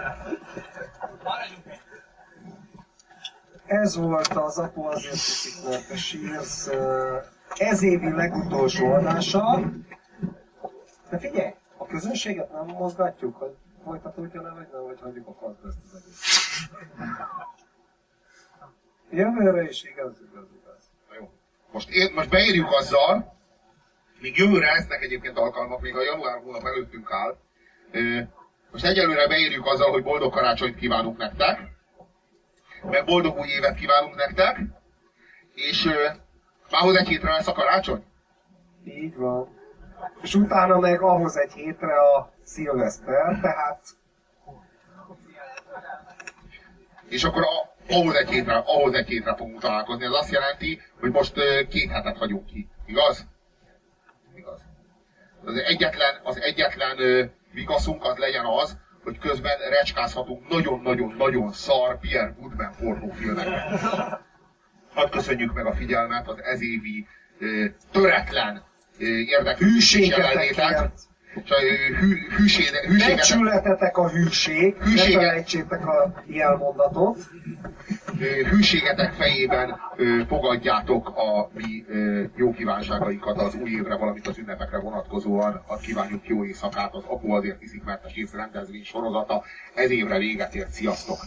Ez volt az Apu azért iszik, mert te sírsz. ö, Ez évi legutolsó adása. De figyelj, a közönséget nem mozgatjuk, hogy folytatódjon-e, vagy nem, vagy hagyjuk a faszba ezt az egész. Jövőre is igaz, igaz, igaz. Jó. Most, én, most beérjük azzal, még jövőre lesznek egyébként alkalmak, még a január hónap előttünk áll. Most egyelőre beérjük azzal, hogy boldog karácsonyt kívánunk nektek, meg boldog új évet kívánunk nektek, és ö, mához egy hétre lesz a karácsony. Így van. És utána meg ahhoz egy hétre a szilveszter, tehát És akkor a, ahhoz, egy hétre, ahhoz egy hétre fogunk találkozni. Ez azt jelenti, hogy most két hetet hagyunk ki. Igaz? Igaz. Az egyetlen, az egyetlen vigaszunk az legyen az, hogy közben recskázhatunk nagyon-nagyon-nagyon szar Pierre Woodman pornófilmekben. Hadd köszönjük meg a figyelmet, az ezévi töretlen érdeklődés jelenlétet. A hű, hűsége, hűségetek, Becsületetek a hűség, Hűsége. ne felejtsétek a jelmondatot. hűségetek fejében fogadjátok a mi jó kívánságainkat az új évre, valamint az ünnepekre vonatkozóan. Azt kívánjuk jó éjszakát, az Apu azért iszik, mert a rendezvény sorozata ez évre véget ért. Sziasztok!